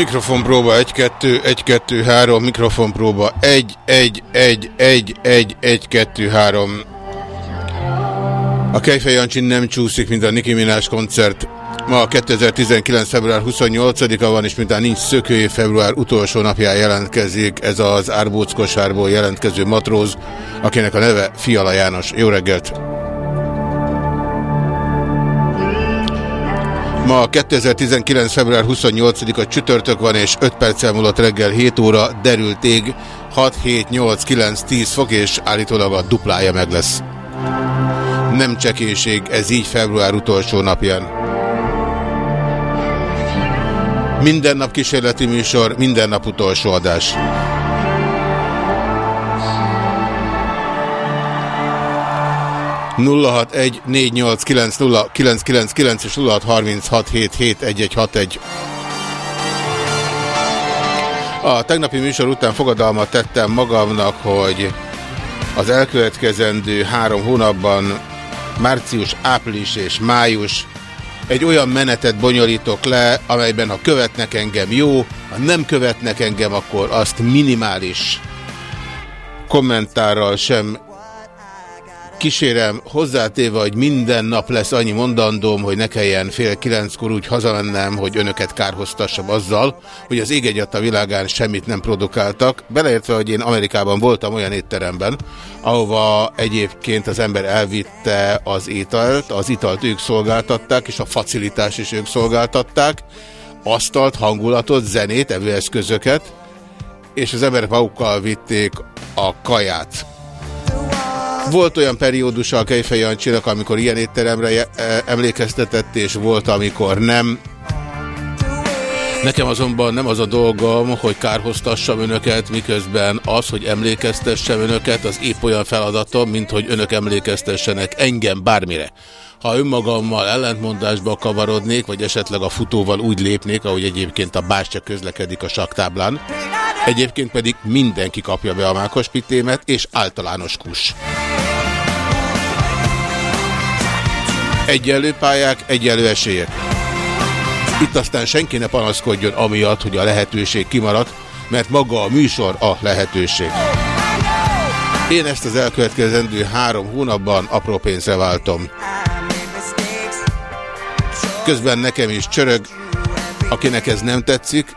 Mikrofonpróba 1-2, 1-2-3, mikrofonpróba 1-1-1-1-1-1-2-3. A Kejfej Jancsin nem csúszik, mint a Nicki Minaj koncert. Ma 2019. február 28-a van, és mintán nincs szökője, február utolsó napján jelentkezik ez az árbóckosárból jelentkező matróz, akinek a neve Fiala János. Jó reggelt! Ma 2019. február 28-a csütörtök van, és 5 perccel múlott reggel 7 óra derült ég, 6, 7, 8, 9, 10 fok, és állítólag a duplája meg lesz. Nem csekéség, ez így február utolsó napján. Minden nap kísérleti műsor, minden nap utolsó adás. 061 és 0636771161. A tegnapi műsor után fogadalmat tettem magamnak, hogy az elkövetkezendő három hónapban, március, április és május egy olyan menetet bonyolítok le, amelyben ha követnek engem jó, ha nem követnek engem, akkor azt minimális kommentárral sem kísérem hozzátéve, hogy minden nap lesz annyi mondandóm, hogy ne kelljen fél kilenckor úgy hazamennem, hogy önöket kárhoztassam azzal, hogy az ég a világán semmit nem produkáltak, beleértve, hogy én Amerikában voltam olyan étteremben, ahova egyébként az ember elvitte az ételt, az italt ők szolgáltatták, és a facilitás is ők szolgáltatták, asztalt, hangulatot, zenét, evőeszközöket, és az emberek magukkal vitték a kaját. Volt olyan periódusa a Kejfej Jancsinak, amikor ilyen étteremre e, emlékeztetett, és volt, amikor nem. Nekem azonban nem az a dolgom, hogy kárhoztassam önöket, miközben az, hogy emlékeztessem önöket, az épp olyan feladatom, mint hogy önök emlékeztessenek engem bármire. Ha önmagammal ellentmondásba kavarodnék, vagy esetleg a futóval úgy lépnék, ahogy egyébként a bástya közlekedik a saktáblán, egyébként pedig mindenki kapja be a mákospitémet, és általános kus. Egyenlő pályák, egyenlő esélyek. Itt aztán senki ne panaszkodjon amiatt, hogy a lehetőség kimaradt, mert maga a műsor a lehetőség. Én ezt az elkövetkezendő három hónapban apró pénzre váltom. Közben nekem is csörög, akinek ez nem tetszik,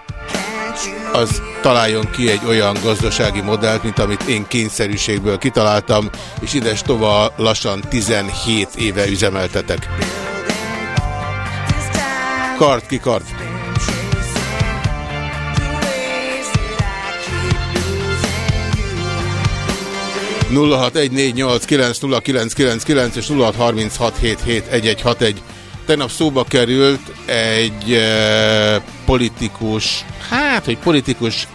az találjon ki egy olyan gazdasági modellt, mint amit én kényszerűségből kitaláltam, és ides tova lassan 17 éve üzemeltetek. Kart ki kart. nulla és 0636771161 Tegnap szóba került egy e, politikus, hát, hogy politikus,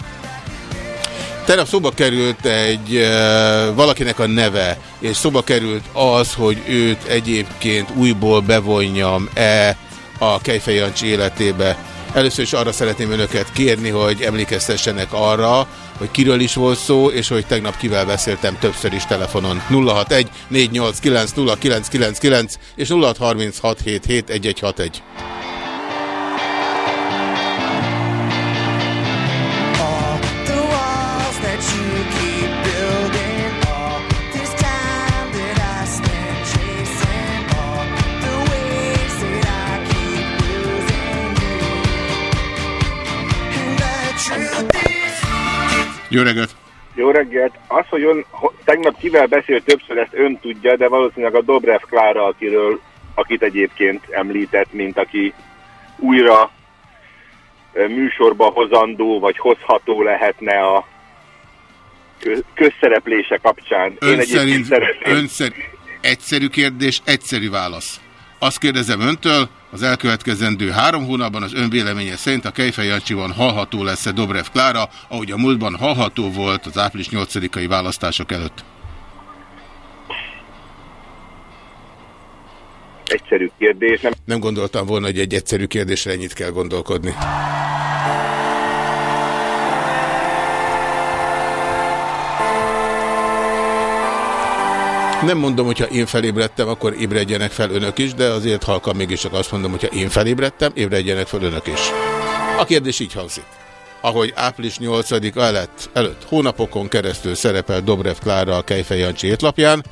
tegnap szóba került egy e, valakinek a neve, és szóba került az, hogy őt egyébként újból bevonjam-e a Kejfej Jancsi életébe. Először is arra szeretném önöket kérni, hogy emlékeztessenek arra, hogy kiről is volt szó, és hogy tegnap kivel beszéltem többször is telefonon. 061 489 0999 és 0636771161. Jó reggelt! Jó reggelt! Az, hogy ön tegnap kivel beszélt többször, ezt ön tudja, de valószínűleg a Dobrev Klára, akiről, akit egyébként említett, mint aki újra műsorba hozandó, vagy hozható lehetne a közszereplése kapcsán. Ön Én szerint, szeretném... ön szerint egyszerű kérdés, egyszerű válasz. Azt kérdezem öntől, az elkövetkezendő három hónapban az önvéleménye szerint a Kejfej Jancsiban hallható lesz-e Dobrev Klára, ahogy a múltban hallható volt az április 8-ai választások előtt? Egyszerű kérdés. Nem... nem gondoltam volna, hogy egy egyszerű kérdésre ennyit kell gondolkodni. Nem mondom, hogyha én felébredtem, akkor ébredjenek fel önök is, de azért halkan mégis csak azt mondom, hogyha én felébredtem, ébredjenek fel önök is. A kérdés így hangzik. Ahogy április 8 előtt, előtt hónapokon keresztül szerepel Dobrev Klára a Kejfej Jancsi étlapján,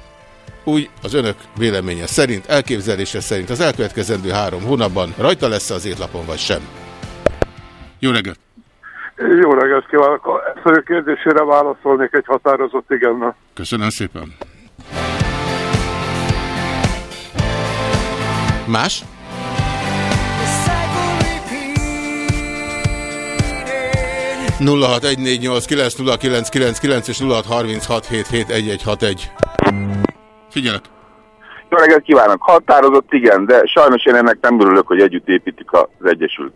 úgy az önök véleménye szerint, elképzelése szerint az elkövetkezendő három hónapban rajta lesz az étlapon, vagy sem? Jó reggelt! Jó reggelt kívánok! Ezt a kérdésére válaszolnék egy határozott igennel. Köszönöm szépen! Más? nulla hat egy négy nyolc kilenc nulla kilenc kilenc kilenc és nulla harminc hat hét hét egy egy hat egy. Figyelek! Jó reggelt kívánok! Határozott igen, de sajnos én ennek nem örülök, hogy együtt építik az Egyesült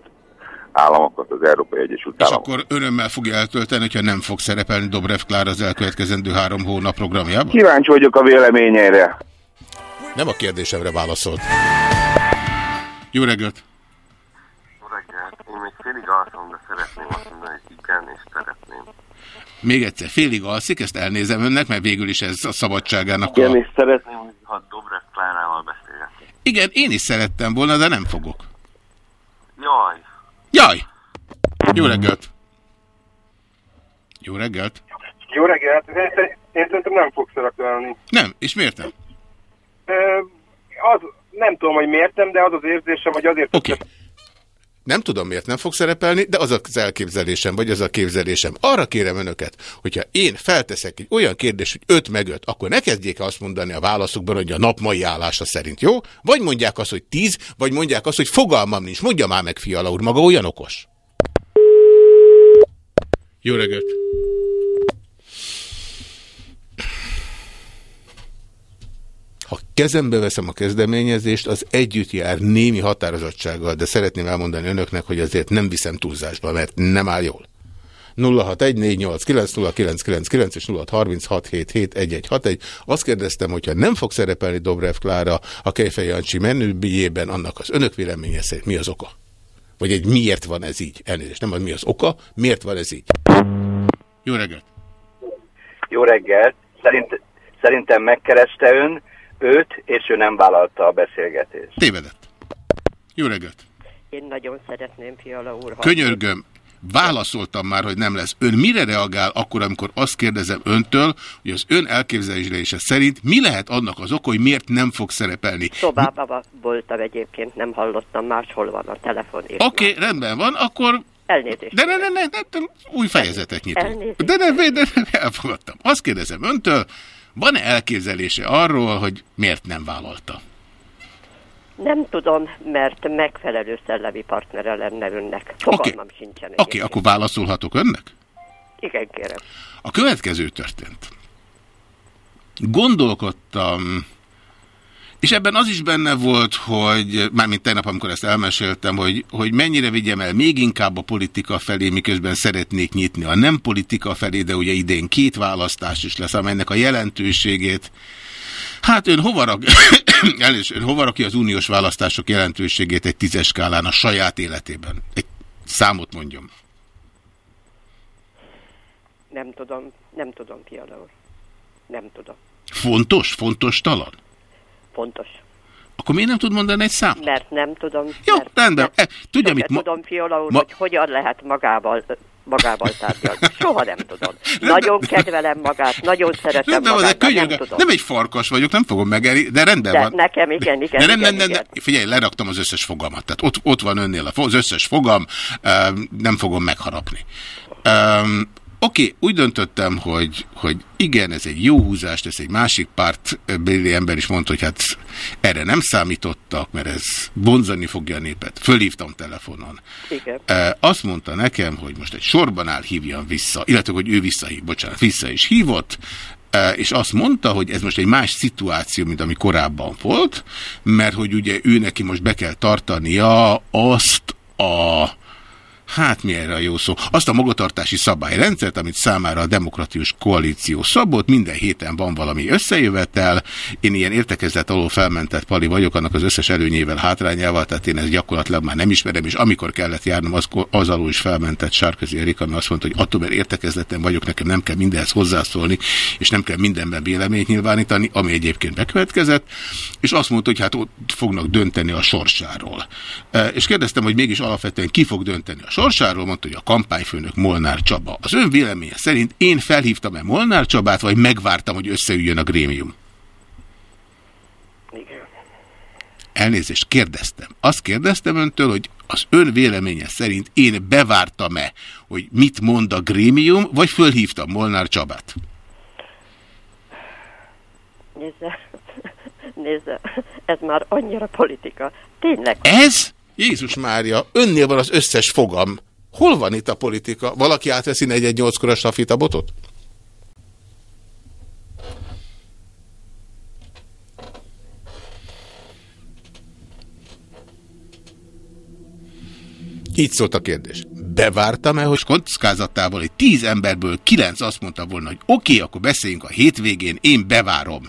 Államokat, az Európai Egyesült és Államokat. És akkor örömmel fogja eltölteni, hogyha nem fog szerepelni Dobrev Klár az elkövetkezendő három hónap programjában? Kíváncsi vagyok a véleményeire. Nem a kérdésemre válaszolt. Jó reggelt! Jó reggelt! Én még félig alszom, de szeretném azt mondani, hogy igen, és szeretném. Még egyszer, félig alszik, ezt elnézem önnek, mert végül is ez a szabadságának igen, a... Igen, és szeretném, hogy ha Dobrev Klárával beszélgetni. Igen, én is szerettem volna, de nem fogok. Jaj! Jaj! Jó reggelt! Jó reggelt! Jó reggelt! Én szerintem nem fog szerepelni. Nem? És miért nem? Az, nem tudom, hogy miért nem, de az az érzésem, hogy azért... Okay. Nem tudom, miért nem fog szerepelni, de az az elképzelésem, vagy az a képzelésem. Arra kérem önöket, hogyha én felteszek egy olyan kérdést, hogy 5 meg 5, akkor ne kezdjék azt mondani a válaszukban, hogy a nap mai állása szerint, jó? Vagy mondják azt, hogy 10, vagy mondják azt, hogy fogalmam nincs. Mondja már meg, fiala úr, maga olyan okos. Jó reggelt! Ha kezembe veszem a kezdeményezést, az együtt jár némi határozottsággal, de szeretném elmondani önöknek, hogy azért nem viszem túlzásba, mert nem áll jól. 0614890999 és 0636771161. Azt kérdeztem, hogyha nem fog szerepelni Dobrev Klára a Kejfej Jancsi menübijében, annak az önök véleménye szerint mi az oka? Vagy egy miért van ez így? Elnézést, nem az mi az oka, miért van ez így? Jó reggelt! Jó reggelt! Szerint, szerintem megkereste ön, őt, és ő nem vállalta a beszélgetést. Tévedett. Jó reggelt! Én nagyon szeretném, Fiala úr. Könyörgöm, válaszoltam már, hogy nem lesz. Ön mire reagál akkor, amikor azt kérdezem öntől, hogy az ön elképzelése szerint mi lehet annak az oka, hogy miért nem fog szerepelni? Szobában voltam egyébként, nem hallottam, máshol van a telefon. Oké, okay, rendben van, akkor Elnézést. De ne, ne, ne, ne, új fejezetet nyitunk. De ne, de ne, elfogadtam. Azt kérdezem öntől, van-e elképzelése arról, hogy miért nem vállalta? Nem tudom, mert megfelelő szellemi partnere lenne önnek. Fogalmam okay. sincsen. Oké, okay, akkor válaszolhatok önnek? Igen, kérem. A következő történt. Gondolkodtam és ebben az is benne volt, hogy mármint tegnap, amikor ezt elmeséltem, hogy, hogy mennyire vigyem el még inkább a politika felé, miközben szeretnék nyitni a nem politika felé, de ugye idén két választás is lesz, amelynek a jelentőségét Hát ön hova, rak, ön hova rakja az uniós választások jelentőségét egy tízes skálán a saját életében? Egy számot mondjam. Nem tudom, nem tudom, Fiala Nem tudom. Fontos? Fontos talan? Fontos. Akkor miért nem tud mondani egy számot? Mert nem tudom. Jó, mert, rendben. Mert, Tudja, mit ma... tudom, Fiola úr, ma... hogy hogyan lehet magával magával tárgyalni. Soha nem tudom. Nagyon kedvelem magát, nagyon szeretem rendben, magát, de nem tudom. Nem egy farkas vagyok, nem fogom megeri, de rendben de van. nekem igen, igen, de nem, igen, nem, igen. Nem, figyelj, leraktam az összes fogalmat. Tehát ott, ott van önnél az összes fogam, nem fogom megharapni. Oké, okay, úgy döntöttem, hogy, hogy igen, ez egy jó húzást, ez egy másik párt béli ember is mondta, hogy hát erre nem számítottak, mert ez bonzani fogja a népet. Fölhívtam telefonon. Igen. Azt mondta nekem, hogy most egy sorban áll, hívjam vissza, illetve, hogy ő visszahív, bocsánat, vissza is hívott, és azt mondta, hogy ez most egy más szituáció, mint ami korábban volt, mert hogy ugye ő neki most be kell tartania azt a hát mi erre a jó szó, azt a magatartási szabályrendszert, amit számára a demokratikus koalíció szabott, minden héten van valami összejövetel, én ilyen értekezlet alól felmentett pali vagyok, annak az összes előnyével, hátrányával, tehát én ezt gyakorlatilag már nem ismerem, és amikor kellett járnom, az, az alól is felmentett Sárközi Erika, ami azt mondta, hogy attól, mert értekezleten vagyok, nekem nem kell mindenhez hozzászólni, és nem kell mindenben véleményt nyilvánítani, ami egyébként bekövetkezett, és azt mondta, hogy hát ott fognak dönteni a sorsáról. E, és kérdeztem, hogy mégis alapvetően ki fog dönteni a sorsáról, sorsáról mondta, hogy a kampányfőnök Molnár Csaba. Az ön véleménye szerint én felhívtam-e Molnár Csabát, vagy megvártam, hogy összeüljön a grémium? Igen. Elnézést, kérdeztem. Azt kérdeztem öntől, hogy az ön véleménye szerint én bevártam-e, hogy mit mond a grémium, vagy fölhívtam Molnár Csabát? Nézze, nézze, ez már annyira politika. Tényleg. Ez? Jézus Mária, önnél van az összes fogam. Hol van itt a politika? Valaki átveszi 418-kor a stafitabotot? Így szólt a kérdés. Bevártam-e, hogy kockázatával egy tíz emberből kilenc azt mondta volna, hogy oké, okay, akkor beszéljünk a hétvégén, én bevárom,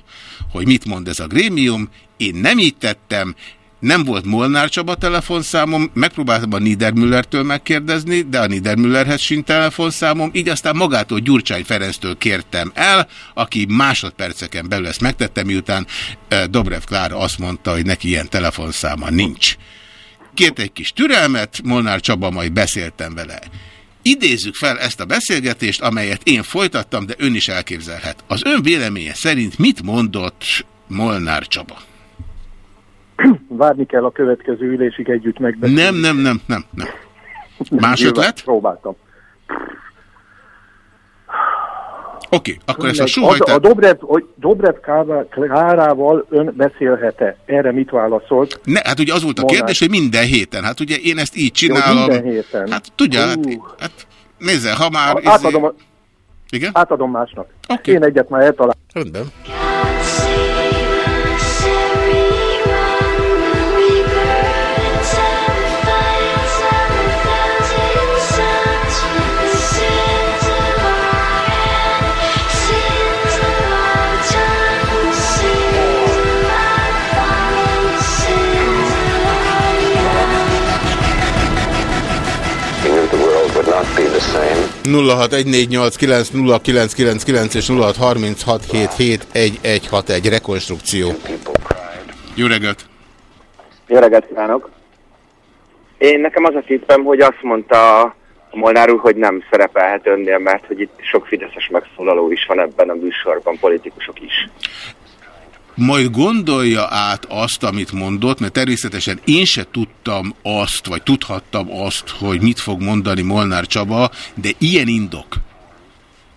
hogy mit mond ez a grémium, én nem így tettem, nem volt Molnár Csaba telefonszámom, megpróbáltam a Niedermüllertől megkérdezni, de a Niedermüllerhez sincs telefonszámom, így aztán magától Gyurcsány Ferenctől kértem el, aki másodperceken belül ezt megtette, miután Dobrev Klára azt mondta, hogy neki ilyen telefonszáma nincs. Kért egy kis türelmet, Molnár Csaba majd beszéltem vele. Idézzük fel ezt a beszélgetést, amelyet én folytattam, de ön is elképzelhet. Az ön véleménye szerint mit mondott Molnár Csaba? várni kell a következő ülésig együtt megbeszélni. Nem, nem, nem, nem, nem. Más ötlet? Próbáltam. Oké, okay, akkor ezt a suhajtát... A Dobrev, hogy Dobrev Klárával ön beszélhet-e? Erre mit válaszolt? Ne, hát ugye az volt a kérdés, hogy minden héten. Hát ugye én ezt így csinálom. Jó, minden héten. Hát tudja, hát, hát nézze, ha már... Átadom, izé... a... Igen? Átadom másnak. Okay. Én egyet már eltalálom. Rendben. 0614890999 és 0636771161 rekonstrukció. Jó reggelt! Jó reggelt kívánok! Én nekem az a tippem, hogy azt mondta a Molnár úr, hogy nem szerepelhet önnél, mert hogy itt sok fideszes megszólaló is van ebben a műsorban, politikusok is majd gondolja át azt, amit mondott, mert természetesen én se tudtam azt, vagy tudhattam azt, hogy mit fog mondani Molnár Csaba, de ilyen indok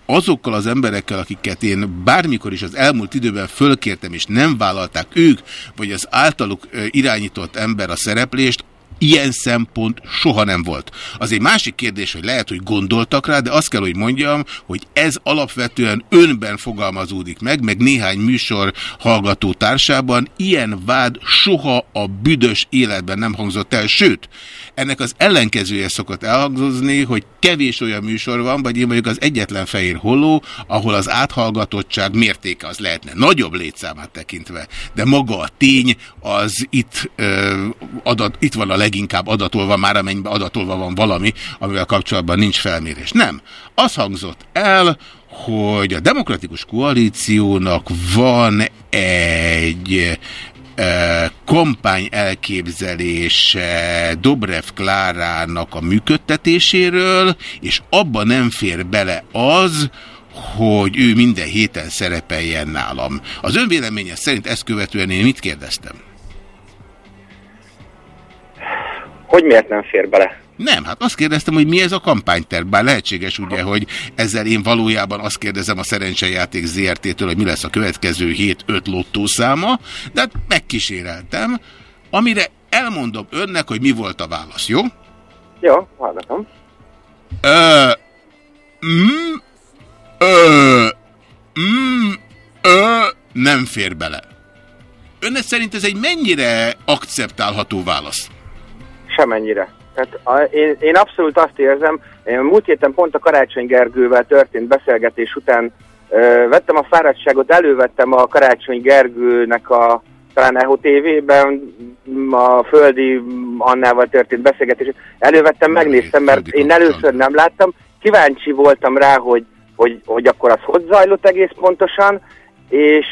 azokkal az emberekkel, akiket én bármikor is az elmúlt időben fölkértem, és nem vállalták ők, vagy az általuk irányított ember a szereplést, Ilyen szempont soha nem volt. Az egy másik kérdés, hogy lehet, hogy gondoltak rá, de azt kell, hogy mondjam, hogy ez alapvetően önben fogalmazódik meg, meg néhány műsor hallgató társában. Ilyen vád soha a büdös életben nem hangzott el, sőt, ennek az ellenkezője szokott elhangzozni, hogy kevés olyan műsor van, vagy én vagyok az egyetlen fehér holló, ahol az áthallgatottság mértéke az lehetne nagyobb létszámát tekintve, de maga a tény az itt, ö, adat, itt van a leginkább adatolva, már amennyiben adatolva van valami, amivel kapcsolatban nincs felmérés. Nem. Az hangzott el, hogy a demokratikus koalíciónak van egy kampány elképzelése Dobrev Klárának a működtetéséről, és abba nem fér bele az, hogy ő minden héten szerepeljen nálam. Az önvéleménye szerint ezt követően én mit kérdeztem? Hogy miért nem fér bele? Nem, hát azt kérdeztem, hogy mi ez a kampányterv. Bár lehetséges ugye, hogy ezzel én valójában azt kérdezem a szerencsejáték ZRT-től, hogy mi lesz a következő hét öt lottószáma, de hát megkíséreltem, amire elmondom önnek, hogy mi volt a válasz, jó? Jó, hallgatom. Ö, mm, ö, mm, ö, nem fér bele. Önnek szerint ez egy mennyire akceptálható válasz? Semennyire. Tehát a, én, én abszolút azt érzem, én múlt héten pont a Karácsony Gergővel történt beszélgetés után ö, vettem a fáradtságot, elővettem a Karácsony Gergőnek a talán EHO TV-ben a Földi Annával történt beszélgetés. Elővettem, megnéztem, mert én először nem láttam. Kíváncsi voltam rá, hogy, hogy, hogy akkor az hogy zajlott egész pontosan, és,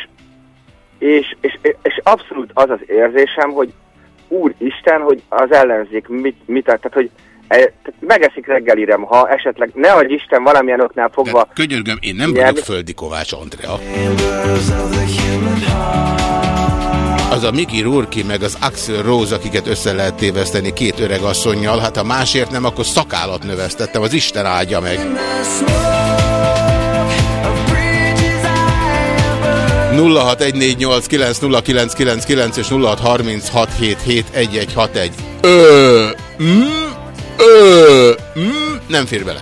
és, és, és abszolút az az érzésem, hogy úristen, hogy az ellenzék mit, mit tehát hogy e, tehát megeszik reggelire, ha esetleg, ne adj Isten valamilyen oknál fogva. De könyörgöm, én nem vagyok Földi Kovács Andrea. Az a Miki Rurki meg az Axel Rose, akiket össze lehet téveszteni két öreg asszonynal, hát ha másért nem, akkor szakállat növesztettem, az Isten áldja meg. 0614890999 és 0636771161. Ö, mm, ö, mm, nem fér bele.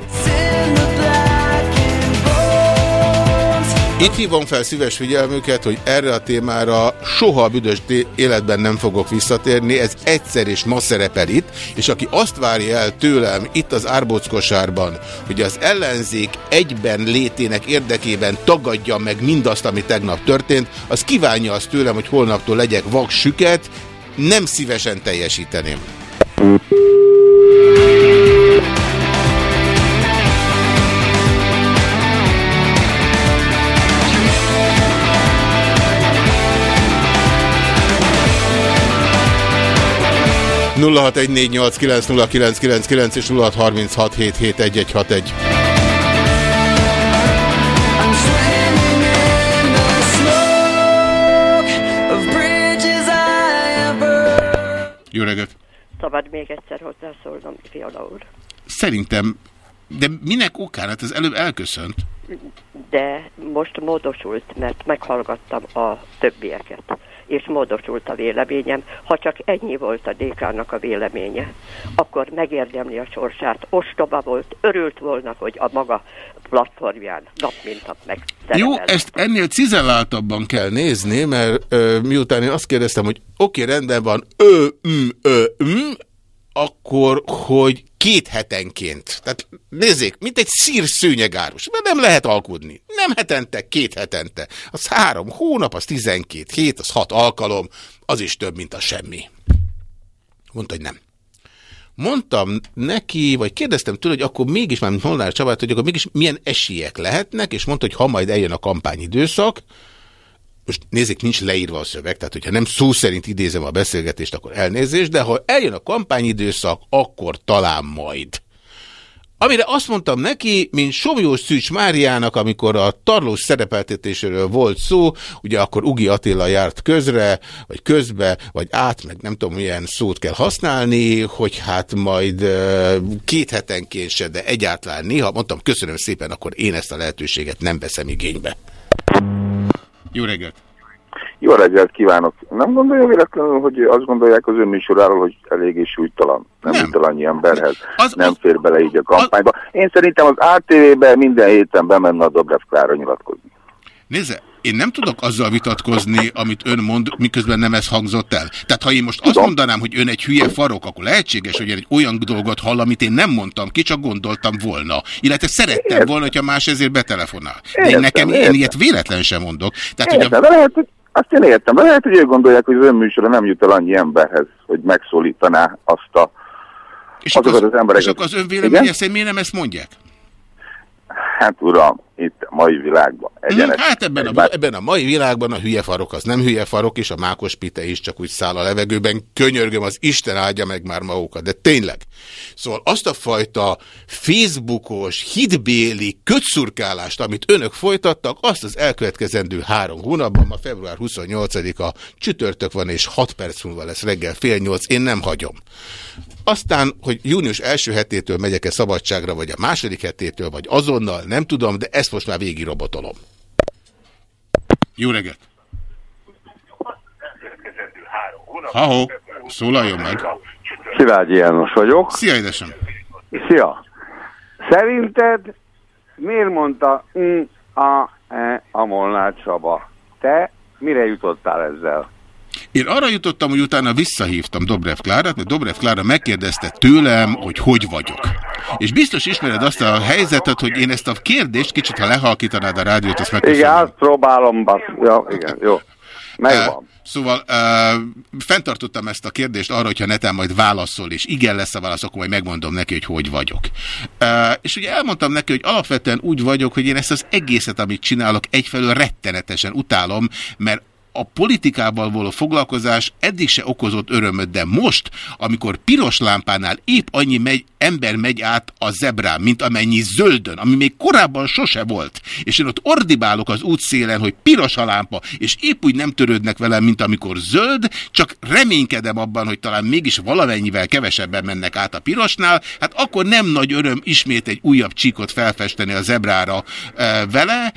Itt hívom fel szíves figyelmüket, hogy erre a témára soha a büdös életben nem fogok visszatérni, ez egyszer és ma szerepel itt, és aki azt várja el tőlem itt az árbóckosárban, hogy az ellenzék egyben létének érdekében tagadja meg mindazt, ami tegnap történt, az kívánja azt tőlem, hogy holnaptól legyek vak süket, nem szívesen teljesíteném. 0614890999 és 0636771161. Jó reggelt! Szabad még egyszer hozzászólnom, Fiala úr. Szerintem, de minek okán? Hát ez előbb elköszönt. De most módosult, mert meghallgattam a többieket és módosult a véleményem. Ha csak ennyi volt a DK-nak a véleménye, akkor megérdemli a sorsát. Ostoba volt, örült volna, hogy a maga platformján nap mint nap meg. Jó, ezt ennél cizelláltabban kell nézni, mert ö, miután én azt kérdeztem, hogy oké, okay, rendben van, ö, m, ö, m, akkor, hogy két hetenként. Tehát nézzék, mint egy szír szőnyegárus. Mert nem lehet alkudni. Nem hetente, két hetente. Az három hónap, az tizenkét hét, az hat alkalom, az is több, mint a semmi. Mondta, hogy nem. Mondtam neki, vagy kérdeztem tőle, hogy akkor mégis, már Molnár Csabát, hogy akkor mégis milyen esélyek lehetnek, és mondta, hogy ha majd eljön a kampányidőszak, most nézzék, nincs leírva a szöveg, tehát hogyha nem szó szerint idézem a beszélgetést, akkor elnézést, de ha eljön a kampányidőszak, akkor talán majd. Amire azt mondtam neki, mint Somjós Szűcs Máriának, amikor a tarlós szerepeltetéséről volt szó, ugye akkor Ugi Attila járt közre, vagy közbe, vagy át, meg nem tudom milyen szót kell használni, hogy hát majd két hetenként se, de egyáltalán néha, mondtam, köszönöm szépen, akkor én ezt a lehetőséget nem veszem igénybe. Jó reggelt! Jó reggelt kívánok! Nem gondolja véletlenül, hogy azt gondolják az önműsoráról, hogy eléggé súlytalan, nem, nem. jut annyi emberhez, az, nem fér bele így a kampányba. Az... Én szerintem az ATV-be minden héten bemenne a Dobrev Klára nyilatkozni. Nézze, én nem tudok azzal vitatkozni, amit ön mond, miközben nem ez hangzott el. Tehát ha én most azt mondanám, hogy ön egy hülye farok, akkor lehetséges, hogy egy olyan dolgot hall, amit én nem mondtam ki, csak gondoltam volna. Illetve szerettem értem. volna, hogyha más ezért betelefonál. De én nekem értem. én ilyet véletlen sem mondok. Tehát, értem, hogy a... de lehet, hogy azt én értem, de lehet, hogy ők gondolják, hogy az önműsora nem jut el annyi emberhez, hogy megszólítaná azt a és azokat az, az embereket. És akkor az ön véleménye szerint miért nem ezt mondják? Hát uram, itt a mai világban. Egyenes, hmm, hát ebben a, ebben a mai világban a hülye farok az nem hülye farok, és a mákos pite is csak úgy száll a levegőben. Könyörgöm, az Isten áldja meg már magukat, de tényleg. Szóval azt a fajta Facebookos, hitbéli kötszurkálást, amit önök folytattak, azt az elkövetkezendő három hónapban, ma február 28-a csütörtök van, és 6 perc múlva lesz reggel fél nyolc, én nem hagyom. Aztán, hogy június első hetétől megyek-e szabadságra, vagy a második hetétől, vagy azonnal, nem tudom, de ezt most már végig robotolom. Jó reggelt! Ha-ho, szólaljon meg! Szilágyi János vagyok. Szia, édesem! Szia! Szerinted miért mondta mm, a, e, a Molnár Csaba? Te mire jutottál ezzel? Én arra jutottam, hogy utána visszahívtam Dobrev Klárát, mert Dobrev Klára megkérdezte tőlem, hogy hogy vagyok. És biztos ismered azt a helyzetet, hogy én ezt a kérdést, kicsit ha lehalkítanád a rádiót, azt megköszönöm. Igen, azt próbálom, basz. Ja, igen, jó. Megvan. Uh, Szóval uh, fenntartottam ezt a kérdést arra, hogyha neten majd válaszol, és igen lesz a válasz, akkor majd megmondom neki, hogy hogy vagyok. Uh, és ugye elmondtam neki, hogy alapvetően úgy vagyok, hogy én ezt az egészet, amit csinálok, egyfelől rettenetesen utálom, mert a politikával való foglalkozás eddig se okozott örömöt, de most, amikor piros lámpánál épp annyi megy, ember megy át a zebrán, mint amennyi zöldön, ami még korábban sose volt, és én ott ordibálok az útszélen, hogy piros a lámpa, és épp úgy nem törődnek velem, mint amikor zöld, csak reménykedem abban, hogy talán mégis valamennyivel kevesebben mennek át a pirosnál, hát akkor nem nagy öröm ismét egy újabb csíkot felfesteni a zebrára e, vele,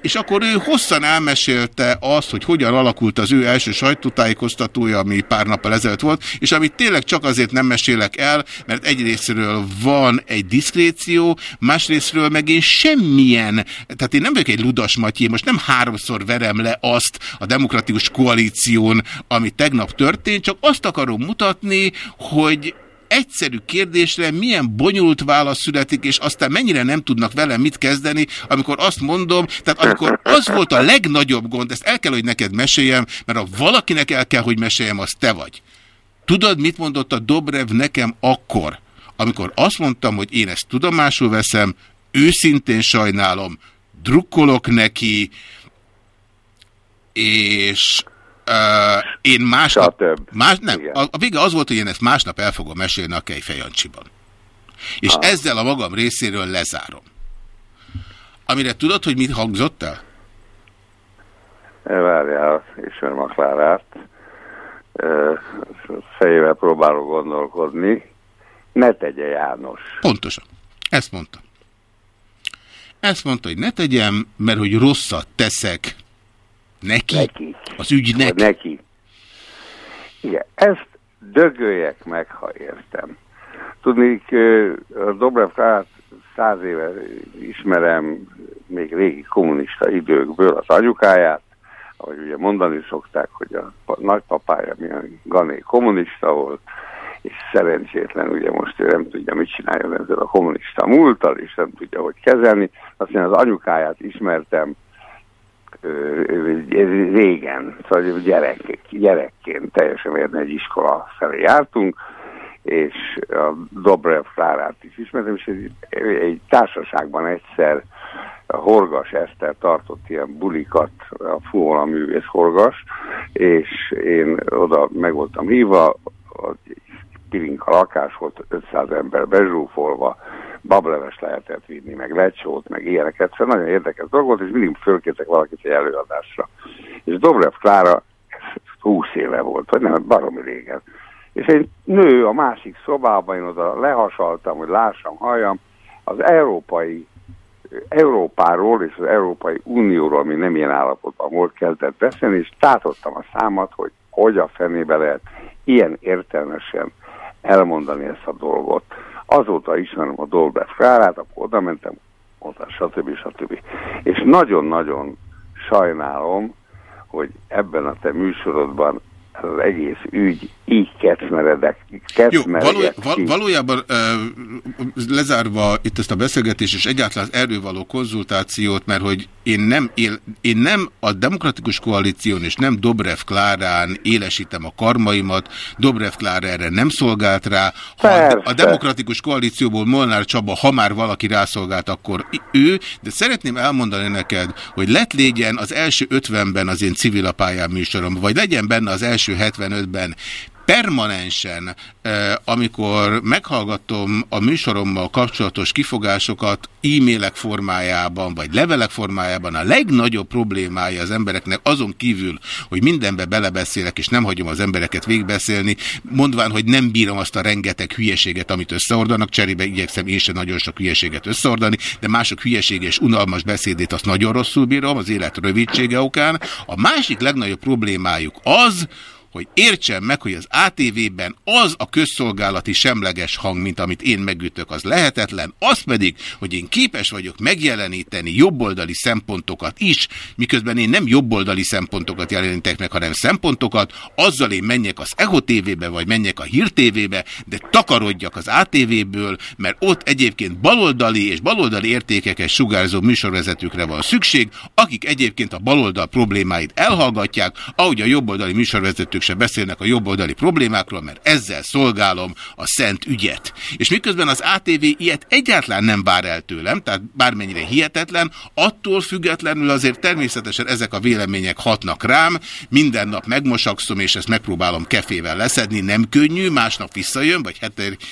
és akkor ő hosszan elmesélte azt, hogy hogyan alakult az ő első sajtótájékoztatója, ami pár nappal ezelőtt volt, és amit tényleg csak azért nem mesélek el, mert egyrésztről van egy diszkréció, másrésztről meg én semmilyen, tehát én nem vagyok egy ludas Matyi, most nem háromszor verem le azt a demokratikus koalíción, ami tegnap történt, csak azt akarom mutatni, hogy egyszerű kérdésre milyen bonyolult válasz születik, és aztán mennyire nem tudnak vele mit kezdeni, amikor azt mondom, tehát amikor az volt a legnagyobb gond, ezt el kell, hogy neked meséljem, mert ha valakinek el kell, hogy meséljem, az te vagy. Tudod, mit mondott a Dobrev nekem akkor, amikor azt mondtam, hogy én ezt tudomásul veszem, őszintén sajnálom, drukkolok neki, és Uh, én másnap... Más, nem, a, a vége az volt, hogy én ezt másnap el fogom mesélni a Kejfejancsiban. És ha. ezzel a magam részéről lezárom. Amire tudod, hogy mit hangzott el? Várjál, ismerem a Klárát. Fejével próbálok gondolkodni. Ne tegye János. Pontosan. Ezt mondta. Ezt mondta, hogy ne tegyem, mert hogy rosszat teszek Neki? Neki. Az ügynek? Neki. Igen, ezt dögöljek meg, ha értem. Tudni, a Dobrev Kárát száz éve ismerem még régi kommunista időkből az anyukáját, ahogy ugye mondani szokták, hogy a nagypapája milyen gané kommunista volt, és szerencsétlen ugye most ő nem tudja, mit csináljon ezzel a kommunista múltal, és nem tudja, hogy kezelni. Aztán az anyukáját ismertem, régen, szóval gyerek, gyerekként teljesen érne egy iskola felé jártunk, és a Dobrev Klárát is ismertem, és egy, egy társaságban egyszer Horgas Eszter tartott ilyen bulikat, a Fuvola művész Horgas, és én oda meg voltam hívva, pirinka lakás volt, 500 ember bezsúfolva, bableves lehetett vinni, meg lecsót, meg ilyeneket, szóval nagyon érdekes dolog volt, és mindig fölkértek valakit egy előadásra. És Dobrev Klára 20 éve volt, vagy nem, baromi régen. És egy nő a másik szobában, én oda lehasaltam, hogy lássam, halljam, az európai Európáról és az Európai Unióról, ami nem ilyen állapotban volt, kezdett beszélni, és tátottam a számat, hogy hogy a fenébe lehet ilyen értelmesen elmondani ezt a dolgot. Azóta ismerem a Dolbev Kárát, akkor oda mentem, oda, stb. stb. És nagyon-nagyon sajnálom, hogy ebben a te műsorodban az egész ügy így kecmeredek. Jó, való, val, valójában lezárva itt ezt a beszélgetést, és egyáltalán erről való konzultációt, mert hogy én nem, él, én nem a demokratikus koalíción és nem Dobrev Klárán élesítem a karmaimat, Dobrev Klára erre nem szolgált rá. Ha a, a demokratikus koalícióból Molnár Csaba, ha már valaki rászolgált, akkor ő, de szeretném elmondani neked, hogy lett légyen az első 50-ben az én civilapályám műsorom, vagy legyen benne az első 75-ben permanensen, amikor meghallgatom a műsorommal kapcsolatos kifogásokat e-mailek formájában, vagy levelek formájában, a legnagyobb problémája az embereknek azon kívül, hogy mindenbe belebeszélek, és nem hagyom az embereket végbeszélni, mondván, hogy nem bírom azt a rengeteg hülyeséget, amit összeordanak, cserébe igyekszem én sem nagyon sok hülyeséget összeordani, de mások hülyeséges, unalmas beszédét azt nagyon rosszul bírom, az élet rövidsége okán. A másik legnagyobb problémájuk az, hogy értsem meg, hogy az ATV-ben az a közszolgálati semleges hang, mint amit én megütök, az lehetetlen, az pedig, hogy én képes vagyok megjeleníteni jobboldali szempontokat is, miközben én nem jobboldali szempontokat jelenítek meg, hanem szempontokat, azzal én menjek az EHO TV-be, vagy menjek a Hír TV-be, de takarodjak az ATV-ből, mert ott egyébként baloldali és baloldali értékeket sugárzó műsorvezetőkre van szükség, akik egyébként a baloldal problémáit elhallgatják, ahogy a jobboldali műsorvezetők se beszélnek a jobboldali problémákról, mert ezzel szolgálom a szent ügyet. És miközben az ATV ilyet egyáltalán nem vár el tőlem, tehát bármennyire hihetetlen, attól függetlenül azért természetesen ezek a vélemények hatnak rám, minden nap megmosakszom, és ezt megpróbálom kefével leszedni, nem könnyű, másnap visszajön, vagy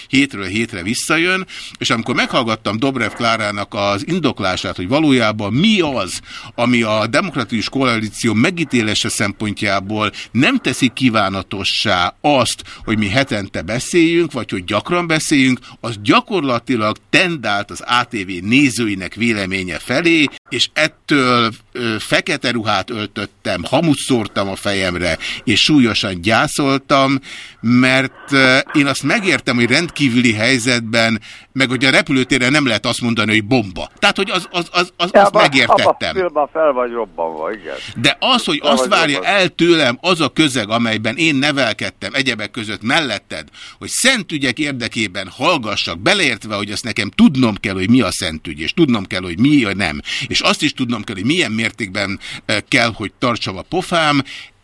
hétről hétre visszajön, és amikor meghallgattam Dobrev Klárának az indoklását, hogy valójában mi az, ami a demokratikus koalíció megítélése szempontjából nem teszi kívánatossá. Azt, hogy mi hetente beszéljünk, vagy hogy gyakran beszéljünk, az gyakorlatilag tendált az ATV nézőinek véleménye felé, és ettől ö, fekete ruhát öltöttem, hamut szórtam a fejemre, és súlyosan gyászoltam, mert ö, én azt megértem, hogy rendkívüli helyzetben, meg hogy a repülőtérre nem lehet azt mondani, hogy bomba. Tehát, hogy az, az, az, az, azt megértettem. Abba fel vagy robbanva, igen. De az, hogy azt várja el tőlem az a közeg, amelyben én nevelkedtem egyebek között melletted, hogy szent ügyek érdekében hallgassak, beleértve, hogy azt nekem tudnom kell, hogy mi a szent ügy, és tudnom kell, hogy mi a nem, és azt is tudnom kell, hogy milyen mértékben eh, kell, hogy tartsam a pofám,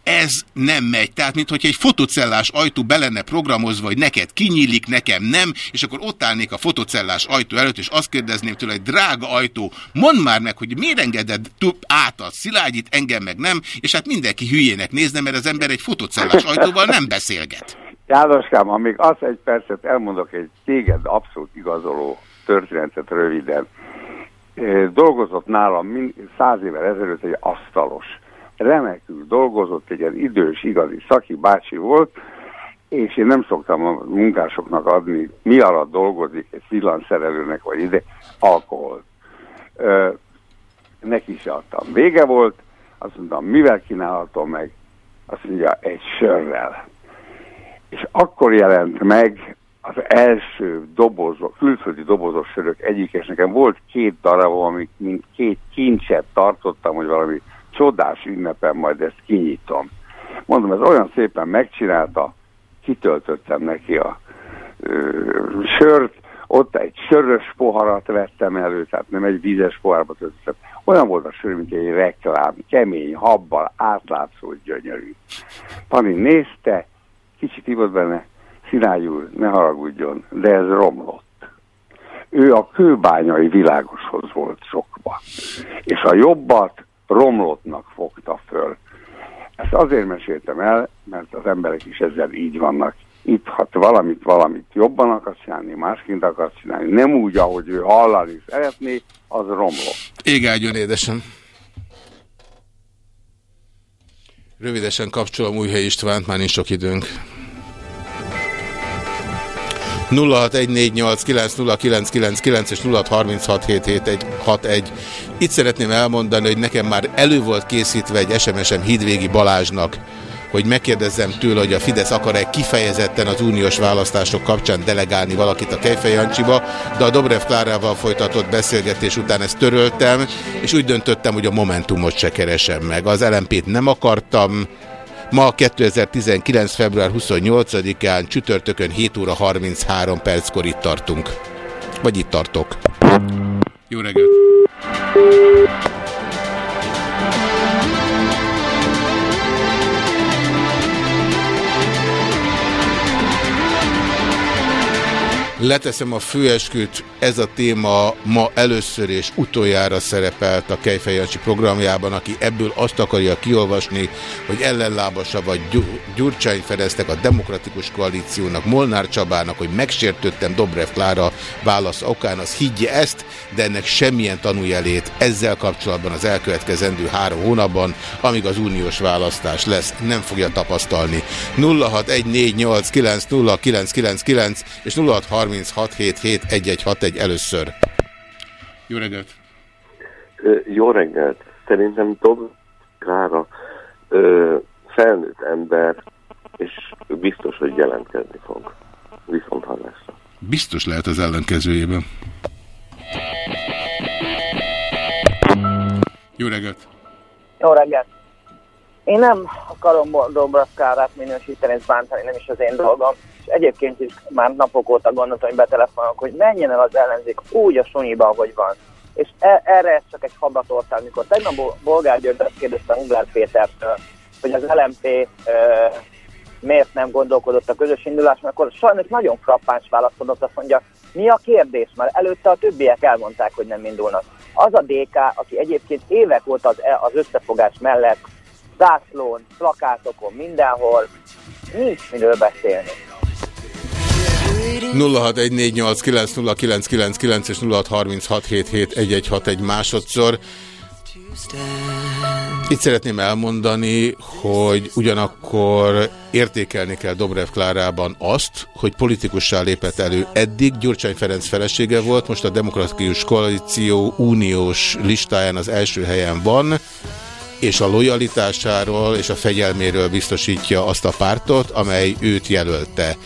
ez nem megy. Tehát, mintha egy fotocellás ajtó be lenne programozva, hogy neked kinyílik, nekem nem, és akkor ott állnék a fotocellás ajtó előtt, és azt kérdezném tőle, hogy drága ajtó, mondd már meg, hogy miért engeded át a szilágyit, engem meg nem, és hát mindenki hülyének nézne, mert az ember egy fotocellás ajtóval nem beszélget. Jánoskám, amíg azt egy percet elmondok egy téged abszolút igazoló történetet röviden. Dolgozott nálam száz évvel ezelőtt egy asztalos remekül dolgozott, egy ilyen idős, igazi szaki bácsi volt, és én nem szoktam a munkásoknak adni, mi alatt dolgozik egy villanszerelőnek, vagy ide, alkoholt. Ö, neki is adtam. Vége volt, azt mondtam, mivel kínálhatom meg? Azt mondja, egy sörrel. És akkor jelent meg az első dobozok, külföldi dobozos sörök egyik, és nekem volt két darab, amik mint két kincset tartottam, hogy valami csodás ünnepen majd ezt kinyitom. Mondom, ez olyan szépen megcsinálta, kitöltöttem neki a ö, sört, ott egy sörös poharat vettem elő, tehát nem egy vízes pohárba töltöttem. Olyan volt a sör, mint egy reklám, kemény, habbal, átlátszó, gyönyörű. Pani nézte, kicsit hívott benne, Szilágy ne haragudjon, de ez romlott. Ő a kőbányai világoshoz volt sokba. És a jobbat romlottnak fogta föl. Ezt azért meséltem el, mert az emberek is ezzel így vannak. Itt, ha valamit, valamit jobban akarsz csinálni, másként akarsz csinálni, nem úgy, ahogy ő hallani szeretné, az romlott. Égágyon édesem. Rövidesen kapcsolom Újhely Istvánt, már nincs sok időnk. 0614890999 és 0636771161. Itt szeretném elmondani, hogy nekem már elő volt készítve egy SMS-em Hidvégi Balázsnak, hogy megkérdezzem tőle, hogy a Fidesz akar-e kifejezetten az uniós választások kapcsán delegálni valakit a Kejfej Jancsiba, de a Dobrev Klárával folytatott beszélgetés után ezt töröltem, és úgy döntöttem, hogy a Momentumot se keresem meg. Az LMP-t nem akartam, Ma 2019. február 28-án csütörtökön 7 óra 33 perckor itt tartunk. Vagy itt tartok. Jó reggelt! Leteszem a főesküt, ez a téma ma először és utoljára szerepelt a Kejfejancsi programjában, aki ebből azt akarja kiolvasni, hogy ellenlábasa vagy Gyurcsány Fereztek a Demokratikus Koalíciónak, Molnár Csabának, hogy megsértődtem Dobrev Klára válasz okán, az higgye ezt, de ennek semmilyen tanújelét ezzel kapcsolatban az elkövetkezendő három hónapban, amíg az uniós választás lesz, nem fogja tapasztalni. 0614890999 és 06 0636771161 először. Jó reggelt! Jó reggelt! Szerintem Dob Klára ö, felnőtt ember, és biztos, hogy jelentkezni fog. Viszont hallásra. Biztos lehet az ellenkezőjében. Jó reggelt! Jó reggelt! Én nem akarom Dobravkárát minősíteni, és bántani, nem is az én dolgom egyébként is már napok óta gondoltam, hogy betelefonok, hogy menjen el az ellenzék úgy a sunyiba, ahogy van. És e erre ez csak egy habatország, mikor tegnap Bolgár György azt kérdezte Ungár Pétertől, hogy az LMP e, miért nem gondolkodott a közös induláson, akkor sajnos nagyon frappáns válaszolott, azt mondja, mi a kérdés? Már előtte a többiek elmondták, hogy nem indulnak. Az a DK, aki egyébként évek óta az, e, az összefogás mellett zászlón, plakátokon, mindenhol, nincs miről beszélni. 0614890999 és 0636771161 másodszor. Itt szeretném elmondani, hogy ugyanakkor értékelni kell Dobrev Klárában azt, hogy politikussá lépett elő. Eddig Gyurcsány Ferenc felesége volt, most a Demokratikus Koalíció uniós listáján az első helyen van, és a lojalitásáról és a fegyelméről biztosítja azt a pártot, amely őt jelölte.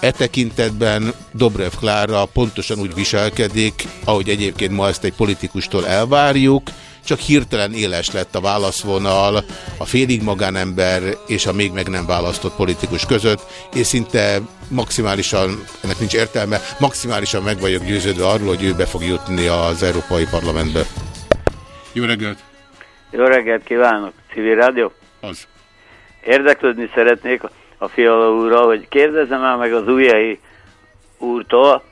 E tekintetben Dobrev Klára pontosan úgy viselkedik, ahogy egyébként ma ezt egy politikustól elvárjuk, csak hirtelen éles lett a válaszvonal a félig magánember és a még meg nem választott politikus között, és szinte maximálisan, ennek nincs értelme, maximálisan meg vagyok győződve arról, hogy ő be fog jutni az Európai Parlamentbe. Jó reggelt! Jó reggelt kívánok! Civil Rádió? Az. Érdeklődni szeretnék a Fiala úrra, hogy kérdezem el meg az újjai úrtól,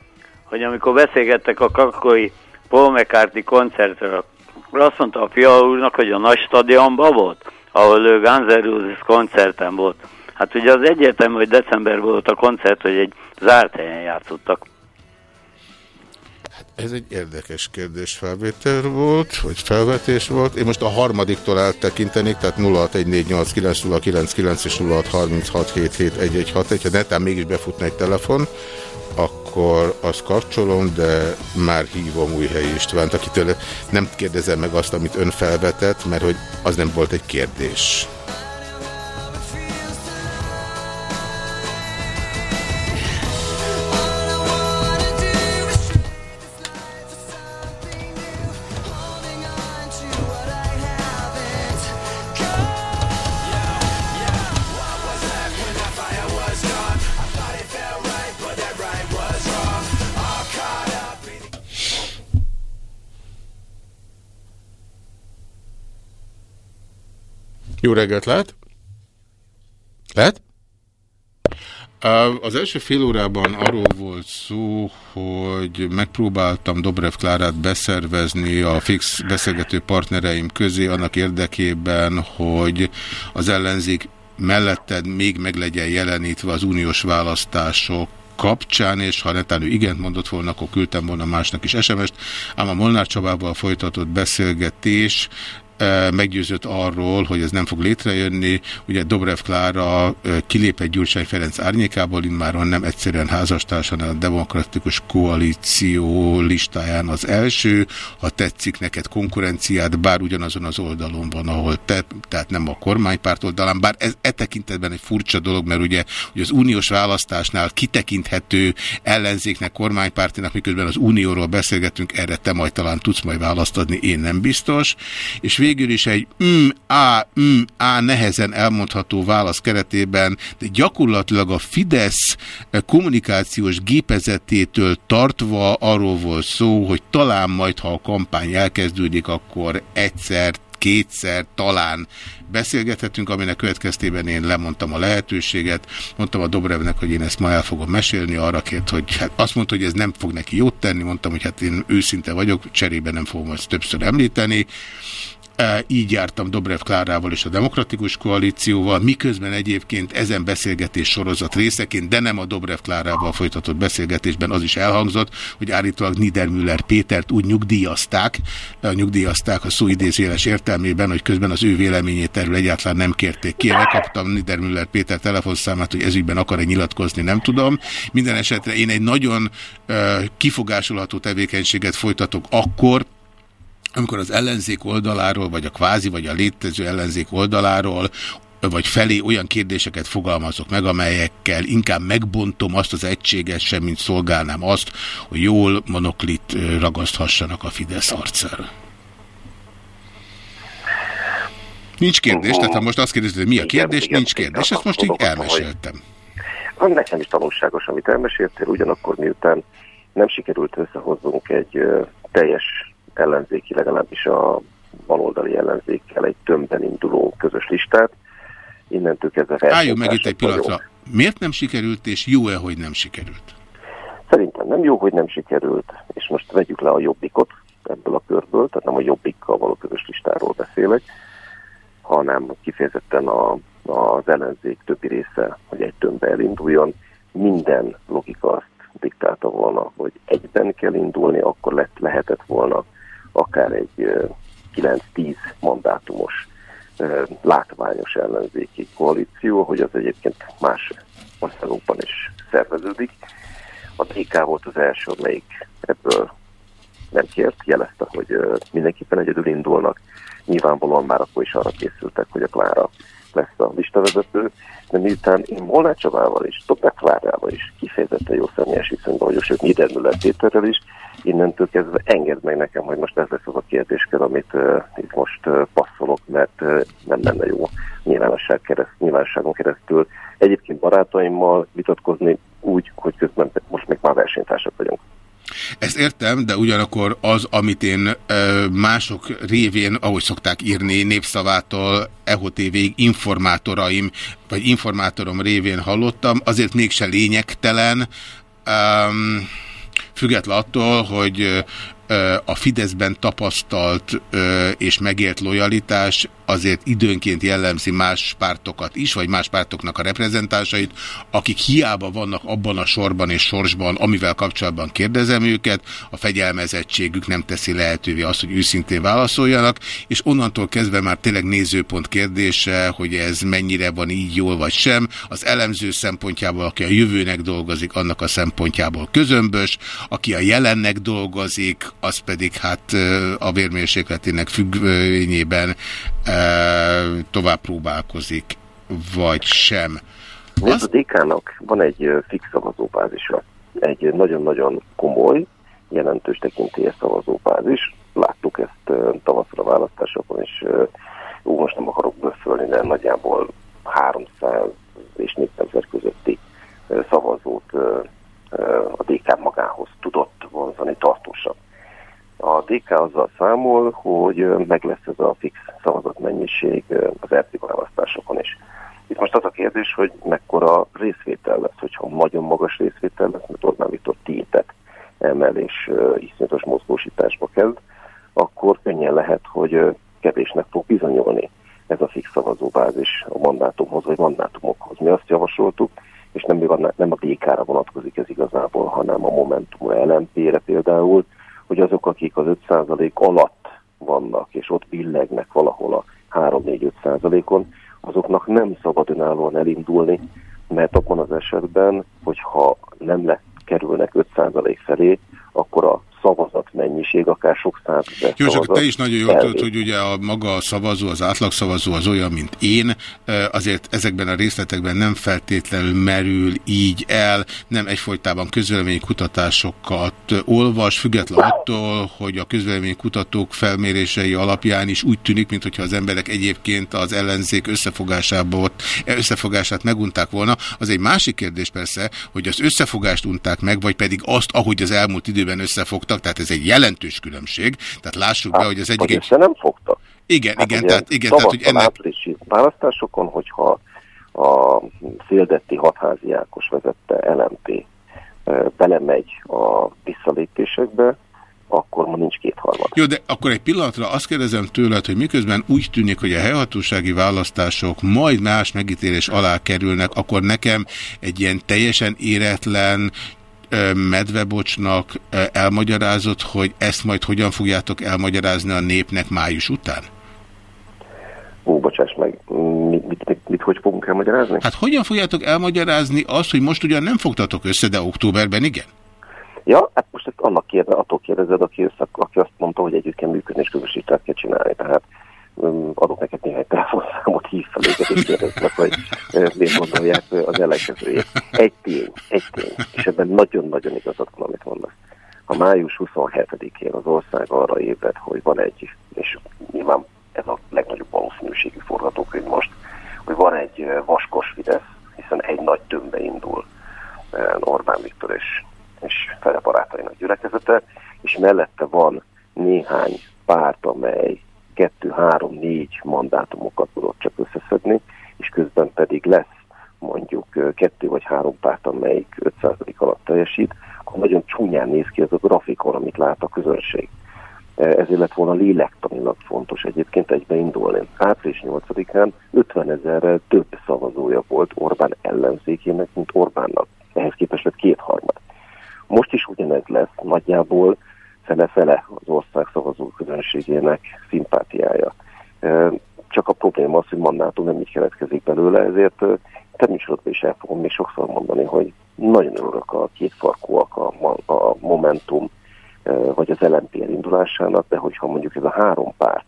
hogy amikor beszélgettek a kakói Paul McCartney koncertről, azt mondta a Fiala úrnak, hogy a nagy stadionban volt, ahol ő Guns N' koncerten volt. Hát ugye az egyértelmű, hogy december volt a koncert, hogy egy zárt helyen játszottak. Ez egy érdekes kérdés felvétel volt, vagy felvetés volt. Én most a harmadiktól eltekintenék, tehát 0614890999 és 0636771161. Ha netán mégis befutna egy telefon, akkor azt kapcsolom, de már hívom Újhelyi Istvánt, akitől nem kérdezem meg azt, amit ön felvetett, mert hogy az nem volt egy kérdés. Jó reggelt lehet? Lehet? Az első fél órában arról volt szó, hogy megpróbáltam Dobrev Klárát beszervezni a fix beszélgető partnereim közé annak érdekében, hogy az ellenzék melletted még meg legyen jelenítve az uniós választások kapcsán, és ha netán ő igent mondott volna, akkor küldtem volna másnak is SMS-t, ám a Molnár Csabával folytatott beszélgetés meggyőzött arról, hogy ez nem fog létrejönni. Ugye Dobrev Klára kilépett Gyurcsány Ferenc árnyékából, immáron nem egyszerűen házastárs, hanem a Demokratikus Koalíció listáján az első. Ha tetszik neked konkurenciát, bár ugyanazon az oldalon van, ahol te, tehát nem a kormánypárt oldalán, bár ez e tekintetben egy furcsa dolog, mert ugye hogy az uniós választásnál kitekinthető ellenzéknek, kormánypártinak, miközben az unióról beszélgetünk, erre te majd talán tudsz majd választ adni, én nem biztos. És végül is egy mm, á, mm, á nehezen elmondható válasz keretében, de gyakorlatilag a Fidesz kommunikációs gépezetétől tartva arról volt szó, hogy talán majd, ha a kampány elkezdődik, akkor egyszer kétszer talán beszélgethetünk, aminek következtében én lemondtam a lehetőséget. Mondtam a Dobrevnek, hogy én ezt ma el fogom mesélni, arra kért, hogy hát azt mondta, hogy ez nem fog neki jót tenni, mondtam, hogy hát én őszinte vagyok, cserébe nem fogom ezt többször említeni. Így jártam Dobrev Klárával és a Demokratikus Koalícióval, miközben egyébként ezen beszélgetés sorozat részeként, de nem a Dobrev Klárával folytatott beszélgetésben az is elhangzott, hogy állítólag Niedermüller Pétert úgy nyugdíjazták, nyugdíjazták a szó idézéles értelmében, hogy közben az ő véleményét erről egyáltalán nem kérték ki. Megkaptam Niedermüller Péter telefonszámát, hogy ezügyben akar-e nyilatkozni, nem tudom. Minden esetre én egy nagyon uh, kifogásolható tevékenységet folytatok akkor, amikor az ellenzék oldaláról, vagy a kvázi, vagy a létező ellenzék oldaláról vagy felé olyan kérdéseket fogalmazok meg, amelyekkel inkább megbontom azt az egységet sem, mint szolgálnám azt, hogy jól monoklit ragaszthassanak a Fidesz arcára. Nincs kérdés, tehát ha most azt kérdezed, hogy mi a kérdés, igen, nincs kérdés, ezt most így elmeséltem. Hogy... Nekem is tanulságos, amit elmeséltél, ugyanakkor miután nem sikerült összehozzunk egy teljes ellenzéki, legalábbis a baloldali ellenzékkel egy tömbben induló közös listát. Innentől kezdve Álljunk meg itt egy pillanatra. Vagyok. Miért nem sikerült, és jó-e, hogy nem sikerült? Szerintem nem jó, hogy nem sikerült, és most vegyük le a jobbikot ebből a körből, tehát nem a jobbikkal való közös listáról beszélek, hanem kifejezetten a, az ellenzék többi része, hogy egy tömbbe elinduljon. Minden logika azt diktálta volna, hogy egyben kell indulni, akkor lett, lehetett volna akár egy 9-10 mandátumos látványos ellenzéki koalíció, hogy az egyébként más országokban is szerveződik. A DK volt az első, amelyik ebből nem kért, jelezte, hogy mindenképpen egyedül indulnak. Nyilvánvalóan már akkor is arra készültek, hogy a Klára lesz a listavezető, de miután én Molnár Csabával is, Topek Klárával is kifejezetten jó személyes viszonyban vagyok, sőt Niedermüller Péterrel is, innentől kezdve engedd meg nekem, hogy most ez lesz az a kérdéskör, amit uh, itt most uh, passzolok, mert uh, nem lenne jó nyilvánosság kereszt, nyilvánosságon keresztül egyébként barátaimmal vitatkozni úgy, hogy közben most még már versenytársak vagyunk. Ezt értem, de ugyanakkor az, amit én mások révén, ahogy szokták írni, népszavától, EHO-TV informátoraim, vagy informátorom révén hallottam, azért mégse lényegtelen, um, független attól, hogy a Fideszben tapasztalt és megért lojalitás azért időnként jellemzi más pártokat is, vagy más pártoknak a reprezentánsait, akik hiába vannak abban a sorban és sorsban, amivel kapcsolatban kérdezem őket, a fegyelmezettségük nem teszi lehetővé azt, hogy őszintén válaszoljanak, és onnantól kezdve már tényleg nézőpont kérdése, hogy ez mennyire van így jól vagy sem, az elemző szempontjából, aki a jövőnek dolgozik, annak a szempontjából közömbös, aki a jelennek dolgozik, az pedig hát a vérmérsékletének függvényében tovább próbálkozik, vagy sem. Az... A DK-nak van egy fix szavazóbázisa, egy nagyon-nagyon komoly, jelentős tekintélyes szavazóbázis. Láttuk ezt tavaszra választásokon, és ó, most nem akarok böszölni, de nagyjából 300 és 400 közötti szavazót a DK magához tudott vonzani tartósabb. A DK azzal számol, hogy meg lesz ez a fix szavazatmennyiség az ERTI választásokon is. Itt most az a kérdés, hogy mekkora részvétel lesz, hogyha nagyon magas részvétel lesz, mert Orbán Viktor tétet emel és iszonyatos mozgósításba kezd, akkor könnyen lehet, hogy kevésnek fog bizonyolni ez a fix szavazóbázis a mandátumhoz vagy mandátumokhoz. Mi azt javasoltuk, és nem, nem a DK-ra vonatkozik ez igazából, hanem a Momentum LMP-re például, hogy azok, akik az 5% alatt vannak, és ott billegnek valahol a 3-4-5%-on, azoknak nem szabad önállóan elindulni, mert abban az esetben, hogyha nem le kerülnek 5% felé, akkor a szavazat mennyiség, akár sok százezer Jó, csak te is nagyon jól tudod, hogy ugye a maga a szavazó, az átlagszavazó az olyan, mint én, azért ezekben a részletekben nem feltétlenül merül így el, nem egyfolytában közvéleménykutatásokat olvas, független attól, hogy a közvéleménykutatók felmérései alapján is úgy tűnik, mintha az emberek egyébként az ellenzék összefogásából, összefogását megunták volna. Az egy másik kérdés persze, hogy az összefogást unták meg, vagy pedig azt, ahogy az elmúlt időben összefogtak, tehát ez egy jelentős különbség. Tehát lássuk hát, be, hogy az egyik... Egy... nem fogtak. Igen, hát igen, tehát, igen, tehát, hogy ennek... áprilisi választásokon, hogyha a Széldetti hatházi Ákos vezette LMP belemegy a visszalépésekbe, akkor ma nincs kétharmad. Jó, de akkor egy pillanatra azt kérdezem tőled, hogy miközben úgy tűnik, hogy a helyhatósági választások majd más megítélés alá kerülnek, akkor nekem egy ilyen teljesen éretlen, medvebocsnak elmagyarázott, hogy ezt majd hogyan fogjátok elmagyarázni a népnek május után? Ó, bocsáss meg, mit, mit, mit, mit hogy fogunk elmagyarázni? Hát hogyan fogjátok elmagyarázni azt, hogy most ugyan nem fogtatok össze, de októberben igen? Ja, hát most ezt annak kérde, attól kérdezed, aki, össze, aki azt mondta, hogy együtt kell működni és közösítést kell csinálni. Tehát és kérdeznek, hogy miért gondolják az ellenkezőjét. Egy tény, egy tény, és ebben nagyon-nagyon igazad van, amit mondasz. Ha május 27-én az ország arra ébred, hogy van egy, és nyilván ez a legnagyobb valószínűségi forgatókönyv most, hogy van egy vaskos Fidesz, hiszen egy nagy tömbbe indul Orbán Viktor és és fele barátainak gyülekezete, és mellette van néhány párt, amely kettő, három, négy mandátumokat tudott csak összeszedni, és közben pedig lesz mondjuk kettő vagy három párt, amelyik 5% alatt teljesít, akkor nagyon csúnyán néz ki ez a grafikon, amit lát a közönség. Ezért lett volna lélektanilag fontos egyébként egybe indulni. Április 8-án 50 ezerrel több szavazója volt Orbán ellenzékének, mint Orbánnak. Ehhez képest lett kétharmad. Most is ugyanez lesz nagyjából fele-fele az ország szavazó közönségének szimpátiája. Csak a probléma az, hogy mandátum nem így keletkezik belőle, ezért természetesen is el fogom még sokszor mondani, hogy nagyon örülök a két farkúak, a, a Momentum vagy az LNP indulásának, de hogyha mondjuk ez a három párt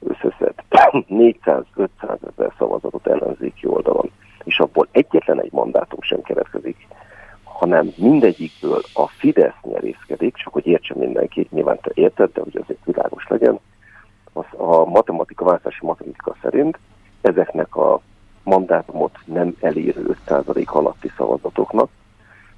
összeszed 400-500 ezer szavazatot ellenzéki oldalon, és abból egyetlen egy mandátum sem keletkezik hanem mindegyikből a Fidesz nyerészkedik, csak hogy értsen mindenki, nyilván te érted, de hogy azért világos legyen, az a matematika, választási matematika szerint ezeknek a mandátumot nem elérő 5% alatti szavazatoknak,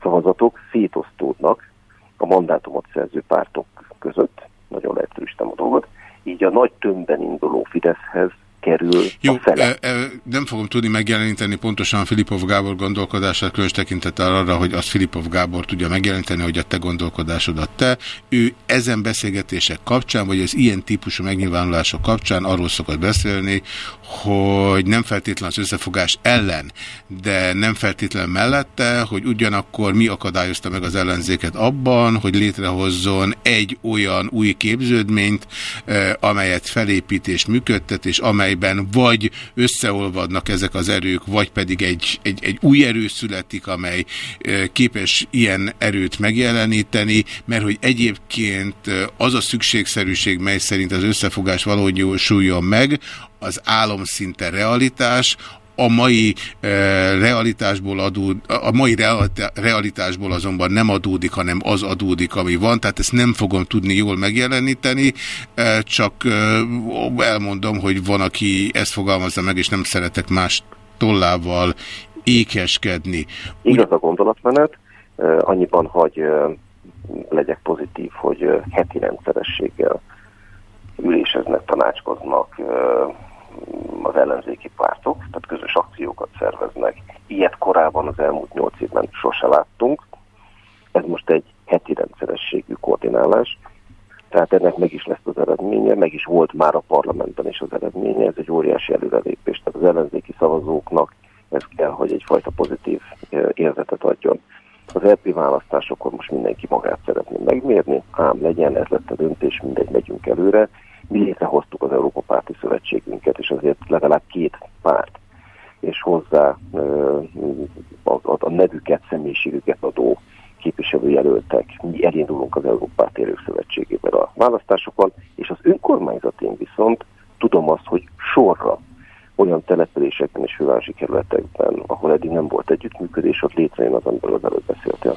szavazatok szétosztódnak a mandátumot szerző pártok között, nagyon lehetősítem a dolgot, így a nagy tömbben induló Fideszhez kerül Jó, a fele. E, e, nem fogom tudni megjeleníteni pontosan Filipov Gábor gondolkodását, különös tekintettel arra, hogy azt Filipov Gábor tudja megjeleníteni, hogy a te gondolkodásodat te. Ő ezen beszélgetések kapcsán, vagy az ilyen típusú megnyilvánulások kapcsán arról szokott beszélni, hogy nem feltétlen az összefogás ellen, de nem feltétlen mellette, hogy ugyanakkor mi akadályozta meg az ellenzéket abban, hogy létrehozzon egy olyan új képződményt, eh, amelyet felépít és működtet, és amelyben vagy összeolvadnak ezek az erők, vagy pedig egy, egy, egy új erő születik, amely képes ilyen erőt megjeleníteni, mert hogy egyébként az a szükségszerűség, mely szerint az összefogás valahogy jósuljon meg, az álomszinte realitás, a mai e, realitásból adód, a mai realitásból azonban nem adódik, hanem az adódik, ami van, tehát ezt nem fogom tudni jól megjeleníteni, e, csak e, elmondom, hogy van, aki ezt fogalmazza meg, és nem szeretek más tollával ékeskedni. Igaz a gondolatmenet, annyiban, hogy legyek pozitív, hogy heti rendszerességgel üléseznek, tanácskoznak, az ellenzéki pártok, tehát közös akciókat szerveznek. Ilyet korábban az elmúlt nyolc évben sose láttunk. Ez most egy heti rendszerességű koordinálás, tehát ennek meg is lesz az eredménye, meg is volt már a parlamentben is az eredménye, ez egy óriási előrelépés, tehát az ellenzéki szavazóknak ez kell, hogy egyfajta pozitív érzetet adjon. Az EP választásokon most mindenki magát szeretné megmérni, ám legyen, ez lett a döntés, mindegy, megyünk előre, mi létrehoztuk az Európa Párti Szövetségünket, és azért legalább két párt, és hozzá a, a, a nevüket, személyiségüket adó képviselőjelöltek, mi elindulunk az Európát Élők Szövetségében a választásokon, és az önkormányzatén viszont tudom azt, hogy sorra olyan településeken és fővárosi kerületekben, ahol eddig nem volt együttműködés, ott létrejön az, amiről az előbb beszéltél.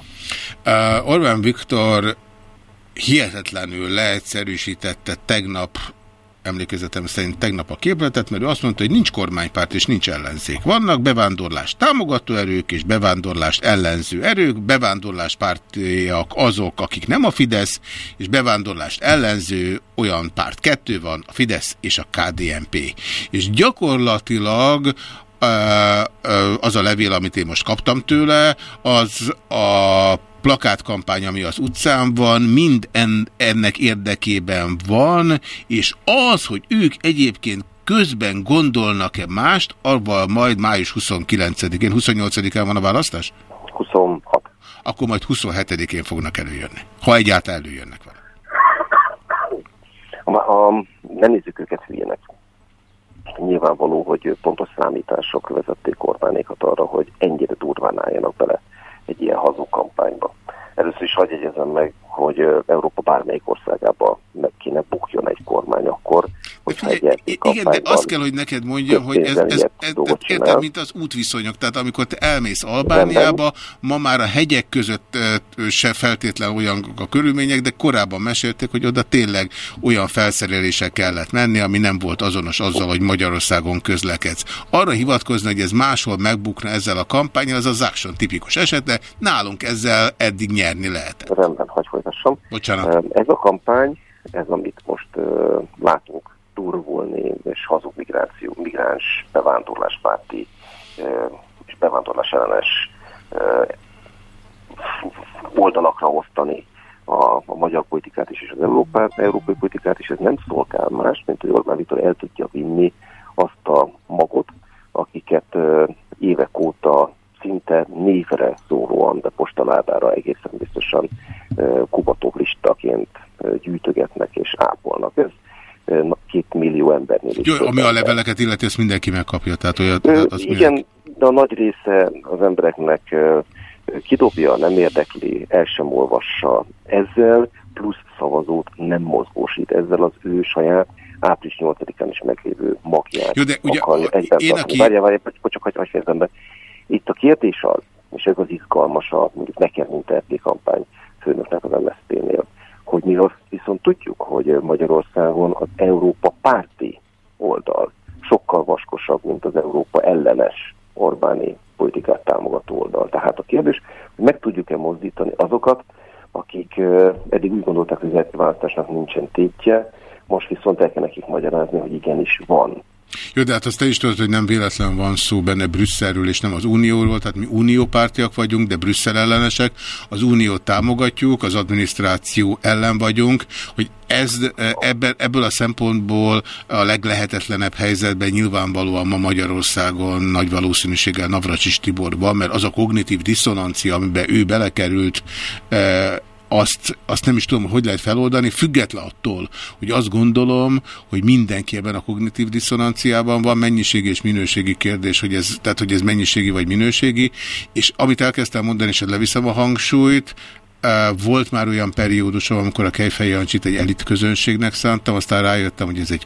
Uh, Orbán Viktor hihetetlenül leegyszerűsítette tegnap emlékezetem szerint tegnap a képletet, mert ő azt mondta, hogy nincs kormánypárt és nincs ellenzék. Vannak bevándorlást támogató erők és bevándorlást ellenző erők, bevándorlás pártiak azok, akik nem a Fidesz, és bevándorlást ellenző olyan párt kettő van, a Fidesz és a KDNP. És gyakorlatilag az a levél, amit én most kaptam tőle, az a plakátkampány, ami az utcán van, mind en, ennek érdekében van, és az, hogy ők egyébként közben gondolnak-e mást, avval majd május 29-én, 28-án van a választás? 26. Akkor majd 27-én fognak előjönni, ha egyáltalán előjönnek vele. Ha nem nézzük őket hülyének, nyilvánvaló, hogy pontos számítások vezették Orbánékat arra, hogy ennyire durván álljanak bele egy ilyen hazug kampányba. Először is hagyj egyezem meg, hogy Európa bármelyik országába meg kéne bukjon egy kormány akkor, hogyha egy Igen, de azt kell, hogy neked mondjam, hogy ez, ez, ez, ez érted, mint az útviszonyok. Tehát amikor te elmész Albániába, ma már a hegyek között se feltétlen olyan a körülmények, de korábban mesélték, hogy oda tényleg olyan felszerelések kellett menni, ami nem volt azonos azzal, hogy Magyarországon közlekedsz. Arra hivatkozni, hogy ez máshol megbukna ezzel a kampányal, az az Action tipikus eset, de nálunk ezzel eddig nyerni lehet. Rendben, hagyj folytassam. Bocsánat. Ez a kampány, ez amit most látunk durvulni, és hazug migráció, migráns bevándorláspárti és bevándorlás ellenes oldalakra osztani a, a magyar politikát is, és az Európa, európai politikát is, ez nem szolgál más, mint hogy Orbán Viktor el tudja vinni azt a magot, akiket évek óta szinte névre szólóan, de postaládára egészen biztosan kubató listaként gyűjtögetnek és ápolnak. Ez két millió embernél is. Jó, ami a leveleket illeti, ezt mindenki megkapja. Tehát olyat, az igen, mi... de a nagy része az embereknek kidobja, nem érdekli, el sem olvassa ezzel, plusz szavazót nem mozgósít ezzel az ő saját április 8-án is meglévő magját. Jó, de ugye én, aki... Várjál, várjál, csak hogy hagyj fejezem be. Itt a kérdés az, és ez az izgalmas, mondjuk nekem, mint RT kampány főnöknek az MSZP-nél, hogy mi azt viszont tudjuk, hogy Magyarországon az Európa párti oldal sokkal vaskosabb, mint az Európa ellenes Orbáni politikát támogató oldal. Tehát a kérdés, hogy meg tudjuk-e mozdítani azokat, akik eddig úgy gondolták, hogy az választásnak nincsen tétje, most viszont el kell nekik magyarázni, hogy igenis van. Jó, de hát azt te is tudod, hogy nem véletlen van szó benne Brüsszelről, és nem az Unióról, tehát mi uniópártiak vagyunk, de Brüsszel ellenesek, az Uniót támogatjuk, az adminisztráció ellen vagyunk, hogy ez, ebből, ebből a szempontból a leglehetetlenebb helyzetben nyilvánvalóan ma Magyarországon nagy valószínűséggel Navracsis Tibor van, mert az a kognitív diszonancia, amiben ő belekerült, eh, azt, azt nem is tudom, hogy lehet feloldani, független attól, hogy azt gondolom, hogy mindenki ebben a kognitív diszonanciában van, mennyiségi és minőségi kérdés, hogy ez, tehát hogy ez mennyiségi vagy minőségi, és amit elkezdtem mondani, és leviszem a hangsúlyt, volt már olyan periódusom, amikor a Kejfej Jancsit egy elit közönségnek szántam, aztán rájöttem, hogy ez egy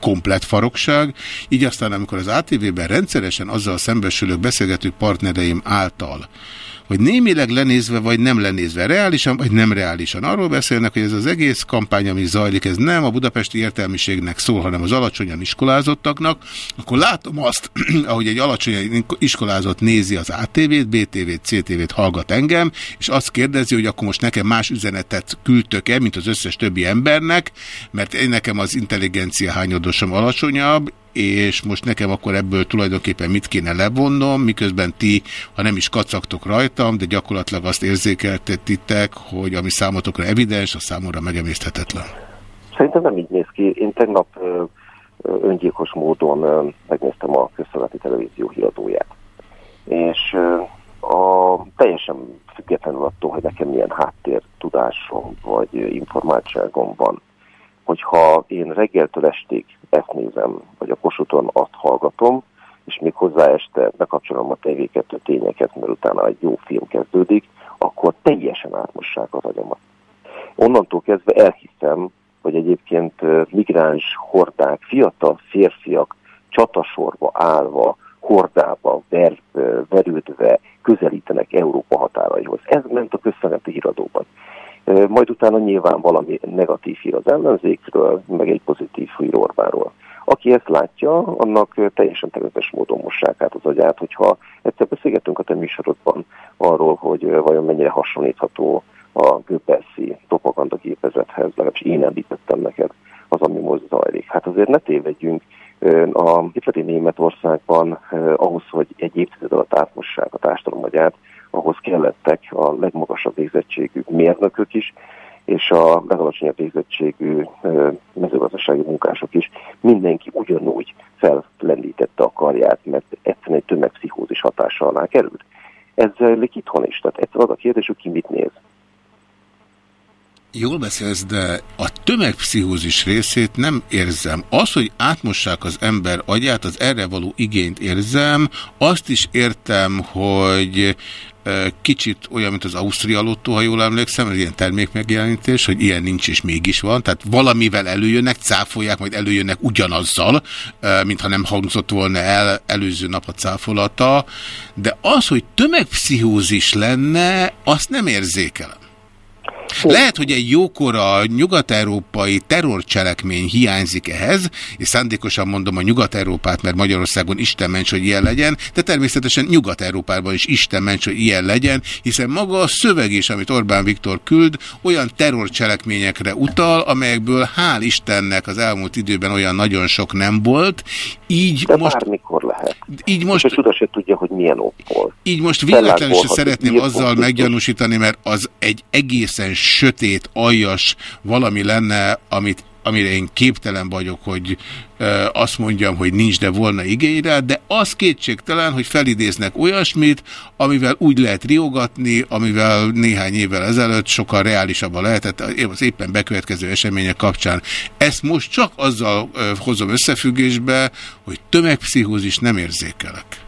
komplet farokság, így aztán amikor az ATV-ben rendszeresen azzal szembesülök beszélgető partnereim által, hogy némileg lenézve, vagy nem lenézve, reálisan, vagy nem reálisan. Arról beszélnek, hogy ez az egész kampány, ami zajlik, ez nem a budapesti értelmiségnek szól, hanem az alacsonyan iskolázottaknak, akkor látom azt, ahogy egy alacsonyan iskolázott nézi az ATV-t, BTV-t, CTV-t, hallgat engem, és azt kérdezi, hogy akkor most nekem más üzenetet küldtök-e, mint az összes többi embernek, mert én nekem az intelligencia hányadosom alacsonyabb, és most nekem akkor ebből tulajdonképpen mit kéne levonnom, miközben ti, ha nem is kacagtok rajtam, de gyakorlatilag azt érzékeltetitek, hogy ami számotokra evidens, a számomra megemészthetetlen. Szerintem nem így néz ki. Én tegnap öngyilkos módon megnéztem a közszolgálati televízió híradóját. És a, teljesen függetlenül attól, hogy nekem milyen háttér tudásom vagy informáltságom van, hogyha én reggeltől estig ezt nézem, vagy a kosuton azt hallgatom, és még hozzá este bekapcsolom a TV2 tényeket, mert utána egy jó film kezdődik, akkor teljesen átmossák az agyamat. Onnantól kezdve elhiszem, hogy egyébként migráns hordák, fiatal férfiak csatasorba állva, hordába, ver, verődve közelítenek Európa határaihoz. Ez ment a közszolgálati híradóban. Majd utána nyilván valami negatív hír az ellenzékről, meg egy pozitív hír Orbánról. Aki ezt látja, annak teljesen természetes módon mossák át az agyát, hogyha egyszer beszélgetünk a te műsorodban arról, hogy vajon mennyire hasonlítható a Göbbelszi propagandagépezethez, legalábbis én említettem neked az, ami most zajlik. Hát azért ne tévedjünk, a hitleri Németországban ahhoz, hogy egy évtized alatt átmossák a társadalomagyát, ahhoz kellettek a legmagasabb végzettségű mérnökök is, és a legalacsonyabb végzettségű mezőgazdasági munkások is. Mindenki ugyanúgy fellendítette a karját, mert egyszerűen egy tömegpszichózis hatása alá került. Ez zajlik itthon is. Tehát egyszer az a kérdés, hogy ki mit néz. Jól beszélsz, de a tömegpszichózis részét nem érzem. Az, hogy átmossák az ember agyát, az erre való igényt érzem. Azt is értem, hogy kicsit olyan, mint az Ausztria Lotto, ha jól emlékszem, ez ilyen termékmegjelenítés, hogy ilyen nincs és mégis van. Tehát valamivel előjönnek, cáfolják, majd előjönnek ugyanazzal, mintha nem hangzott volna el előző nap a cáfolata. De az, hogy tömegpszichózis lenne, azt nem érzékelem. Lehet, hogy egy jókora nyugat-európai terrorcselekmény hiányzik ehhez, és szándékosan mondom a Nyugat-Európát, mert Magyarországon Isten ments, hogy ilyen legyen, de természetesen Nyugat-Európában is Isten ments, hogy ilyen legyen, hiszen maga a szöveg is, amit Orbán Viktor küld, olyan terrorcselekményekre utal, amelyekből hál' Istennek az elmúlt időben olyan nagyon sok nem volt, így de most... bármikor lehet. Így most... És a se tudja, hogy milyen okból. Így most véletlenül se szeretném azzal meggyanúsítani, mert az egy egészen sötét, aljas valami lenne, amit amire én képtelen vagyok, hogy e, azt mondjam, hogy nincs, de volna igényre, de az kétségtelen, hogy felidéznek olyasmit, amivel úgy lehet riogatni, amivel néhány évvel ezelőtt sokkal reálisabban lehetett az éppen bekövetkező események kapcsán. Ezt most csak azzal e, hozom összefüggésbe, hogy tömegpszichózis nem érzékelek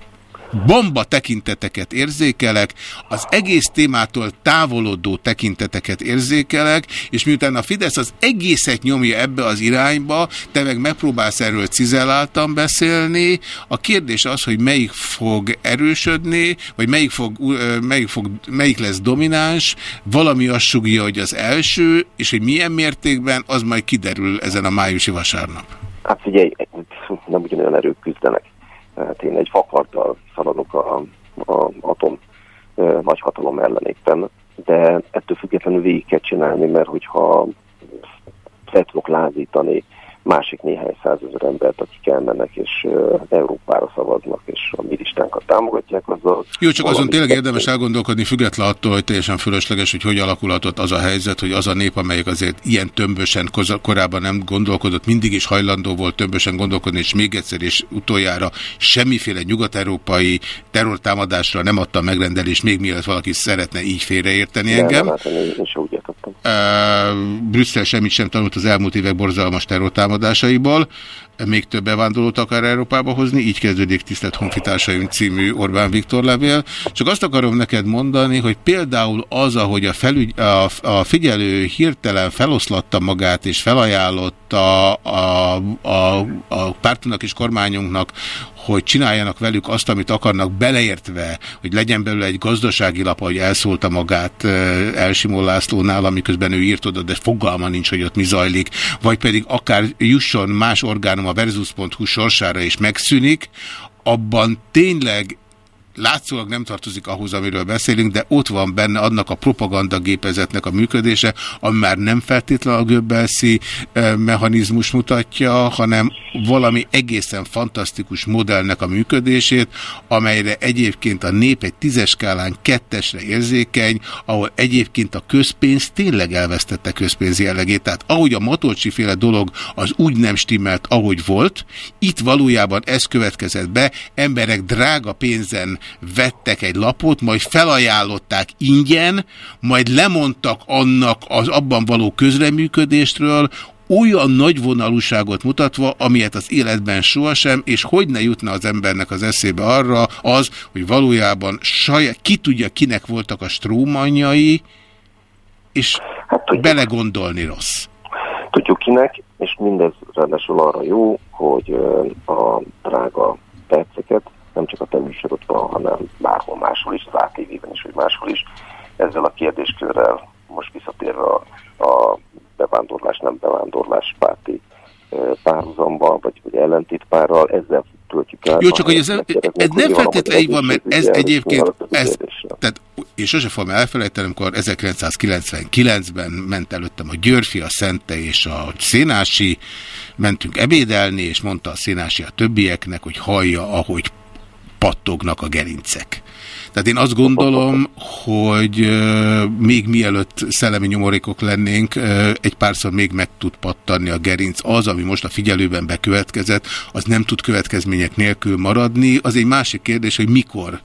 bomba tekinteteket érzékelek, az egész témától távolodó tekinteteket érzékelek, és miután a Fidesz az egészet nyomja ebbe az irányba, te meg megpróbálsz erről cizelláltan beszélni, a kérdés az, hogy melyik fog erősödni, vagy melyik, fog, melyik, fog, melyik lesz domináns, valami azt sugja, hogy az első, és hogy milyen mértékben, az majd kiderül ezen a májusi vasárnap. Hát figyelj, nem ugyanolyan erők küzdenek. Hát én egy fakarddal szaladok a, a atom nagyhatalom ellen éppen, de ettől függetlenül végig kell csinálni, mert hogyha fel tudok lázítani másik néhány százezer embert, akik elmennek és uh, Európára szavaznak, és a mi listánkat támogatják, azzal... Jó, csak azon tényleg érdemes elgondolkodni, független attól, hogy teljesen fölösleges, hogy hogy alakulhatott az a helyzet, hogy az a nép, amelyik azért ilyen tömbösen korábban nem gondolkodott, mindig is hajlandó volt tömbösen gondolkodni, és még egyszer és utoljára semmiféle nyugat-európai terrortámadásra nem adta megrendelést, még mielőtt valaki szeretne így félreérteni engem. Nem, hát én, én sem úgy értettem. Uh, Brüsszel semmit sem tanult az elmúlt évek borzalmas terrortámadásra, támadásaiból, még több bevándorlót akar Európába hozni, így kezdődik Tisztelt Honfitársaim című Orbán Viktor levél. Csak azt akarom neked mondani, hogy például az, ahogy a, felügy, a, a figyelő hirtelen feloszlatta magát és felajánlotta a, a, a pártunknak és kormányunknak, hogy csináljanak velük azt, amit akarnak, beleértve, hogy legyen belőle egy gazdasági lap, hogy elszólta magát Elsimó Lászlónál, amiközben ő írt oda, de fogalma nincs, hogy ott mi zajlik, vagy pedig akár jusson más orgánum a versus.hu sorsára és megszűnik, abban tényleg látszólag nem tartozik ahhoz, amiről beszélünk, de ott van benne annak a propagandagépezetnek a működése, ami már nem feltétlenül a göbbelszi mechanizmus mutatja, hanem valami egészen fantasztikus modellnek a működését, amelyre egyébként a nép egy tízes skálán kettesre érzékeny, ahol egyébként a közpénz tényleg elvesztette közpénz jellegét. Tehát ahogy a Matolcsi féle dolog az úgy nem stimmelt, ahogy volt, itt valójában ez következett be, emberek drága pénzen vettek egy lapot, majd felajánlották ingyen, majd lemondtak annak az abban való közreműködéstről, olyan nagy vonalúságot mutatva, amilyet az életben sohasem, és hogy ne jutna az embernek az eszébe arra az, hogy valójában saját, ki tudja, kinek voltak a strómanjai, és hát, belegondolni rossz. Tudjuk kinek, és mindez ráadásul arra jó, hogy a drága perceket nem csak a te műsorodban, hanem bárhol máshol is, az ATV-ben is, vagy máshol is, ezzel a kérdéskörrel most visszatérve a, a bevándorlás, nem bevándorlás párti párhuzamba, vagy, vagy ellentétpárral, ezzel töltjük el. Jó, csak hogy ez, ez nem feltétlenül van, mert ez egyébként, ez, tehát én sose fogom elfelejteni, amikor 1999-ben ment előttem a Györfi, a Szente és a Szénási, mentünk ebédelni, és mondta a Szénási a többieknek, hogy hallja, ahogy pattognak a gerincek. Tehát én azt gondolom, hogy még mielőtt szellemi nyomorékok lennénk, egy párszor még meg tud pattanni a gerinc. Az, ami most a figyelőben bekövetkezett, az nem tud következmények nélkül maradni. Az egy másik kérdés, hogy mikor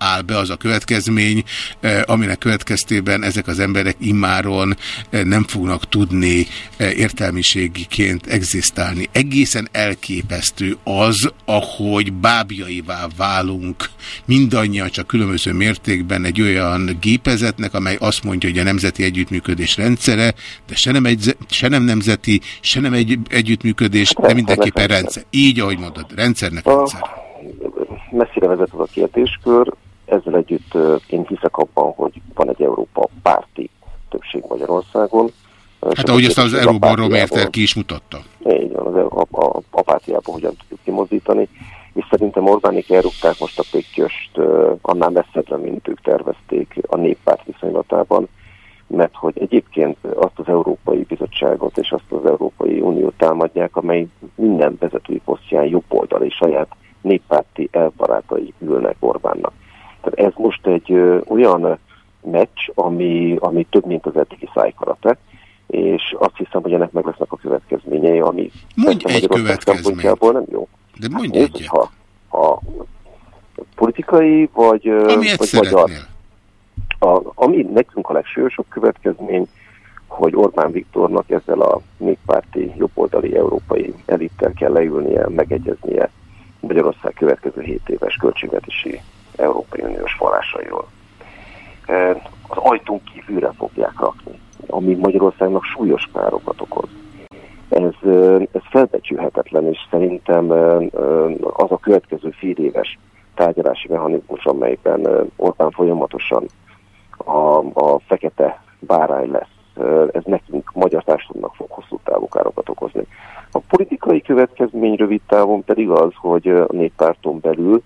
áll be az a következmény, eh, aminek következtében ezek az emberek immáron eh, nem fognak tudni eh, értelmiségiként egzisztálni. Egészen elképesztő az, ahogy bábjaivá válunk mindannyian csak különböző mértékben egy olyan gépezetnek, amely azt mondja, hogy a nemzeti együttműködés rendszere, de se nem, egy, se nem nemzeti, se nem egy együttműködés, de mindenképpen rendszer. Így, ahogy mondod, rendszernek rendszer. Messzire vezet az a kérdéskör, ezzel együtt én hiszek abban, hogy van egy Európa párti többség Magyarországon. Hát ahogy ezt az Euróbarométer ki is mutatta. Így van, az a, a, a pártiából hogyan tudjuk kimozdítani. És szerintem Orbánik elrúgták most a pékköst annál messzebbre, mint ők tervezték a néppárt viszonylatában, mert hogy egyébként azt az Európai Bizottságot és azt az Európai Uniót támadják, amely minden vezetői posztján és saját néppárti elbarátai ülnek Orbánnak. Tehát ez most egy ö, olyan meccs, ami, ami több, mint az eddigi szájkarate, és azt hiszem, hogy ennek meg lesznek a következményei, ami Mondj egy következményt. nem jó. De mondj hát, egy. Ha, ha politikai, vagy, vagy magyar. A, ami nekünk a legsősebb következmény, hogy Orbán Viktornak ezzel a néppárti jobboldali európai elittel kell leülnie, megegyeznie Magyarország következő 7 éves költségvetési Európai Uniós forrásairól. Az ajtón kívülre fogják rakni, ami Magyarországnak súlyos károkat okoz. Ez, ez felbecsülhetetlen, és szerintem az a következő fél éves tárgyalási mechanizmus, amelyben Orbán folyamatosan a, a fekete bárány lesz, ez nekünk, magyar társadalomnak fog hosszú távú károkat okozni. A politikai következmény rövid távon pedig az, hogy a néppárton belül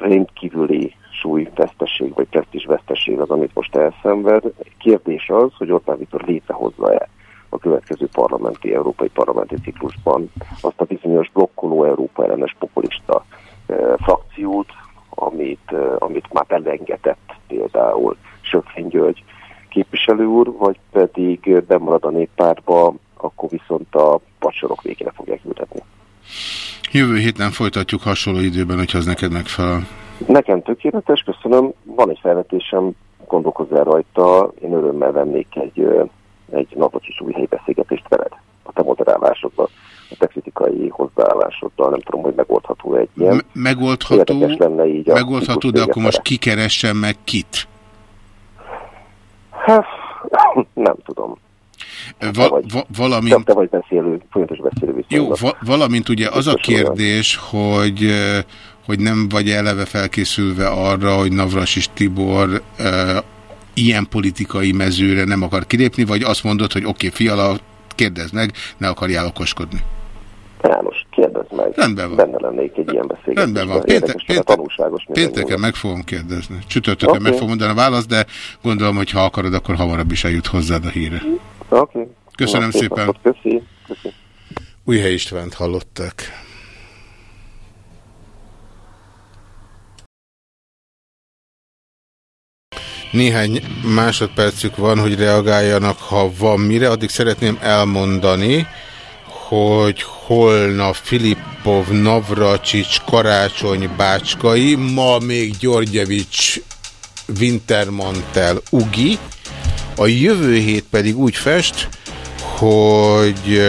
rendkívüli súlyvesztesség vagy presztízsvesztesség az, amit most elszenved. Kérdés az, hogy Orbán Viktor létrehozza-e a következő parlamenti, európai parlamenti ciklusban azt a bizonyos blokkoló Európa ellenes populista e, frakciót, amit, e, amit már belengetett például Sökfény György képviselő úr, vagy pedig bemarad a néppártba, akkor viszont a pacsorok végére fogják ültetni. Jövő héten folytatjuk hasonló időben, hogyha az neked megfelel. Nekem tökéletes, köszönöm. Van egy felvetésem, gondolkozzál rajta. Én örömmel vennék egy, egy napocsis új helybeszélgetést veled a te moderálásodban, a te kritikai hozzáállásoddal. Nem tudom, hogy megoldható egy ilyen. Me megoldható, lenne így megoldható de akkor most kikeressem meg kit? Hát, nem tudom. Va vagy, va valamint... Te vagy beszélő, folyamatos beszélő Jó, va valamint ugye az a kérdés, hogy, hogy nem vagy eleve felkészülve arra, hogy Navras és Tibor e, ilyen politikai mezőre nem akar kilépni, vagy azt mondod, hogy oké, okay, fiala, kérdezd meg, ne akarjál okoskodni. János, kérdezd meg. Rendben van. Benne lennék egy ilyen beszélgetés. Rendben van. Pénte, pénte, pénteken meg fogom kérdezni. Csütörtökön okay. meg fogom mondani a választ, de gondolom, hogy ha akarod, akkor hamarabb is eljut hozzád a híre. Oké. Okay. Köszönöm Na, szépen. Köszi. Köszi. Újhely Istvánt hallottak. Néhány másodpercük van, hogy reagáljanak, ha van mire. Addig szeretném elmondani, hogy holnap Filippov, Navracsics, Karácsony, Bácskai, ma még Györgyevics, Wintermantel, Ugi, a jövő hét pedig úgy fest, hogy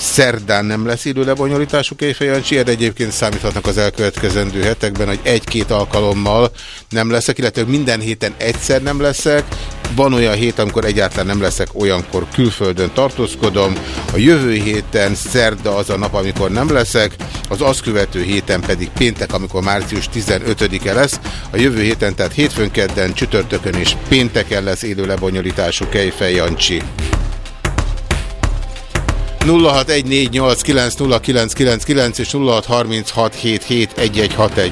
szerdán nem lesz idő lebonyolítású Kéfejancsi, erre egyébként számíthatnak az elkövetkezendő hetekben, hogy egy-két alkalommal nem leszek, illetve minden héten egyszer nem leszek, Van olyan hét, amikor egyáltalán nem leszek olyankor külföldön tartózkodom. A jövő héten szerda az a nap, amikor nem leszek. Az azt követő héten pedig péntek, amikor március 15-e lesz. A jövő héten, tehát hétfőn, kedden, csütörtökön és pénteken lesz élő lebonyolítású Kejfej. 0614890999 és 0636771161.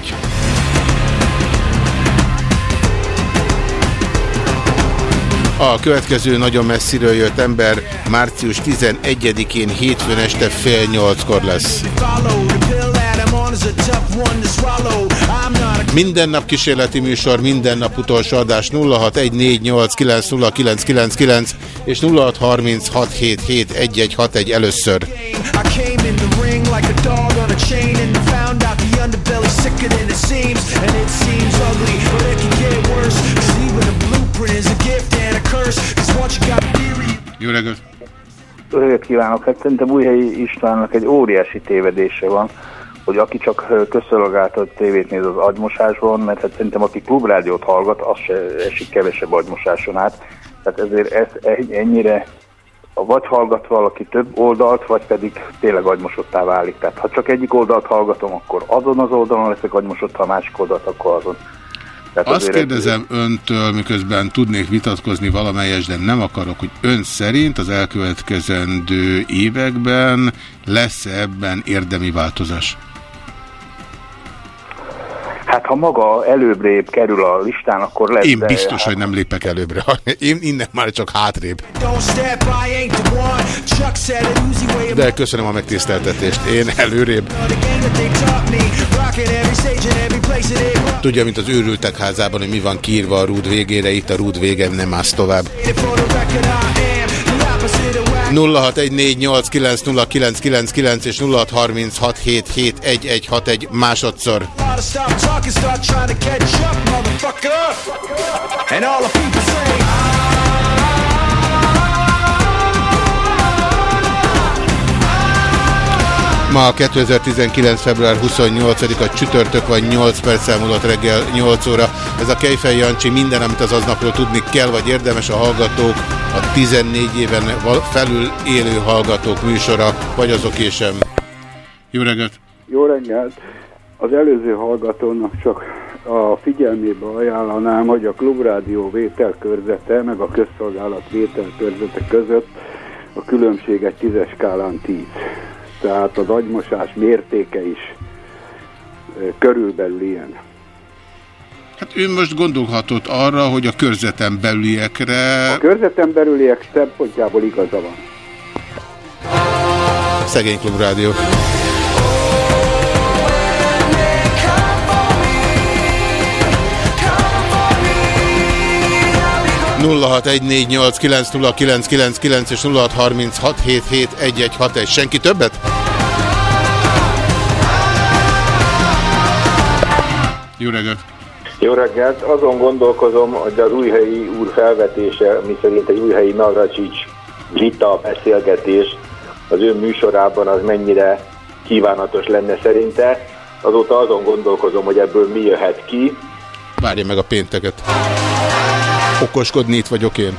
A következő nagyon messziről jött ember március 11-én hétfőn este fél nyolckor lesz. Minden nap kísérleti műsor, minden nap utolsó adás 0614890999 és 0636771161 először. Jó reggelt! Öröket kívánok! Hát szerintem Újhelyi Istvánnak egy óriási tévedése van hogy aki csak közszolgáltat tévét néz az agymosásban, mert hát szerintem aki klubrádiót hallgat, az se esik kevesebb agymosáson át. Tehát ezért ez ennyire vagy hallgat valaki több oldalt, vagy pedig tényleg agymosottá válik. Tehát ha csak egyik oldalt hallgatom, akkor azon az oldalon leszek agymosott, ha a másik oldalt, akkor azon. Tehát Azt kérdezem ez... öntől, miközben tudnék vitatkozni valamelyes, de nem akarok, hogy ön szerint az elkövetkezendő években lesz -e ebben érdemi változás? Hát ha maga előbbre kerül a listán, akkor lesz. Én biztos, hát... hogy nem lépek előbbre. Én innen már csak hátrébb. De köszönöm a megtiszteltetést. Én előrébb. Tudja, mint az őrültek házában, hogy mi van kiírva a rúd végére, itt a rúd vége nem áll tovább. 0614890999 és 0636771161 másodszor. And all the people say Ma 2019. február 28-a csütörtök van 8 perc elmúlott reggel 8 óra. Ez a Kejfej Jancsi minden, amit az aznapról tudni kell, vagy érdemes a hallgatók, a 14 éven felül élő hallgatók műsora, vagy azok sem. Jó reggelt! Jó reggelt! Az előző hallgatónak csak a figyelmébe ajánlanám, hogy a klubrádió vételkörzete, meg a közszolgálat vételkörzete között a különbség egy tízes skálán 10 tehát az agymosás mértéke is körülbelül ilyen. Hát ő most gondolhatott arra, hogy a körzeten belüliekre... A körzeten belüliek szempontjából igaza van. Szegény Klub Rádió. 0614890999 és 0636771161. Senki többet? Jó reggelt! Jó reggelt! Azon gondolkozom, hogy az újhelyi úr felvetése, mi szerint egy újhelyi Navracsics vita, beszélgetés az ön műsorában az mennyire kívánatos lenne szerinte. Azóta azon gondolkozom, hogy ebből mi jöhet ki. Várja meg a pénteket. Okoskodni itt vagyok én.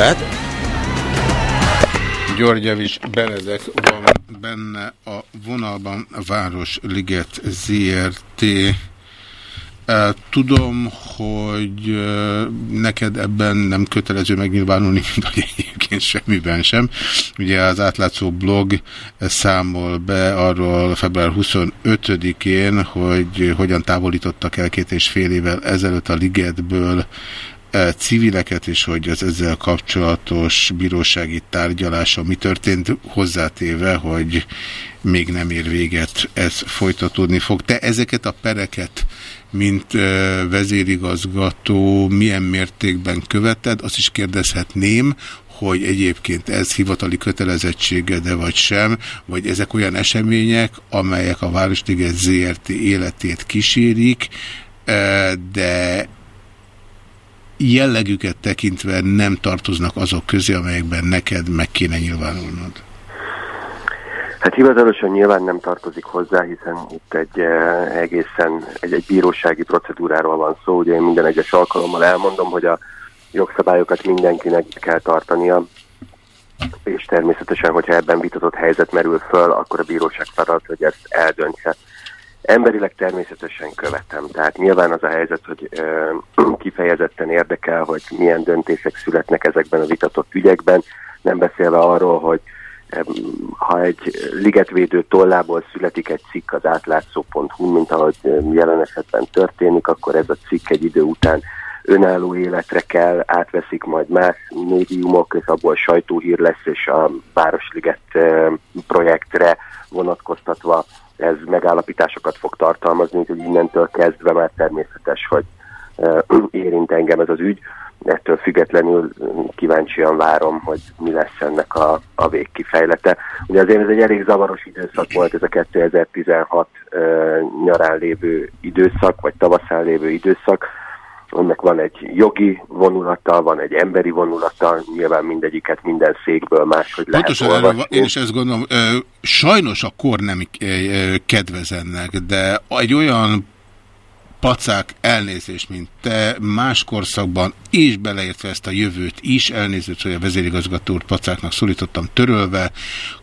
Lehet? Györgyevics Benedek van benne a vonalban Városliget ZRT. Tudom, hogy neked ebben nem kötelező megnyilvánulni, hogy egyébként semmiben sem. Ugye az átlátszó blog számol be arról február 25-én, hogy hogyan távolítottak el két és fél évvel ezelőtt a ligetből civileket, és hogy az ezzel kapcsolatos bírósági tárgyalása mi történt, hozzátéve, hogy még nem ér véget, ez folytatódni fog. Te ezeket a pereket, mint e, vezérigazgató, milyen mértékben követed? Azt is kérdezhetném, hogy egyébként ez hivatali kötelezettsége, de vagy sem, vagy ezek olyan események, amelyek a Városliget ZRT életét kísérik, e, de jellegüket tekintve nem tartoznak azok közé, amelyekben neked meg kéne nyilvánulnod. Hát hivatalosan nyilván nem tartozik hozzá, hiszen itt egy e, egészen egy, egy bírósági procedúráról van szó. Ugye én minden egyes alkalommal elmondom, hogy a jogszabályokat mindenkinek kell tartania, és természetesen, hogyha ebben vitatott helyzet merül föl, akkor a bíróság feladat, hogy ezt eldöntse. Emberileg természetesen követem. Tehát nyilván az a helyzet, hogy ö, kifejezetten érdekel, hogy milyen döntések születnek ezekben a vitatott ügyekben, nem beszélve arról, hogy ha egy ligetvédő tollából születik egy cikk az átlátszó.hu, mint ahogy jelen esetben történik, akkor ez a cikk egy idő után önálló életre kell, átveszik majd más médiumok, és abból sajtóhír lesz, és a Városliget projektre vonatkoztatva ez megállapításokat fog tartalmazni, úgyhogy innentől kezdve már természetes, hogy érint engem ez az ügy. Ettől függetlenül kíváncsian várom, hogy mi lesz ennek a, a végkifejlete. Ugye azért ez egy elég zavaros időszak volt, ez a 2016 nyarán lévő időszak, vagy tavaszán lévő időszak, ennek van egy jogi vonulata, van egy emberi vonulata, nyilván mindegyiket minden székből máshogy lehet Pontosan erről, én is ezt gondolom, sajnos a kor nem kedvez ennek, de egy olyan pacák elnézést, mint te más korszakban, és beleértve ezt a jövőt is, elnézést, hogy a vezérigazgató úr pacáknak szólítottam törölve,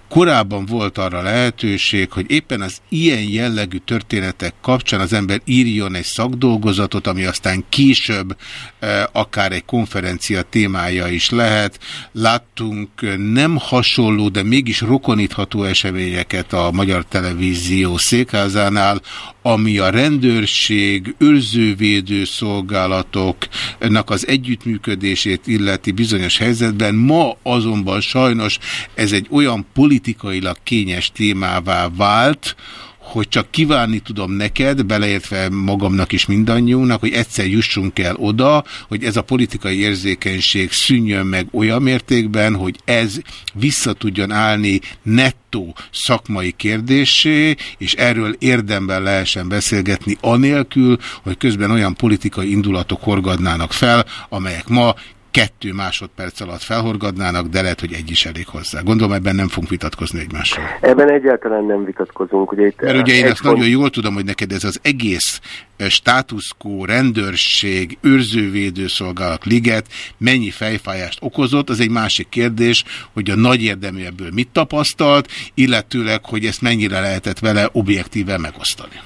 Korábban volt arra lehetőség, hogy éppen az ilyen jellegű történetek kapcsán az ember írjon egy szakdolgozatot, ami aztán később e, akár egy konferencia témája is lehet. Láttunk nem hasonló, de mégis rokonítható eseményeket a Magyar Televízió székházánál, ami a rendőrség, őrzővédő szolgálatoknak az együttműködését illeti bizonyos helyzetben. Ma azonban sajnos ez egy olyan politikailag kényes témává vált, hogy csak kívánni tudom neked, beleértve magamnak is mindannyiunknak, hogy egyszer jussunk el oda, hogy ez a politikai érzékenység szűnjön meg olyan mértékben, hogy ez vissza tudjon állni nettó szakmai kérdésé, és erről érdemben lehessen beszélgetni anélkül, hogy közben olyan politikai indulatok horgadnának fel, amelyek ma kettő másodperc alatt felhorgadnának, de lehet, hogy egy is elég hozzá. Gondolom, ebben nem fogunk vitatkozni egymással. Ebben egyáltalán nem vitatkozunk. Ugye itt Mert ugye én ezt nagyon jól tudom, hogy neked ez az egész státuszkó, rendőrség, őrzővédőszolgálat, liget mennyi fejfájást okozott, az egy másik kérdés, hogy a nagy érdemű ebből mit tapasztalt, illetőleg, hogy ezt mennyire lehetett vele objektíve megosztani.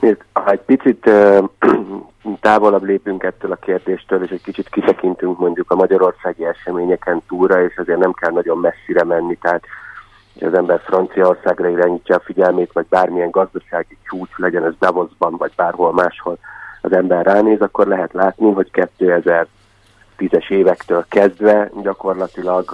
Nézd, ha egy picit távolabb lépünk ettől a kérdéstől, és egy kicsit kitekintünk mondjuk a magyarországi eseményeken túlra, és azért nem kell nagyon messzire menni, tehát hogy az ember Franciaországra irányítja a figyelmét, vagy bármilyen gazdasági csúcs, legyen ez Davosban, vagy bárhol máshol az ember ránéz, akkor lehet látni, hogy 2010-es évektől kezdve gyakorlatilag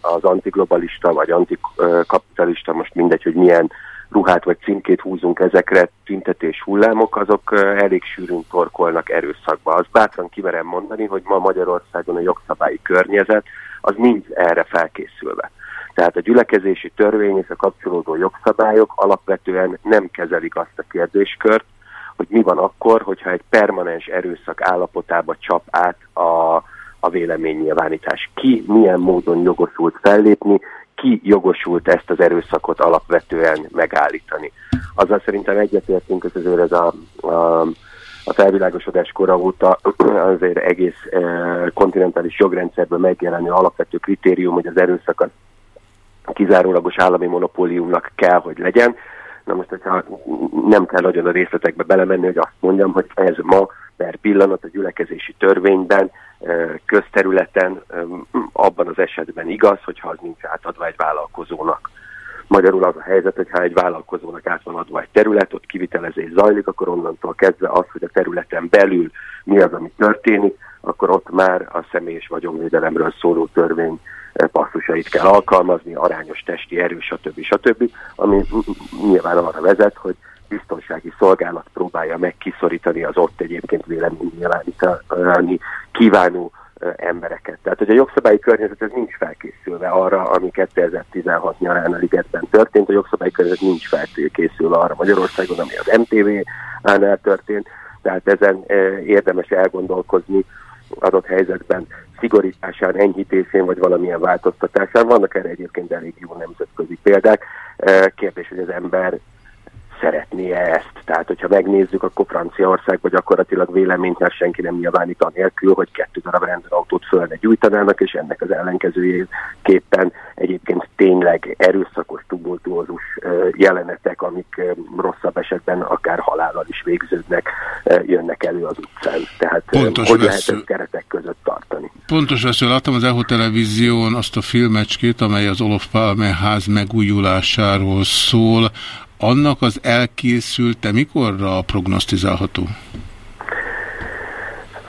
az antiglobalista, vagy antikapitalista, most mindegy, hogy milyen ruhát vagy címkét húzunk ezekre, tüntetés hullámok, azok elég sűrűn torkolnak erőszakba. Azt bátran kimerem mondani, hogy ma Magyarországon a jogszabályi környezet az mind erre felkészülve. Tehát a gyülekezési törvény és a kapcsolódó jogszabályok alapvetően nem kezelik azt a kérdéskört, hogy mi van akkor, hogyha egy permanens erőszak állapotába csap át a, a véleménynyilvánítás. Ki milyen módon jogosult fellépni, ki jogosult ezt az erőszakot alapvetően megállítani. Azzal szerintem egyetértünk, hogy azért ez a, a, a felvilágosodás kora óta azért egész e, kontinentális jogrendszerben megjelenő alapvető kritérium, hogy az erőszak az kizárólagos állami monopóliumnak kell, hogy legyen. Na most, hogyha nem kell nagyon a részletekbe belemenni, hogy azt mondjam, hogy ez ma per pillanat a gyülekezési törvényben közterületen abban az esetben igaz, hogyha az nincs átadva egy vállalkozónak. Magyarul az a helyzet, hogy ha egy vállalkozónak át van adva egy terület, ott kivitelezés zajlik, akkor onnantól kezdve az, hogy a területen belül mi az, ami történik, akkor ott már a személyes vagyonvédelemről szóló törvény passzusait kell alkalmazni, arányos testi erő, stb. stb., ami nyilván arra vezet, hogy biztonsági szolgálat próbálja meg kiszorítani az ott egyébként vélemény nyilvánítani kívánó embereket. Tehát, hogy a jogszabályi környezet ez nincs felkészülve arra, ami 2016 nyarán a ligetben történt, a jogszabályi környezet nincs felkészülve arra Magyarországon, ami az MTV-nál történt, tehát ezen érdemes elgondolkozni adott helyzetben szigorításán, enyhítésén, vagy valamilyen változtatásán. Vannak erre egyébként elég jó nemzetközi példák. Kérdés, hogy az ember szeretné -e ezt. Tehát, hogyha megnézzük, akkor Franciaországban gyakorlatilag véleményt már senki nem nyilvánít anélkül, hogy kettő darab rendőrautót föl ne gyújtanának, és ennek az ellenkezőjéképpen egyébként tényleg erőszakos, tumultuózus jelenetek, amik rosszabb esetben akár halállal is végződnek, jönnek elő az utcán. Tehát Pontos hogy lehet ezt keretek között tartani? Pontos vesző, láttam az EHO televízión azt a filmecskét, amely az Olof Palme ház megújulásáról szól, annak az elkészülte mikorra prognosztizálható?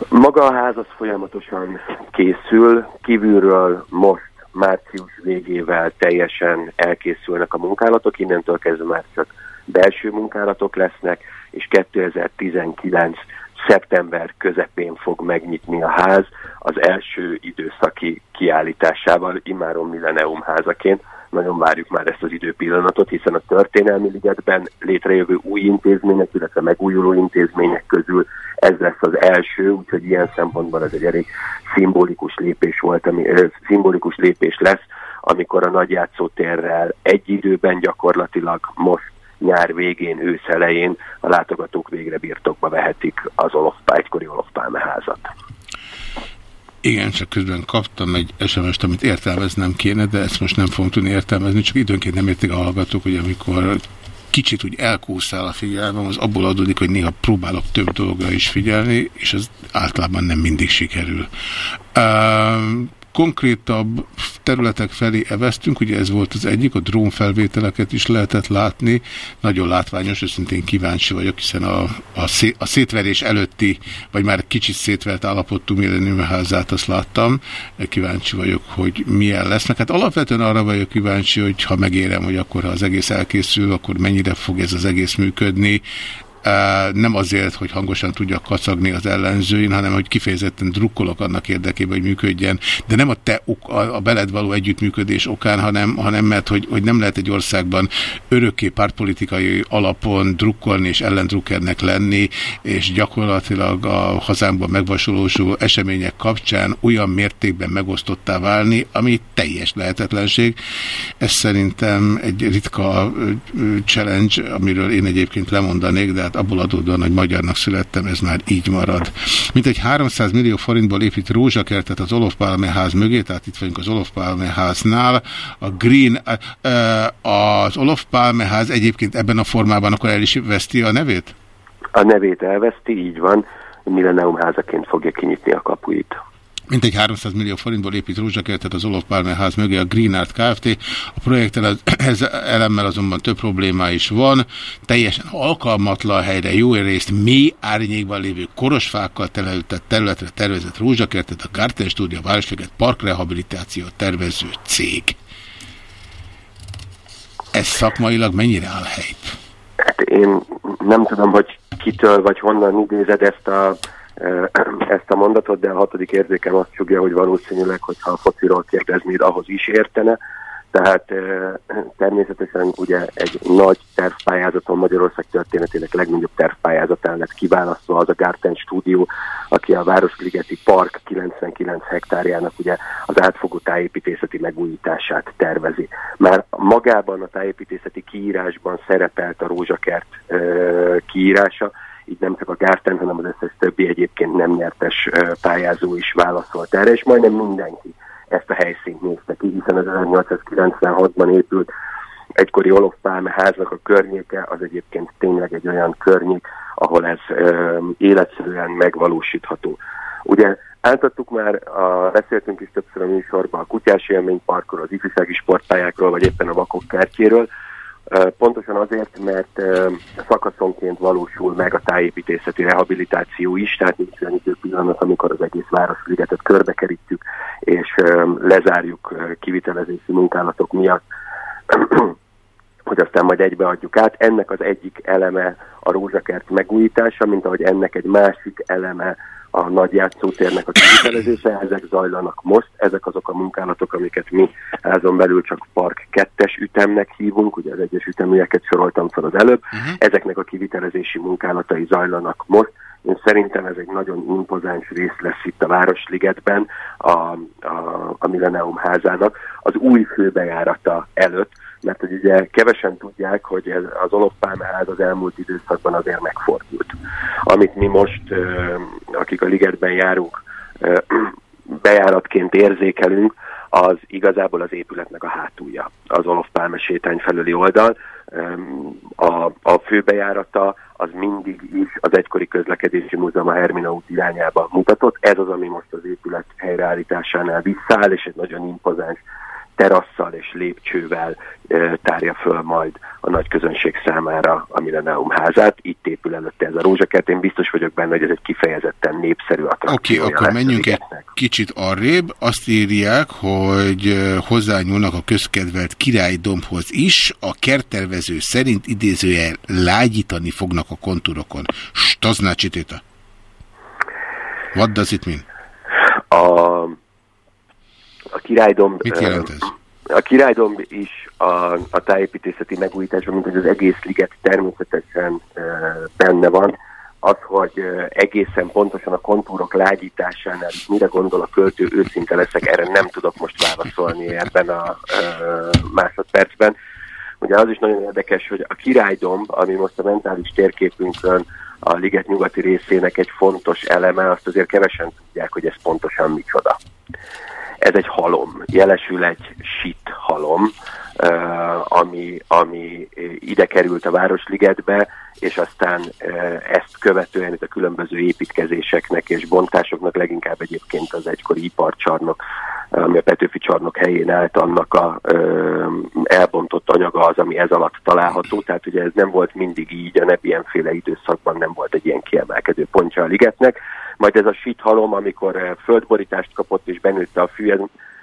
Maga a ház az folyamatosan készül, kívülről most március végével teljesen elkészülnek a munkálatok, innentől kezdve már csak belső munkálatok lesznek, és 2019 szeptember közepén fog megnyitni a ház az első időszaki kiállításával, immáron Millennium házaként, nagyon várjuk már ezt az időpillanatot, hiszen a történelmi ligetben létrejövő új intézmények, illetve megújuló intézmények közül ez lesz az első, úgyhogy ilyen szempontból ez egy elég szimbolikus lépés volt, ami, ö, szimbolikus lépés lesz, amikor a nagyjátszótérrel egy időben gyakorlatilag most nyár végén, ősz elején a látogatók végre birtokba vehetik az Olof, egykori Olof Pálme házat. Igen, csak közben kaptam egy SMS-t, amit értelmeznem kéne, de ezt most nem fogom tudni értelmezni, csak időnként nem értik a hallgatók, hogy amikor kicsit úgy elkúszál a figyelmem, az abból adódik, hogy néha próbálok több dologra is figyelni, és ez általában nem mindig sikerül. Konkrétabb területek felé eveztünk, ugye ez volt az egyik, a drónfelvételeket is lehetett látni, nagyon látványos, őszintén kíváncsi vagyok, hiszen a, a, szé, a szétverés előtti, vagy már kicsit szétvert állapotú millenniumházát azt láttam, kíváncsi vagyok, hogy milyen lesz, meg hát alapvetően arra vagyok kíváncsi, hogy ha megérem, hogy akkor ha az egész elkészül, akkor mennyire fog ez az egész működni, nem azért, hogy hangosan tudjak kacagni az ellenzőin, hanem hogy kifejezetten drukkolok annak érdekében, hogy működjen, de nem a te a, a beled való együttműködés okán, hanem, hanem mert, hogy, hogy nem lehet egy országban örökké pártpolitikai alapon drukkolni és ellendrukkernek lenni, és gyakorlatilag a hazánkban megvasolósú események kapcsán olyan mértékben megosztottá válni, ami teljes lehetetlenség. Ez szerintem egy ritka challenge, amiről én egyébként lemondanék, de hát tehát abból adódóan, hogy magyarnak születtem, ez már így marad. Mint egy 300 millió forintból épít rózsakertet az Olof Palme ház mögé, tehát itt vagyunk az Olof Palme háznál. A Green, az Olof Palme ház egyébként ebben a formában akkor el is veszti a nevét? A nevét elveszti, így van. Millennium házaként fogja kinyitni a kapuit mintegy 300 millió forintból épít rózsakertet az Olof Palme ház mögé a Green Art Kft. A projekten ez elemmel azonban több probléma is van. Teljesen alkalmatlan helyre jó részt mély árnyékban lévő korosfákkal telelített területre tervezett rózsakertet a Garten Studio Városleget parkrehabilitáció tervező cég. Ez szakmailag mennyire áll helyt? Hát én nem tudom, hogy kitől vagy honnan idézed ezt a ezt a mondatot, de a hatodik érzékem azt sugja, hogy valószínűleg, hogyha a fociról kérdeznéd, ahhoz is értene. Tehát természetesen ugye egy nagy tervpályázaton Magyarország történetének legnagyobb tervpályázatán lett kiválasztva az a Garten Studio, aki a Városligeti Park 99 hektárjának ugye az átfogó tájépítészeti megújítását tervezi. Már magában a tájépítészeti kiírásban szerepelt a rózsakert kiírása, így nem csak a Gárten, hanem az összes többi egyébként nem nyertes pályázó is válaszolt erre, és majdnem mindenki ezt a helyszínt nézte ki, hiszen az 1896-ban épült egykori Olof Pálme háznak a környéke, az egyébként tényleg egy olyan környék, ahol ez ö, életszerűen megvalósítható. Ugye Áltattuk már, a, beszéltünk is többször a műsorban a kutyás élményparkról, az ifjúsági sportpályákról, vagy éppen a vakok kertjéről Pontosan azért, mert szakaszonként valósul meg a tájépítészeti rehabilitáció is, tehát nincs olyan időpillanat, amikor az egész városligetet körbekerítjük, és lezárjuk kivitelezési munkálatok miatt, hogy aztán majd egybeadjuk át. Ennek az egyik eleme a rózsakert megújítása, mint ahogy ennek egy másik eleme a nagy játszótérnek a kivitelezése, ezek zajlanak most, ezek azok a munkálatok, amiket mi házon belül csak Park 2-es ütemnek hívunk, ugye az egyes üteműeket soroltam fel az előbb, uh-huh. ezeknek a kivitelezési munkálatai zajlanak most, én szerintem ez egy nagyon impozáns rész lesz itt a Városligetben, a, a, a Millennium házának, az új főbejárata előtt, mert hogy ugye kevesen tudják, hogy ez, az Oloppálmeház az elmúlt időszakban azért megfordult. Amit mi most, akik a ligetben járunk, bejáratként érzékelünk, az igazából az épületnek a hátulja, az Olof Pálme sétány felüli oldal. A, a főbejárata az mindig is az egykori közlekedési múzeum a Hermina út irányába mutatott. Ez az, ami most az épület helyreállításánál visszáll, és egy nagyon impozáns terasszal és lépcsővel tárja föl majd a nagy közönség számára a Millennium házát. Itt épül előtte ez a rózsakert. Én biztos vagyok benne, hogy ez egy kifejezetten népszerű attrakció. Oké, okay, akkor menjünk egy kicsit arrébb. Azt írják, hogy hozzányúlnak a közkedvelt királydombhoz is. A kertervező szerint idézője lágyítani fognak a kontúrokon. Staznácsitéta. What does it mean? A királydomb... Mit jelent ez? A királydomb is a, a tájépítészeti megújításban, mint hogy az egész liget természetesen e, benne van. Az, hogy egészen pontosan a kontúrok lágyításánál mire gondol a költő, őszinte leszek, erre nem tudok most válaszolni ebben a e, másodpercben. Ugye az is nagyon érdekes, hogy a királydomb, ami most a mentális térképünkön a liget nyugati részének egy fontos eleme, azt azért kevesen tudják, hogy ez pontosan micsoda ez egy halom, jelesül egy sit halom, ami, ami ide került a Városligetbe, és aztán ezt követően itt a különböző építkezéseknek és bontásoknak, leginkább egyébként az egykori iparcsarnok, ami a Petőfi csarnok helyén állt, annak a elbontott anyaga az, ami ez alatt található, tehát ugye ez nem volt mindig így, a ilyenféle időszakban nem volt egy ilyen kiemelkedő pontja a ligetnek, majd ez a sithalom, amikor eh, földborítást kapott és benőtte a fű,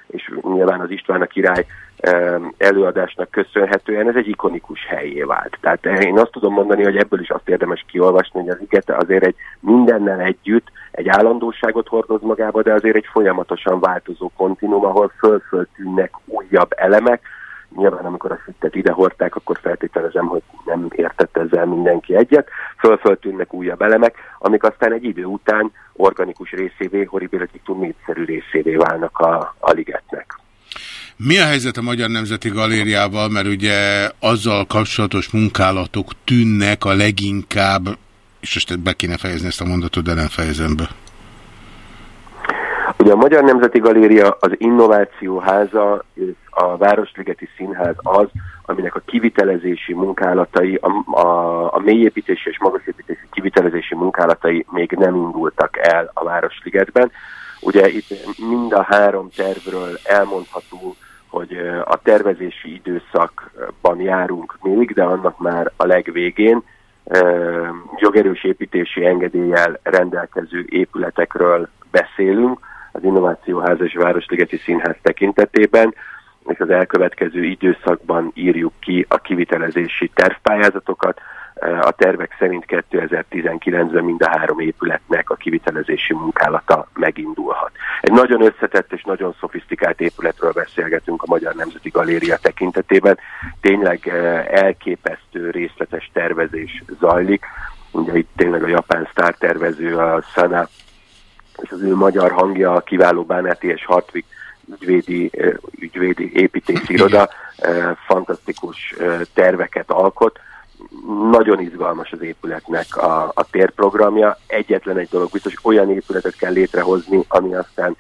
és nyilván az István a király előadásnak köszönhetően ez egy ikonikus helyé vált. Tehát eh, én azt tudom mondani, hogy ebből is azt érdemes kiolvasni, hogy az Igete azért egy mindennel együtt egy állandóságot hordoz magába, de azért egy folyamatosan változó kontinum, ahol föl-föl tűnnek újabb elemek, Nyilván, amikor a süttet ide hordták, akkor feltételezem, hogy nem értett ezzel mindenki egyet. Fölföltűnnek újabb elemek, amik aztán egy idő után organikus részévé, horribilitiktum népszerű részévé válnak a, a ligetnek. Mi a helyzet a Magyar Nemzeti Galériával, mert ugye azzal kapcsolatos munkálatok tűnnek a leginkább, és most be kéne fejezni ezt a mondatot, de nem fejezem be. Ugye a Magyar Nemzeti Galéria az innováció háza, és a Városligeti Színház az, aminek a kivitelezési munkálatai, a, a, a mélyépítési és magasépítési kivitelezési munkálatai még nem indultak el a Városligetben. Ugye itt mind a három tervről elmondható, hogy a tervezési időszakban járunk még, de annak már a legvégén jogerős építési engedéllyel rendelkező épületekről beszélünk, az Innovációház és Városligeti Színház tekintetében, és az elkövetkező időszakban írjuk ki a kivitelezési tervpályázatokat. A tervek szerint 2019-ben mind a három épületnek a kivitelezési munkálata megindulhat. Egy nagyon összetett és nagyon szofisztikált épületről beszélgetünk a Magyar Nemzeti Galéria tekintetében. Tényleg eh, elképesztő részletes tervezés zajlik. Ugye itt tényleg a japán sztártervező, a Sana és az ő magyar hangja a kiváló Bánáti és Hartwig ügyvédi, ügyvédi építési iroda fantasztikus terveket alkot. Nagyon izgalmas az épületnek a, a térprogramja. Egyetlen egy dolog biztos, olyan épületet kell létrehozni, ami aztán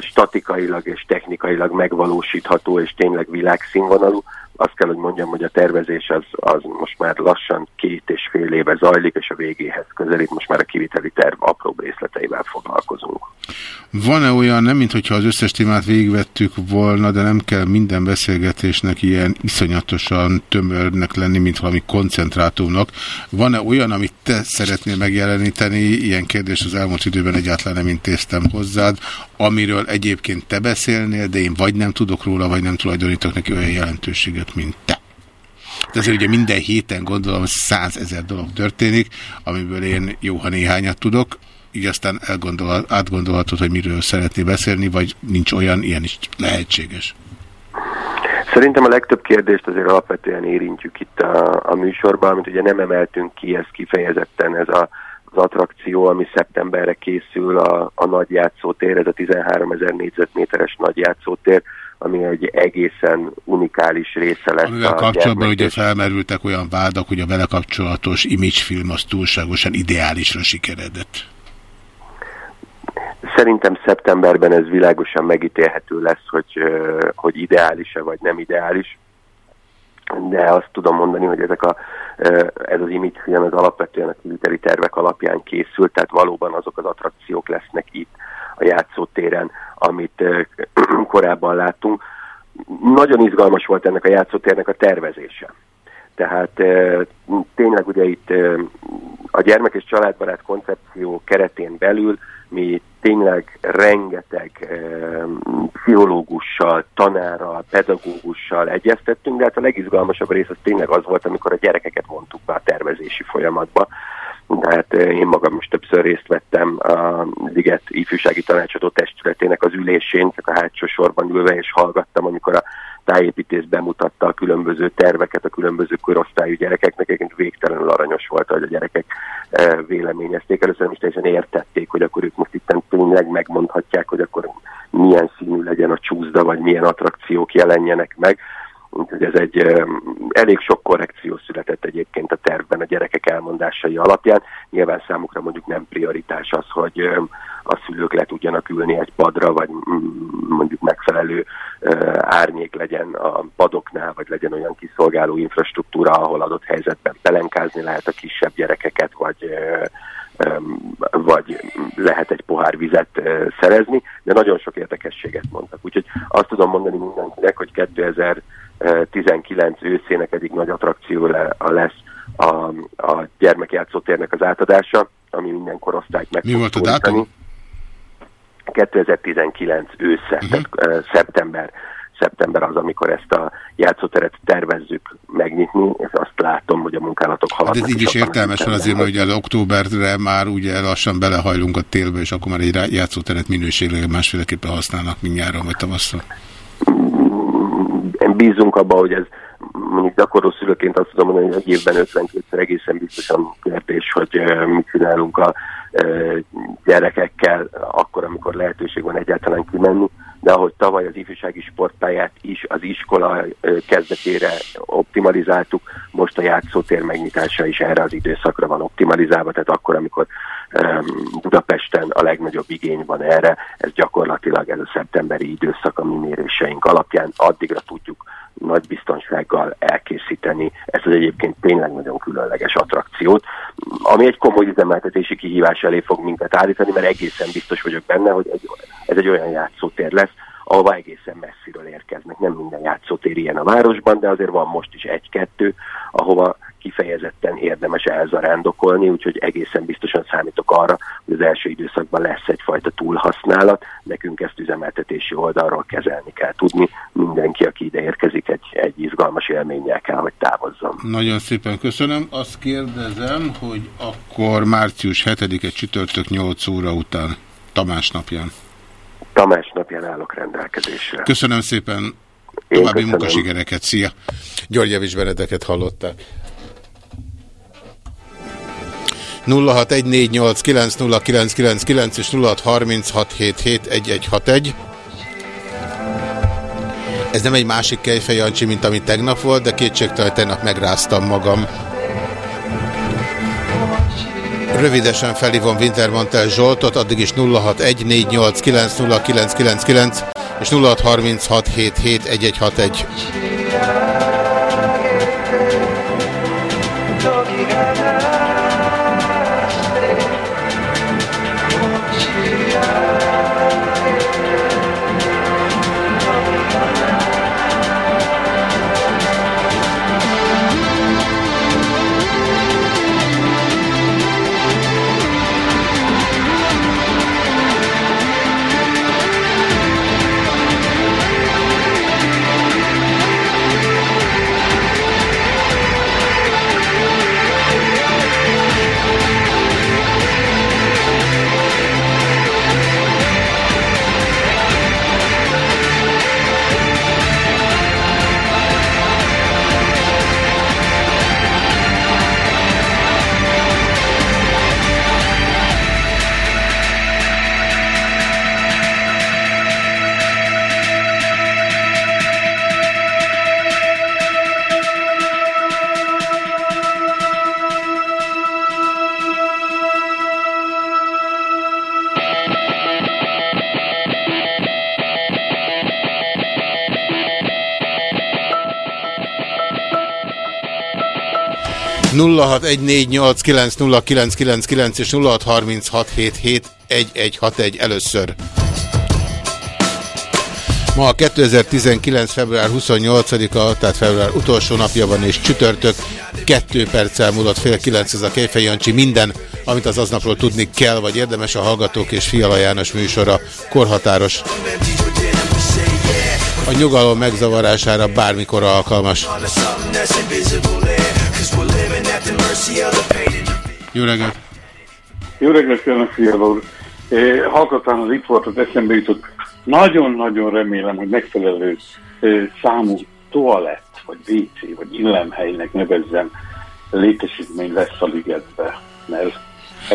statikailag és technikailag megvalósítható és tényleg világszínvonalú. Azt kell, hogy mondjam, hogy a tervezés az, az most már lassan két és fél éve zajlik, és a végéhez közelít, most már a kiviteli terv apró részleteivel foglalkozunk. Van-e olyan, nem mintha az összes témát végigvettük volna, de nem kell minden beszélgetésnek ilyen iszonyatosan tömörnek lenni, mint valami koncentrátumnak. Van-e olyan, amit te szeretnél megjeleníteni, ilyen kérdés az elmúlt időben egyáltalán nem intéztem hozzád, amiről egyébként te beszélnél, de én vagy nem tudok róla, vagy nem tulajdonítok neki olyan jelentőséget, mint te. De azért ugye minden héten gondolom százezer dolog történik, amiből én jó, ha néhányat tudok, így aztán elgondol, átgondolhatod, hogy miről szeretné beszélni, vagy nincs olyan, ilyen is lehetséges. Szerintem a legtöbb kérdést azért alapvetően érintjük itt a, a műsorban, amit ugye nem emeltünk ki, ez kifejezetten ez a, az attrakció, ami szeptemberre készül a, a nagy játszótér, ez a 13 ezer négyzetméteres nagy játszótér, ami egy egészen unikális része lesz. Amivel kapcsolatban ugye felmerültek olyan vádak, hogy a vele kapcsolatos imagefilm az túlságosan ideálisra sikeredett. Szerintem szeptemberben ez világosan megítélhető lesz, hogy, hogy ideális-e vagy nem ideális. De azt tudom mondani, hogy ezek a, ez az imagefilm az alapvetően a kiviteli tervek alapján készült, tehát valóban azok az attrakciók lesznek itt a játszótéren, amit korábban láttunk. Nagyon izgalmas volt ennek a játszótérnek a tervezése. Tehát tényleg ugye itt a gyermek és családbarát koncepció keretén belül mi tényleg rengeteg eh, pszichológussal, tanárral, pedagógussal egyeztettünk, de hát a legizgalmasabb rész az tényleg az volt, amikor a gyerekeket vontuk be a tervezési folyamatba. Tehát én magam is többször részt vettem a Liget ifjúsági tanácsadó testületének az ülésén, csak a hátsó sorban ülve és hallgattam, amikor a tájépítész bemutatta a különböző terveket a különböző korosztályú gyerekeknek, egyébként végtelenül aranyos volt, hogy a gyerekek eh, véleményezték. Először is teljesen értették, hogy akkor ők most itt tényleg megmondhatják, hogy akkor milyen színű legyen a csúszda, vagy milyen attrakciók jelenjenek meg. Úgyhogy ez egy elég sok korrekció született egyébként a tervben a gyerekek elmondásai alapján. Nyilván számukra mondjuk nem prioritás az, hogy a szülők le tudjanak ülni egy padra, vagy mondjuk megfelelő árnyék legyen a padoknál, vagy legyen olyan kiszolgáló infrastruktúra, ahol adott helyzetben pelenkázni lehet a kisebb gyerekeket, vagy vagy lehet egy pohár vizet szerezni, de nagyon sok érdekességet mondtak. Úgyhogy azt tudom mondani mindenkinek, hogy 2019 őszének egyik nagy attrakció lesz a, a gyermekjátszótérnek az átadása, ami minden korosztályt meg Mi volt a dátum? 2019 ősze, uh -huh. tehát szeptember szeptember az, amikor ezt a játszóteret tervezzük megnyitni, és azt látom, hogy a munkálatok haladnak. Hát ez így is értelmes van azért, mert ugye az októberre már ugye lassan belehajlunk a télbe, és akkor már egy játszóteret minőségileg másféleképpen használnak, mint nyáron vagy tavasszal. Bízunk abba, hogy ez mondjuk gyakorló szülőként azt tudom mondani, hogy egy évben 52-szer egészen biztosan kérdés, hogy mit csinálunk a gyerekekkel, akkor, amikor lehetőség van egyáltalán kimenni, de ahogy tavaly az ifjúsági sportpályát is az iskola kezdetére optimalizáltuk, most a játszótér megnyitása is erre az időszakra van optimalizálva, tehát akkor, amikor Budapesten a legnagyobb igény van erre, ez gyakorlatilag ez a szeptemberi időszak a mi méréseink alapján, addigra tudjuk nagy biztonsággal elkészíteni ezt az egyébként tényleg nagyon különleges attrakciót, ami egy komoly üzemeltetési kihívás elé fog minket állítani, mert egészen biztos vagyok benne, hogy ez egy olyan játszótér lesz, ahova egészen messziről érkeznek. Nem minden játszótér ilyen a városban, de azért van most is egy-kettő, ahova kifejezetten érdemes elzarándokolni, úgyhogy egészen biztosan számítok arra, hogy az első időszakban lesz egyfajta túlhasználat, nekünk ezt üzemeltetési oldalról kezelni kell tudni. Mindenki, aki ide érkezik, egy, egy izgalmas élménnyel kell, hogy távozzon. Nagyon szépen köszönöm. Azt kérdezem, hogy akkor március 7-e csütörtök 8 óra után, Tamás napján. Tamás napján állok rendelkezésre. Köszönöm szépen. További munkasikereket. Szia! György Javis Benedeket hallották. 0614890999 és 0636771161. Ez nem egy másik Kejfej Jancsi, mint ami tegnap volt, de kétségtelen tegnap megráztam magam. Rövidesen felhívom Wintermantel Zsoltot, addig is 0614890999 és 0636771161. 0614890999 és 0636771161 először. Ma a 2019. február 28-a, tehát február utolsó napja van és csütörtök. Kettő perccel múlott fél kilenc ez a Kejfej Jancsi. Minden, amit az aznapról tudni kell, vagy érdemes a Hallgatók és Fiala János műsora korhatáros. A nyugalom megzavarására bármikor alkalmas. Jó reggelt! Jó reggelt kívánok, Fiala úr! Hallgatán az itt volt, az eszembe jutott. Nagyon-nagyon remélem, hogy megfelelő számú toalett, vagy WC, vagy illemhelynek nevezzem létesítmény lesz a ligetbe, mert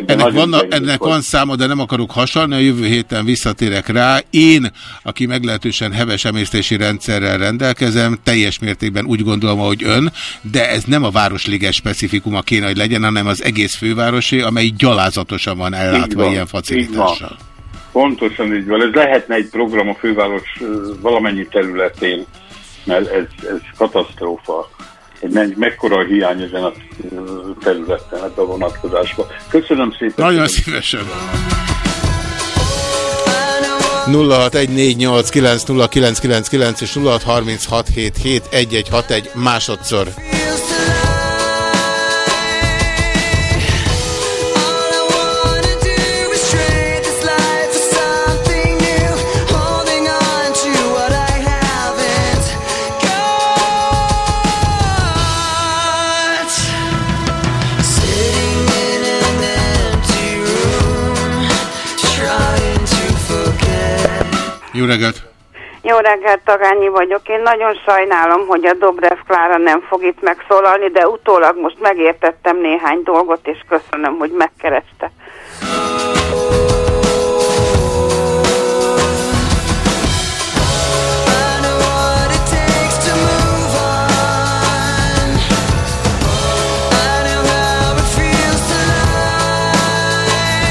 ennek, van, ennek van száma, de nem akarok hasalni, a jövő héten visszatérek rá. Én, aki meglehetősen heves emésztési rendszerrel rendelkezem, teljes mértékben úgy gondolom, ahogy ön, de ez nem a Városliges specifikuma kéne, hogy legyen, hanem az egész fővárosi, amely gyalázatosan van ellátva van, ilyen facilitással. Pontosan így van. Ez lehetne egy program a főváros valamennyi területén, mert ez, ez katasztrófa hogy menj, mekkora a hiány ezen a területen, ebben a vonatkozásban. Köszönöm szépen. Nagyon szívesen. 0614890999 és 0636771161 másodszor. Jó reggelt! Jó reggelt, Tagányi vagyok. Én nagyon sajnálom, hogy a Dobrev Klára nem fog itt megszólalni, de utólag most megértettem néhány dolgot, és köszönöm, hogy megkereste.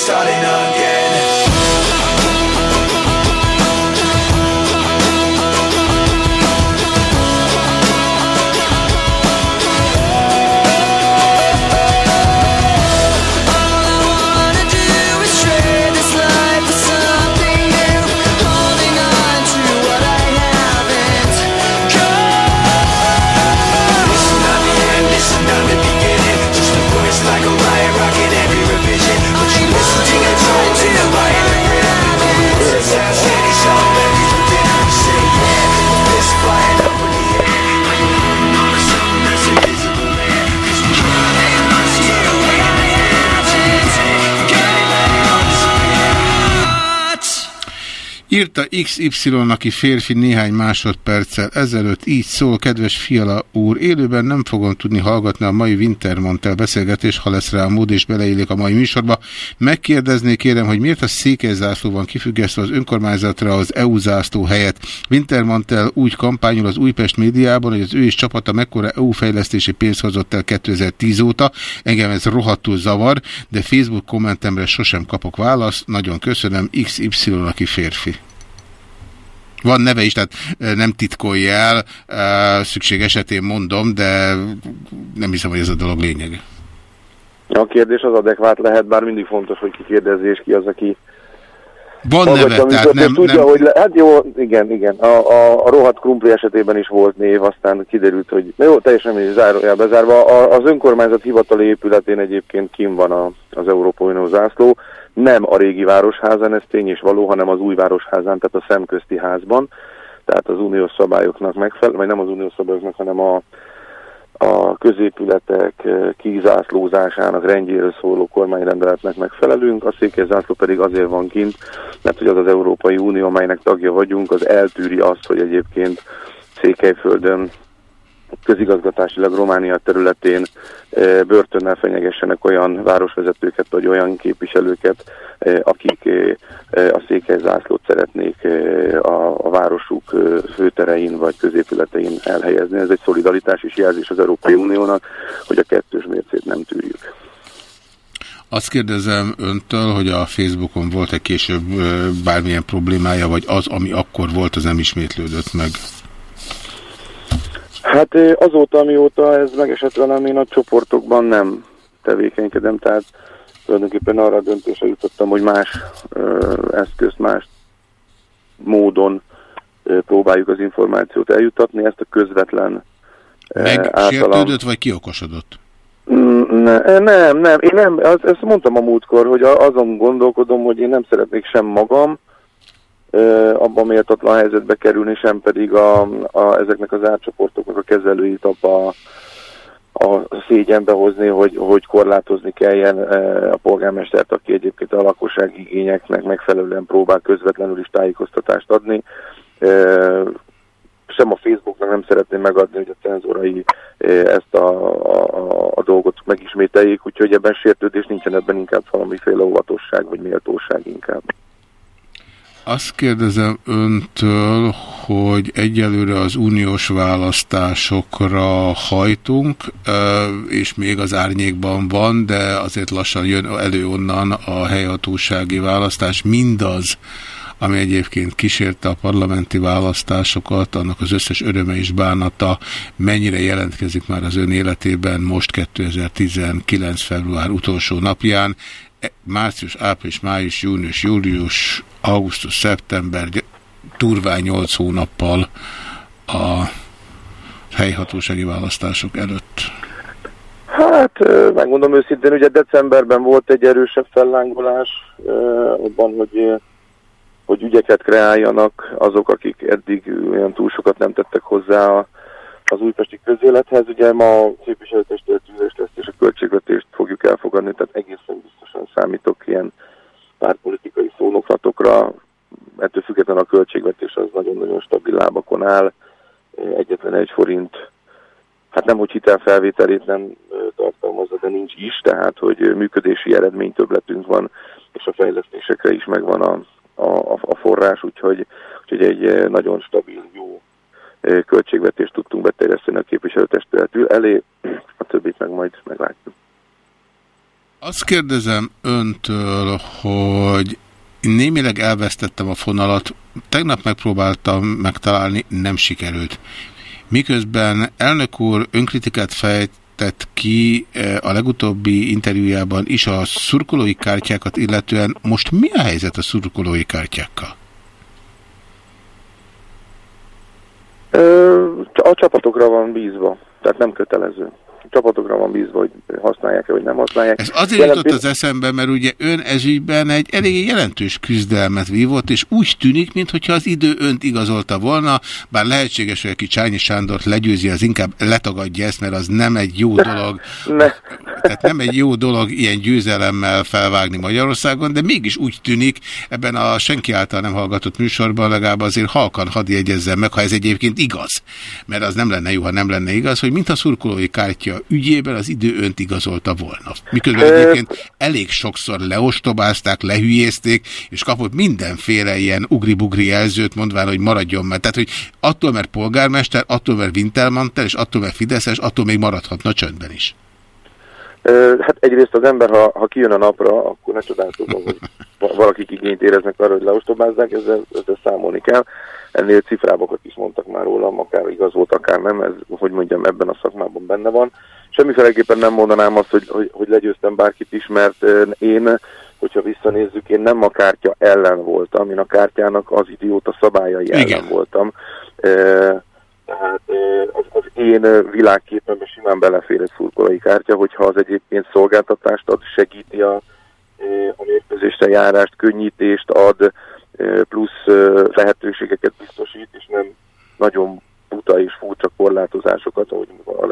Starting again Írta XY, aki férfi néhány másodperccel ezelőtt így szól, kedves Fiala úr, élőben nem fogom tudni hallgatni a mai Wintermantel beszélgetés, ha lesz rá a mód és beleillik a mai műsorba. Megkérdeznék kérem, hogy miért a székelyzászló van kifüggesztve az önkormányzatra az EU zászló helyett. Wintermantel úgy kampányol az Újpest médiában, hogy az ő és csapata mekkora EU fejlesztési pénzt hozott el 2010 óta. Engem ez rohadtul zavar, de Facebook kommentemre sosem kapok választ. Nagyon köszönöm. XY, aki férfi. Van neve is, tehát nem titkolja el, szükség esetén mondom, de nem hiszem, hogy ez a dolog lényege. A kérdés az adekvát lehet, bár mindig fontos, hogy ki kérdezi, és ki az, aki van neve, tehát nem, tudja, nem... hogy le, hát jó, igen, igen. A, a, a rohadt krumpli esetében is volt név, aztán kiderült, hogy na jó, teljesen is zárójel bezárva. A, az önkormányzat hivatali épületén egyébként kim van a, az Európai Unió zászló nem a régi városházán, ez tény és való, hanem az új városházán, tehát a szemközti házban, tehát az uniós szabályoknak megfelel, vagy nem az uniós szabályoknak, hanem a, a középületek eh, kizászlózásának rendjéről szóló kormányrendeletnek megfelelünk, a székelyzászló pedig azért van kint, mert hogy az az Európai Unió, amelynek tagja vagyunk, az eltűri azt, hogy egyébként Székelyföldön közigazgatásilag Románia területén e, börtönnel fenyegessenek olyan városvezetőket, vagy olyan képviselőket, e, akik e, a székelyzászlót szeretnék a városuk főterein vagy középületein elhelyezni. Ez egy szolidaritás és jelzés az Európai Uniónak, hogy a kettős mércét nem tűrjük. Azt kérdezem öntől, hogy a Facebookon volt-e később bármilyen problémája, vagy az, ami akkor volt, az nem ismétlődött meg? Hát azóta, amióta ez megesett velem, én a csoportokban nem tevékenykedem, tehát tulajdonképpen arra a döntésre jutottam, hogy más ö, eszközt, más módon ö, próbáljuk az információt eljutatni, ezt a közvetlen Megsértődött, vagy kiokosodott? Mm, ne, nem, nem, én nem, az, ezt mondtam a múltkor, hogy azon gondolkodom, hogy én nem szeretnék sem magam, abban méltatlan helyzetbe kerülni, sem pedig a, a, ezeknek az átcsoportoknak a kezelőit abba a szégyenbe hozni, hogy, hogy korlátozni kelljen a polgármestert, aki egyébként a lakosság igényeknek megfelelően próbál közvetlenül is tájékoztatást adni. Sem a Facebooknak nem szeretném megadni, hogy a cenzorai ezt a, a, a dolgot megismételjék, úgyhogy ebben sértődés nincsen, ebben inkább valamiféle óvatosság vagy méltóság inkább. Azt kérdezem öntől, hogy egyelőre az uniós választásokra hajtunk, és még az árnyékban van, de azért lassan jön elő onnan a helyhatósági választás. Mindaz, ami egyébként kísérte a parlamenti választásokat, annak az összes öröme és bánata mennyire jelentkezik már az ön életében most 2019. február utolsó napján, március, április, május, június, július, augusztus, szeptember, turván 8 hónappal a helyhatósági választások előtt? Hát, megmondom őszintén, ugye decemberben volt egy erősebb fellángolás abban, hogy, hogy ügyeket kreáljanak azok, akik eddig olyan túl sokat nem tettek hozzá az újpesti közélethez. Ugye ma a képviselőtestületülés lesz, és a költségvetést fogjuk elfogadni, tehát egészen biztosan számítok ilyen pártpolitikai szónoklatokra. Ettől függetlenül a költségvetés az nagyon-nagyon stabil lábakon áll. Egyetlen egy forint, hát nem, hogy hitelfelvételét nem tartalmazza, de nincs is, tehát, hogy működési eredmény többletünk van, és a fejlesztésekre is megvan a, a, a forrás, úgyhogy, úgyhogy egy nagyon stabil, jó költségvetést tudtunk beterjeszteni a képviselőtestületül elé, a többit meg majd meglátjuk. Azt kérdezem öntől, hogy némileg elvesztettem a fonalat, tegnap megpróbáltam megtalálni, nem sikerült. Miközben elnök úr önkritikát fejtett ki a legutóbbi interjújában is a szurkolói kártyákat illetően, most mi a helyzet a szurkolói kártyákkal? A csapatokra van bízva, tehát nem kötelező. Csapatokra van bízva, hogy használják-e, vagy nem használják. Ez azért Jelen jutott az eszembe, mert ugye ön ezügyben egy elég jelentős küzdelmet vívott, és úgy tűnik, mintha az idő önt igazolta volna, bár lehetséges, hogy aki Csányi Sándort legyőzi, az inkább letagadja ezt, mert az nem egy jó dolog. Ne. Tehát nem egy jó dolog ilyen győzelemmel felvágni Magyarországon, de mégis úgy tűnik ebben a senki által nem hallgatott műsorban legalább azért halkan hadd jegyezzem meg, ha ez egyébként igaz, mert az nem lenne jó, ha nem lenne igaz, hogy mint a szurkolói kártya ügyében az idő önt igazolta volna. Miközben egyébként elég sokszor leostobázták, lehülyézték, és kapott mindenféle ilyen ugri-bugri jelzőt, mondván, hogy maradjon meg. Tehát, hogy attól, mert polgármester, attól, mert Wintermantel, és attól, mert Fideszes, attól még maradhatna csöndben is. Hát egyrészt az ember, ha, ha kijön a napra, akkor ne csodálkozom, hogy valakik igényt éreznek arra, hogy leostobázzák, ezzel, ezzel számolni kell. Ennél cifrábokat is mondtak már rólam, akár igaz volt, akár nem, ez, hogy mondjam, ebben a szakmában benne van. Semmiféleképpen nem mondanám azt, hogy, hogy, hogy legyőztem bárkit is, mert én, hogyha visszanézzük, én nem a kártya ellen voltam, én a kártyának az idióta szabályai Igen. ellen voltam. Tehát az, az én világképemben simán belefér egy szurkolai kártya, hogyha az egyébként szolgáltatást ad, segíti a, a mérkőzésre járást, könnyítést ad, plusz lehetőségeket biztosít, és nem nagyon buta és furcsa korlátozásokat, ahogy a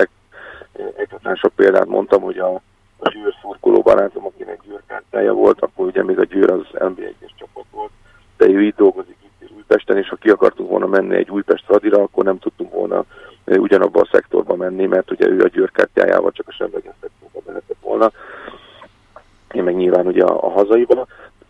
legegyetlensabb példát mondtam, hogy a, a Győr szurkoló barátom, akinek Győr kártyája volt, akkor ugye még a Győr az NB1-es csapat volt, de ő itt dolgozik itt Újpesten, és ha ki akartunk volna menni egy Újpest Radira, akkor nem tudtunk volna ugyanabban a szektorba menni, mert ugye ő a Győr kártyájával csak a semleges szektorba mehetett volna. Én meg nyilván ugye a, a hazaiba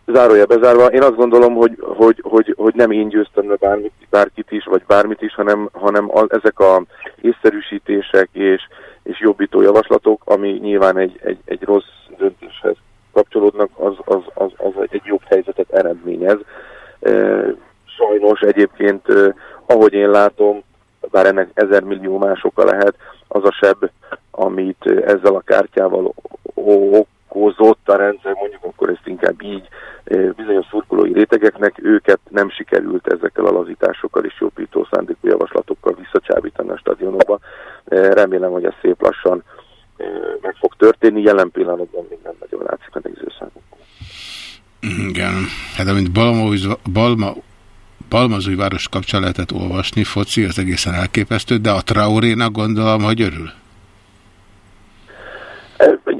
zárója bezárva, én azt gondolom, hogy, hogy, hogy, hogy nem én győztem le bármit, bárkit is, vagy bármit is, hanem, hanem a, ezek a észszerűsítések és, és jobbító javaslatok, ami nyilván egy, egy, egy rossz döntéshez kapcsolódnak, az, az, az, az egy jobb helyzetet eredményez. Sajnos egyébként, ahogy én látom, bár ennek ezer millió más oka lehet, az a seb, amit ezzel a kártyával okozott a rendszer, mondjuk akkor ezt inkább így, bizonyos szurkolói rétegeknek, őket nem sikerült ezekkel a lazításokkal és jobbító szándékú javaslatokkal visszacsábítani a stadionokba. Remélem, hogy ez szép lassan meg fog történni, jelen pillanatban nem nagyon látszik a nézőszámokon. Igen, hát amint Balma, Balma Balmazúj város kapcsán lehetett olvasni, foci, az egészen elképesztő, de a Traorénak gondolom, hogy örül.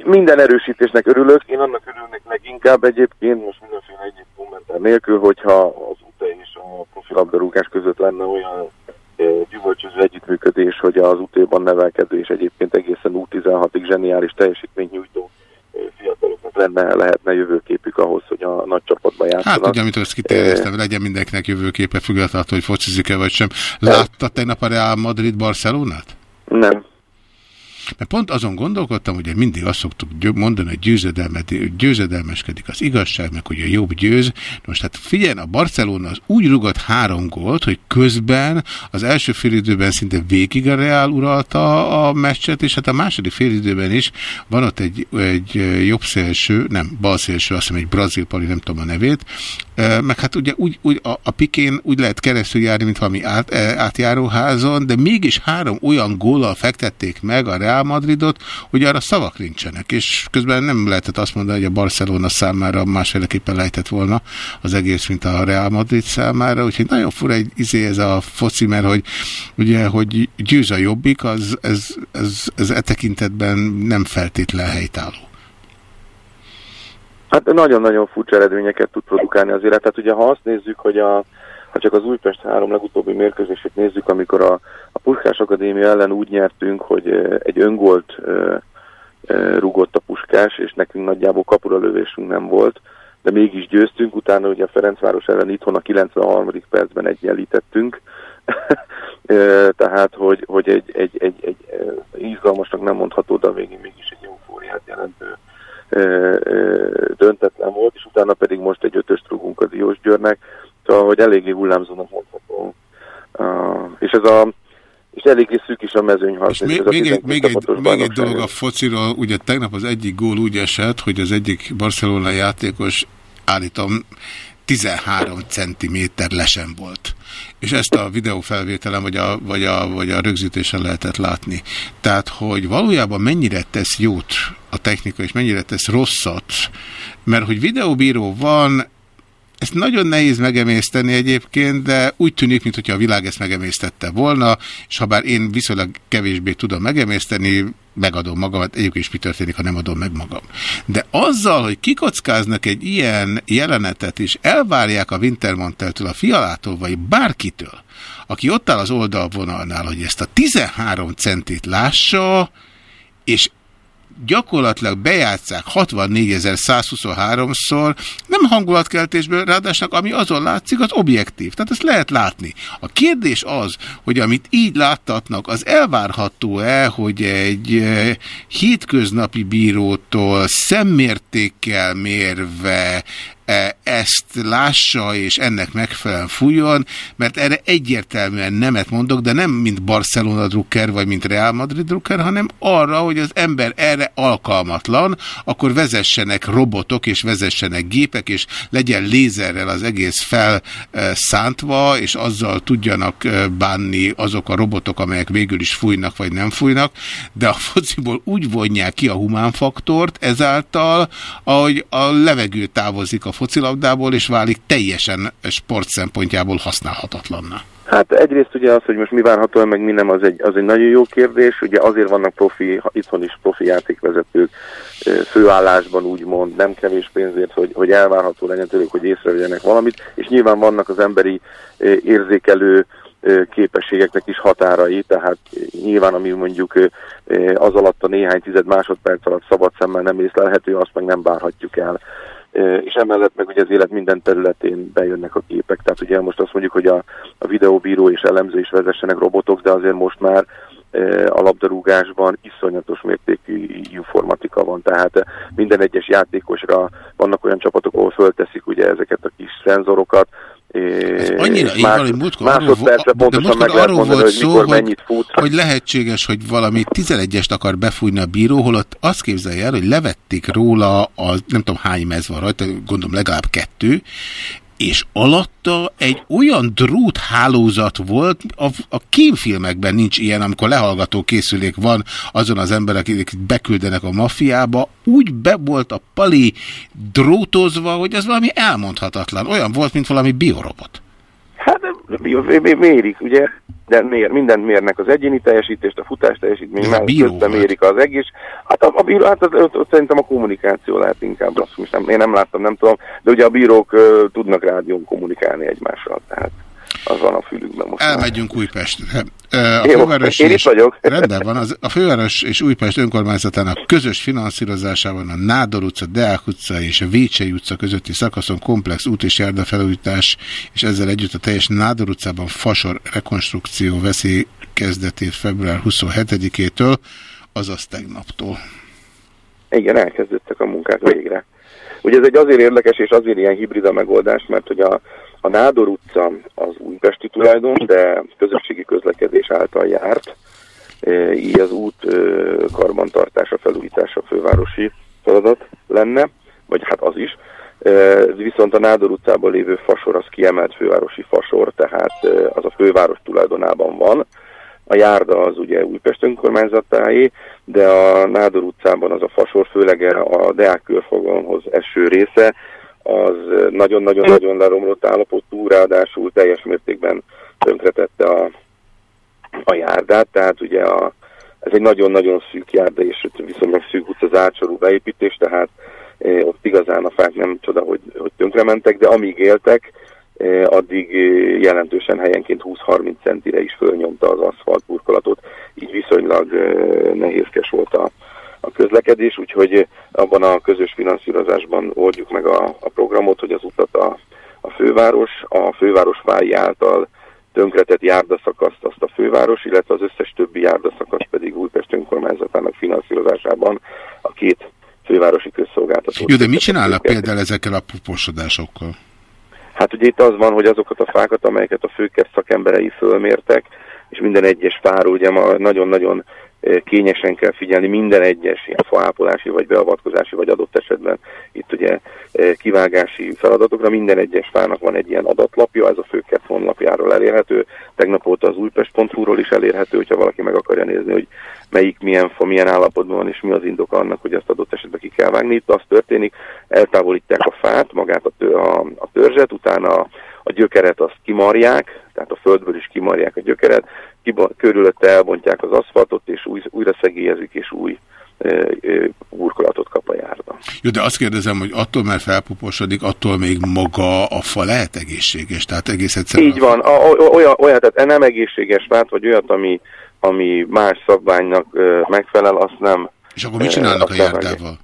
Minden erősítésnek örülök, én annak örülnek leginkább egyébként, most mindenféle egyéb kommentár nélkül, hogyha az UTE és a profilabdarúgás között lenne olyan gyümölcsöző együttműködés, hogy az UT-ban nevelkedő és egyébként egészen U16-ig zseniális teljesítményt nyújtó fiataloknak lenne, lehetne jövőképük ahhoz, hogy a nagy csapatban játszanak. Hát ugye, amit azt kiterjesztem, legyen mindenkinek jövőképe függetlenül, hogy focizik-e vagy sem. Látta tegnap a Real Madrid Barcelonát? Nem. Mert pont azon gondolkodtam, hogy mindig azt szoktuk mondani, hogy győzedelmeskedik az igazság, meg hogy a jobb győz. Most hát figyelj, a Barcelona az úgy rugott három gólt, hogy közben az első félidőben szinte végig a Real uralta a meccset, és hát a második félidőben is van ott egy, egy jobb szélső, nem, bal szélső, azt hiszem egy brazil pali, nem tudom a nevét, meg hát ugye úgy, úgy a, a pikén úgy lehet keresztül járni, mint valami át, átjáróházon, de mégis három olyan góllal fektették meg a Real Madridot, hogy arra szavak nincsenek, és közben nem lehetett azt mondani, hogy a Barcelona számára másféleképpen lehetett volna az egész, mint a Real Madrid számára, úgyhogy nagyon fura egy izé ez a foci, mert hogy ugye, hogy győz a jobbik, az, ez, ez, ez e tekintetben nem feltétlen helytálló. Hát nagyon-nagyon furcsa eredményeket tud produkálni az élet. Tehát ugye ha azt nézzük, hogy a, ha csak az Újpest három legutóbbi mérkőzését nézzük, amikor a, a Puskás Akadémia ellen úgy nyertünk, hogy egy öngolt rugott a Puskás, és nekünk nagyjából kapura lövésünk nem volt, de mégis győztünk, utána ugye a Ferencváros ellen itthon a 93. percben egyenlítettünk, tehát hogy, hogy egy, egy, egy, egy izgalmasnak nem mondható, de végén mégis egy eufóriát jelentő döntetlen volt, és utána pedig most egy ötöst rugunk az Iós Györnek, hogy eléggé hullámzónak mondható. És ez a és eléggé szűk is a mezőnyharc. És még, még, egy, még, egy, még egy dolog a fociról, ugye tegnap az egyik gól úgy esett, hogy az egyik Barcelona játékos állítom 13 centiméter lesen volt. És ezt a videófelvételen vagy a, vagy, a, vagy a rögzítésen lehetett látni. Tehát, hogy valójában mennyire tesz jót a technika, és mennyire tesz rosszat, mert hogy videóbíró van, ezt nagyon nehéz megemészteni egyébként, de úgy tűnik, mintha a világ ezt megemésztette volna, és ha bár én viszonylag kevésbé tudom megemészteni, megadom magamat, egyébként is mi történik, ha nem adom meg magam. De azzal, hogy kikockáznak egy ilyen jelenetet, és elvárják a Wintermanteltől, a fialától, vagy bárkitől, aki ott áll az oldalvonalnál, hogy ezt a 13 centit lássa, és gyakorlatilag bejátszák 64.123-szor, nem hangulatkeltésből, ráadásnak ami azon látszik, az objektív. Tehát ezt lehet látni. A kérdés az, hogy amit így láttatnak, az elvárható-e, hogy egy eh, hétköznapi bírótól szemmértékkel mérve E, ezt lássa és ennek megfelelően fújjon, mert erre egyértelműen nemet mondok, de nem mint Barcelona drukker vagy mint Real Madrid drukker, hanem arra, hogy az ember erre alkalmatlan, akkor vezessenek robotok és vezessenek gépek, és legyen lézerrel az egész felszántva, és azzal tudjanak bánni azok a robotok, amelyek végül is fújnak vagy nem fújnak, de a fociból úgy vonják ki a humánfaktort ezáltal, ahogy a levegő távozik a focilabdából, és válik teljesen sport szempontjából használhatatlanná? Hát egyrészt ugye az, hogy most mi várható, meg mi nem, az egy, az egy nagyon jó kérdés. Ugye azért vannak profi, itthon is profi játékvezetők főállásban úgymond, nem kevés pénzért, hogy, hogy elvárható legyen tőlük, hogy észrevegyenek valamit, és nyilván vannak az emberi érzékelő képességeknek is határai, tehát nyilván ami mondjuk az alatt a néhány tized másodperc alatt szabad szemmel nem észlelhető, azt meg nem várhatjuk el és emellett meg ugye az élet minden területén bejönnek a képek. Tehát ugye most azt mondjuk, hogy a, a videóbíró és elemző is vezessenek robotok, de azért most már a labdarúgásban iszonyatos mértékű informatika van, tehát minden egyes játékosra vannak olyan csapatok, ahol fölteszik ugye ezeket a kis szenzorokat, ez annyira így van, hogy múltkor arról, de múltkor arról mondani, volt szó, hogy, hogy, hogy lehetséges, hogy valami 11-est akar befújni a bíró, holott azt képzelje el, hogy levették róla a nem tudom hány mez van rajta, gondolom legalább kettő, és alatta egy olyan dróthálózat volt, a, a kémfilmekben nincs ilyen, amikor lehallgató készülék van azon az ember, akik beküldenek a mafiába, úgy be volt a pali drótozva, hogy ez valami elmondhatatlan. Olyan volt, mint valami biorobot. Mérik, ugye, de mér, mindent mérnek az egyéni teljesítést, a futás teljesítmény, már közben mérik az egész. Hát a, a bíró, hát az, az, az, szerintem a kommunikáció lehet inkább, azt most nem, én nem láttam, nem tudom, de ugye a bírók uh, tudnak rádión kommunikálni egymással, tehát az van a fülükben most. Elmegyünk már. Újpestre. A Jó, főváros én is vagyok. Rendben van, az, a főváros és Újpest önkormányzatának közös finanszírozásában a Nádor utca, Deák utca és a Vécsei utca közötti szakaszon komplex út és járda felújítás, és ezzel együtt a teljes Nádor utcában fasor rekonstrukció veszi kezdetét február 27-től, azaz tegnaptól. Igen, elkezdődtek a munkák végre. Ugye ez egy azért érdekes és azért ilyen hibrida megoldás, mert hogy a a Nádor utca az újpesti tulajdon, de közösségi közlekedés által járt, e, így az út e, karbantartása, felújítása fővárosi feladat lenne, vagy hát az is. E, viszont a Nádor utcában lévő fasor az kiemelt fővárosi fasor, tehát az a főváros tulajdonában van. A járda az ugye Újpest önkormányzatáé, de a Nádor utcában az a fasor, főleg a Deák körfogalomhoz eső része, az nagyon-nagyon-nagyon leromlott állapotú, ráadásul teljes mértékben tönkretette a, a járdát, tehát ugye a, ez egy nagyon-nagyon szűk járda, és viszonylag szűk utca zárcsorú beépítés, tehát e, ott igazán a fák nem csoda, hogy, hogy tönkrementek, de amíg éltek, e, addig jelentősen helyenként 20-30 centire is fölnyomta az aszfalt burkolatot, így viszonylag e, nehézkes volt a, a közlekedés, úgyhogy abban a közös finanszírozásban oldjuk meg a, a programot, hogy az utat a, a főváros, a főváros fái által tönkretett járdaszakaszt azt a főváros, illetve az összes többi járdaszakasz pedig Újpest önkormányzatának finanszírozásában a két fővárosi közszolgáltató. Jó, de mit csinálnak például ezekkel a puposodásokkal? Hát ugye itt az van, hogy azokat a fákat, amelyeket a főkert szakemberei fölmértek, és minden egyes fáról ugye ma nagyon-nagyon kényesen kell figyelni minden egyes ilyen faápolási, vagy beavatkozási, vagy adott esetben itt ugye kivágási feladatokra. Minden egyes fának van egy ilyen adatlapja, ez a főkert honlapjáról elérhető. Tegnap óta az újpest.hu-ról is elérhető, hogyha valaki meg akarja nézni, hogy melyik milyen fa, milyen állapotban van, és mi az indok annak, hogy ezt adott esetben ki kell vágni. Itt az történik, eltávolítják a fát, magát a, tő, a, a törzset, utána a gyökeret azt kimarják, tehát a földből is kimarják a gyökeret, kiba, körülötte elbontják az aszfaltot, és új, újra szegélyezik, és új burkolatot kap a járda. Jó, de azt kérdezem, hogy attól már felpuposodik, attól még maga a fa lehet egészséges? Tehát egész egyszerűen... Így van, a, olyan, olyan, tehát nem egészséges fát, vagy olyat, ami, ami más szabványnak megfelel, azt nem... És akkor mit csinálnak a járdával?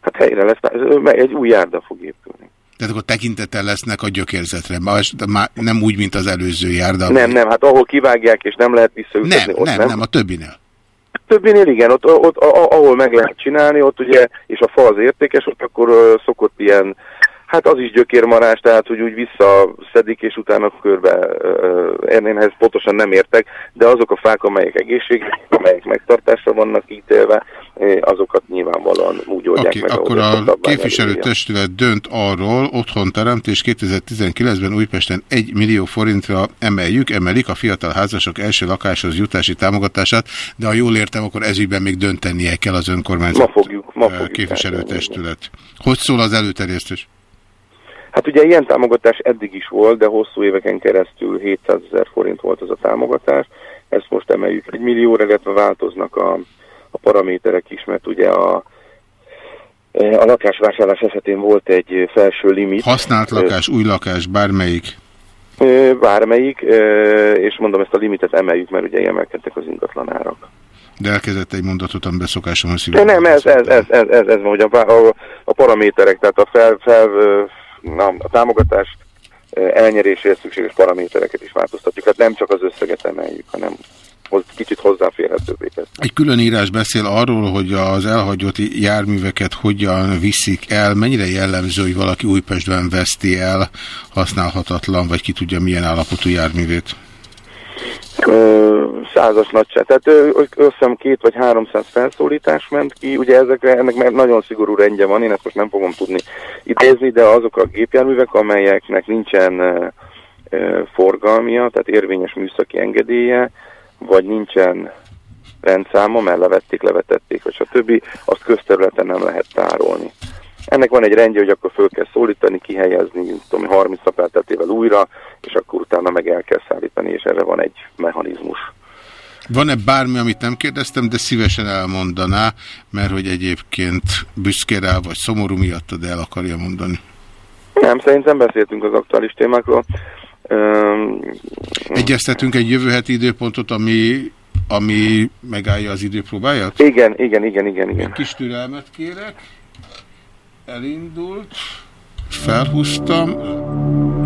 Hát helyre lesz, egy új járda fog épülni. Tehát akkor tekintettel lesznek a gyökérzetre, más, már nem úgy, mint az előző járda. Nem, nem, hát ahol kivágják és nem lehet visszaütetni. Nem, ott nem, nem, nem, a többinél. A többinél igen, ott, ott ahol meg lehet csinálni, ott ugye, és a fa az értékes, ott akkor szokott ilyen Hát az is gyökérmarás, tehát hogy úgy visszaszedik, és utána körbe érnénhez pontosan nem értek, de azok a fák, amelyek egészségesek, amelyek megtartásra vannak ítélve, azokat nyilvánvalóan úgy oldják okay, meg. akkor a képviselőtestület dönt arról, otthon teremtés 2019-ben Újpesten 1 millió forintra emeljük, emelik a fiatal házasok első lakáshoz jutási támogatását, de ha jól értem, akkor ezügyben még döntenie kell az önkormányzat ma fogjuk, ma fogjuk képviselőtestület. Hogy szól az előterjesztés? Hát ugye ilyen támogatás eddig is volt, de hosszú éveken keresztül 700 ezer forint volt az a támogatás. Ezt most emeljük egy millióra, illetve változnak a, a paraméterek is, mert ugye a, a lakásvásárlás esetén volt egy felső limit. Használt lakás, új lakás, bármelyik? Bármelyik, és mondom, ezt a limitet emeljük, mert ugye emelkedtek az ingatlanárak. De elkezdett egy mondatot, amiben szokásom a szívem. Nem, ez, ez, ez, ez, ez, ez, hogy a, a, a paraméterek, tehát a fel, fel a támogatás elnyeréséhez szükséges paramétereket is változtatjuk. Hát nem csak az összeget emeljük, hanem kicsit hozzáférhetőbbé tesz. Egy külön írás beszél arról, hogy az elhagyott járműveket hogyan viszik el, mennyire jellemző, hogy valaki Újpestben veszti el használhatatlan, vagy ki tudja milyen állapotú járművét? Százas nagyság. Tehát összem két vagy háromszáz felszólítás ment ki, ugye ezekre, ennek nagyon szigorú rendje van, én ezt most nem fogom tudni idézni, de azok a gépjárművek, amelyeknek nincsen forgalmia, tehát érvényes műszaki engedélye, vagy nincsen rendszáma, mert levették, levetették, vagy stb., azt közterületen nem lehet tárolni. Ennek van egy rendje, hogy akkor föl kell szólítani, kihelyezni, tudom, 30 nap elteltével újra, és akkor utána meg el kell szállítani, és erre van egy mechanizmus. Van-e bármi, amit nem kérdeztem, de szívesen elmondaná, mert hogy egyébként büszke rá, vagy szomorú miatt, de el akarja mondani? Nem, szerintem beszéltünk az aktuális témákról. Um, Egyeztetünk egy jövő heti időpontot, ami, ami megállja az időpróbáját? Igen, igen, igen, igen, igen. Kis türelmet kérek. Elindult. Felhúztam.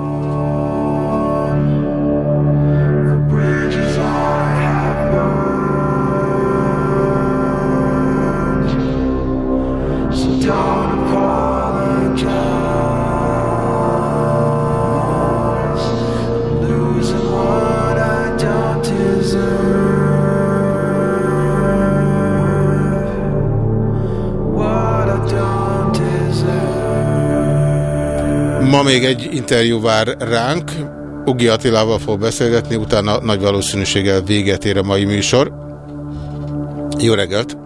Még egy interjú vár ránk. Ugi Attilával fog beszélgetni, utána nagy valószínűséggel véget ér a mai műsor. Jó reggelt!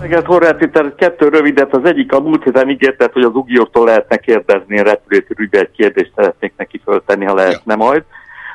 Reggelt, Horváth Péter, kettő rövidet. Az egyik a múlt héten ígértet, hogy az Ugi úrtól lehetne kérdezni, a repülőtörügybe egy kérdést szeretnék neki föltenni, ha lehetne ja. majd.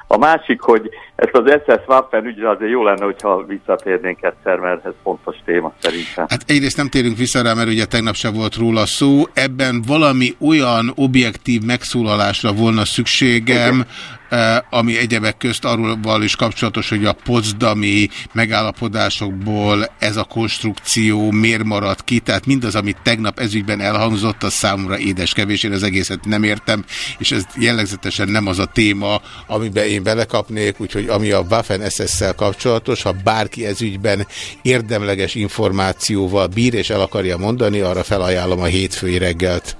A másik, hogy ezt az SS Waffen ügyre azért jó lenne, hogyha visszatérnénk egyszer, mert ez fontos téma szerintem. Hát egyrészt nem térünk vissza rá, mert ugye tegnap sem volt róla szó. Ebben valami olyan objektív megszólalásra volna szükségem, Igen Eh, ami egyebek közt arról is kapcsolatos, hogy a pozdami megállapodásokból ez a konstrukció miért maradt ki, tehát mindaz, amit tegnap ezügyben elhangzott, a számomra édes kevés, én az egészet nem értem, és ez jellegzetesen nem az a téma, amiben én belekapnék, úgyhogy ami a Waffen SS-szel kapcsolatos, ha bárki ezügyben érdemleges információval bír és el akarja mondani, arra felajánlom a hétfői reggelt.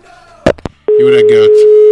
Jó reggelt!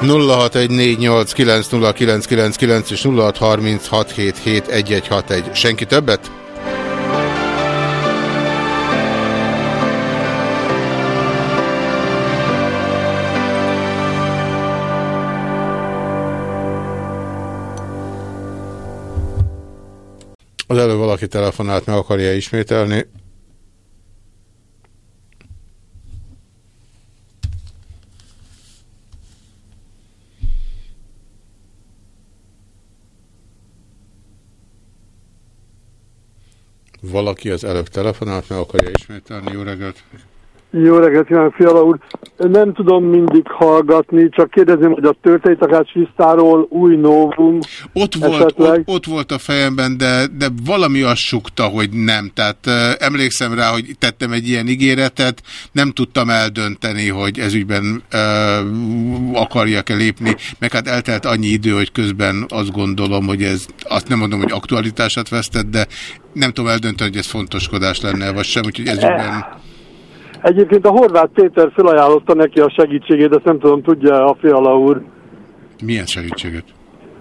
0614890999 és 0636771161. Senki többet? Az előbb valaki telefonált, meg akarja ismételni. Valaki az előbb telefonált, meg akarja ismételni. Jó reggelt! Jó reggelt kívánok, Fiala úr! Nem tudom mindig hallgatni, csak kérdezem, hogy a történetakács listáról új novum Ott volt, ott, ott volt a fejemben, de, de valami azt sukta, hogy nem. Tehát uh, emlékszem rá, hogy tettem egy ilyen ígéretet, nem tudtam eldönteni, hogy ez ügyben uh, akarjak-e lépni, meg hát eltelt annyi idő, hogy közben azt gondolom, hogy ez, azt nem mondom, hogy aktualitását vesztett, de nem tudom eldönteni, hogy ez fontoskodás lenne, vagy sem, úgyhogy ez ügyben... Egyébként a horvát Péter felajánlotta neki a segítségét, ezt nem tudom, tudja a Fiala úr, Milyen segítséget?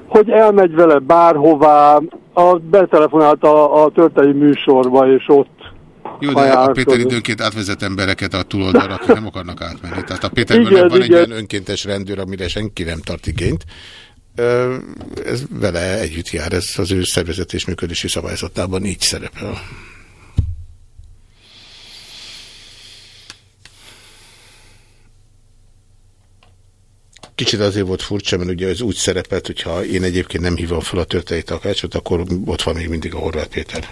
hogy elmegy vele bárhová, a, betelefonált a, a történelmi műsorba, és ott Jó, de a. Péter időnként átvezet embereket a túloldalra, akik nem akarnak átmenni. Tehát a Péterben Igen, van egy igen. olyan önkéntes rendőr, amire senki nem tart igényt. Ez vele együtt jár, ez az ő szervezet és működési szabályzatában így szerepel. Kicsit azért volt furcsa, mert ugye ez úgy szerepelt, hogyha én egyébként nem hívom fel a történeti takácsot, akkor ott van még mindig a Horváth Péter.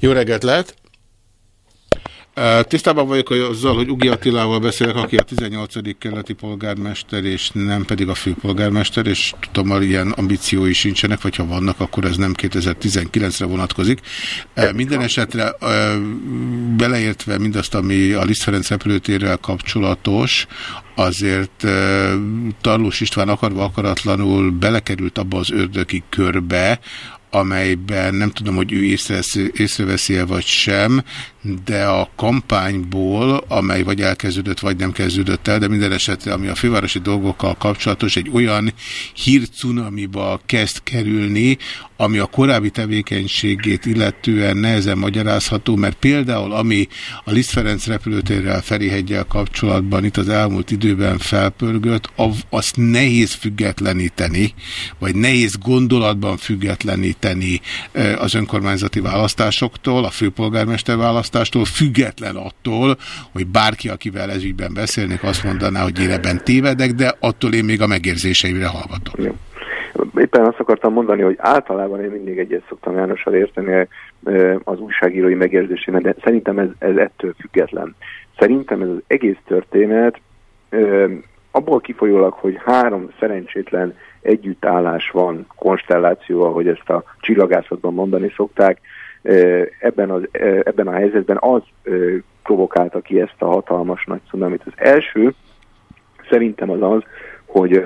Jó reggelt lehet! Tisztában vagyok azzal, hogy Ugi Attilával beszélek, aki a 18. kerületi polgármester, és nem pedig a főpolgármester, és tudom, hogy ilyen ambíciói sincsenek, vagy ha vannak, akkor ez nem 2019-re vonatkozik. Minden esetre beleértve mindazt, ami a Liszt Ferenc repülőtérrel kapcsolatos, azért Tarlós István akarva akaratlanul belekerült abba az ördögi körbe, amelyben nem tudom, hogy ő észreveszi- észreveszi-e vagy sem, de a kampányból, amely vagy elkezdődött, vagy nem kezdődött el, de minden esetre, ami a fővárosi dolgokkal kapcsolatos, egy olyan hírcunamiba kezd kerülni, ami a korábbi tevékenységét illetően nehezen magyarázható, mert például ami a Liszt Ferenc repülőtérrel Ferihegyel kapcsolatban itt az elmúlt időben felpörgött, azt nehéz függetleníteni, vagy nehéz gondolatban függetleníteni eh, az önkormányzati választásoktól, a főpolgármester választástól, független attól, hogy bárki, akivel ezügyben beszélnék, azt mondaná, hogy én ebben tévedek, de attól én még a megérzéseimre hallgatok. Éppen azt akartam mondani, hogy általában én mindig egyet szoktam Jánossal érteni az újságírói megérzésében, de szerintem ez, ez ettől független. Szerintem ez az egész történet abból kifolyólag, hogy három szerencsétlen együttállás van, konstelláció, ahogy ezt a csillagászatban mondani szokták, ebben, az, ebben a helyzetben az provokálta ki ezt a hatalmas nagy cunamit. Az első szerintem az az, hogy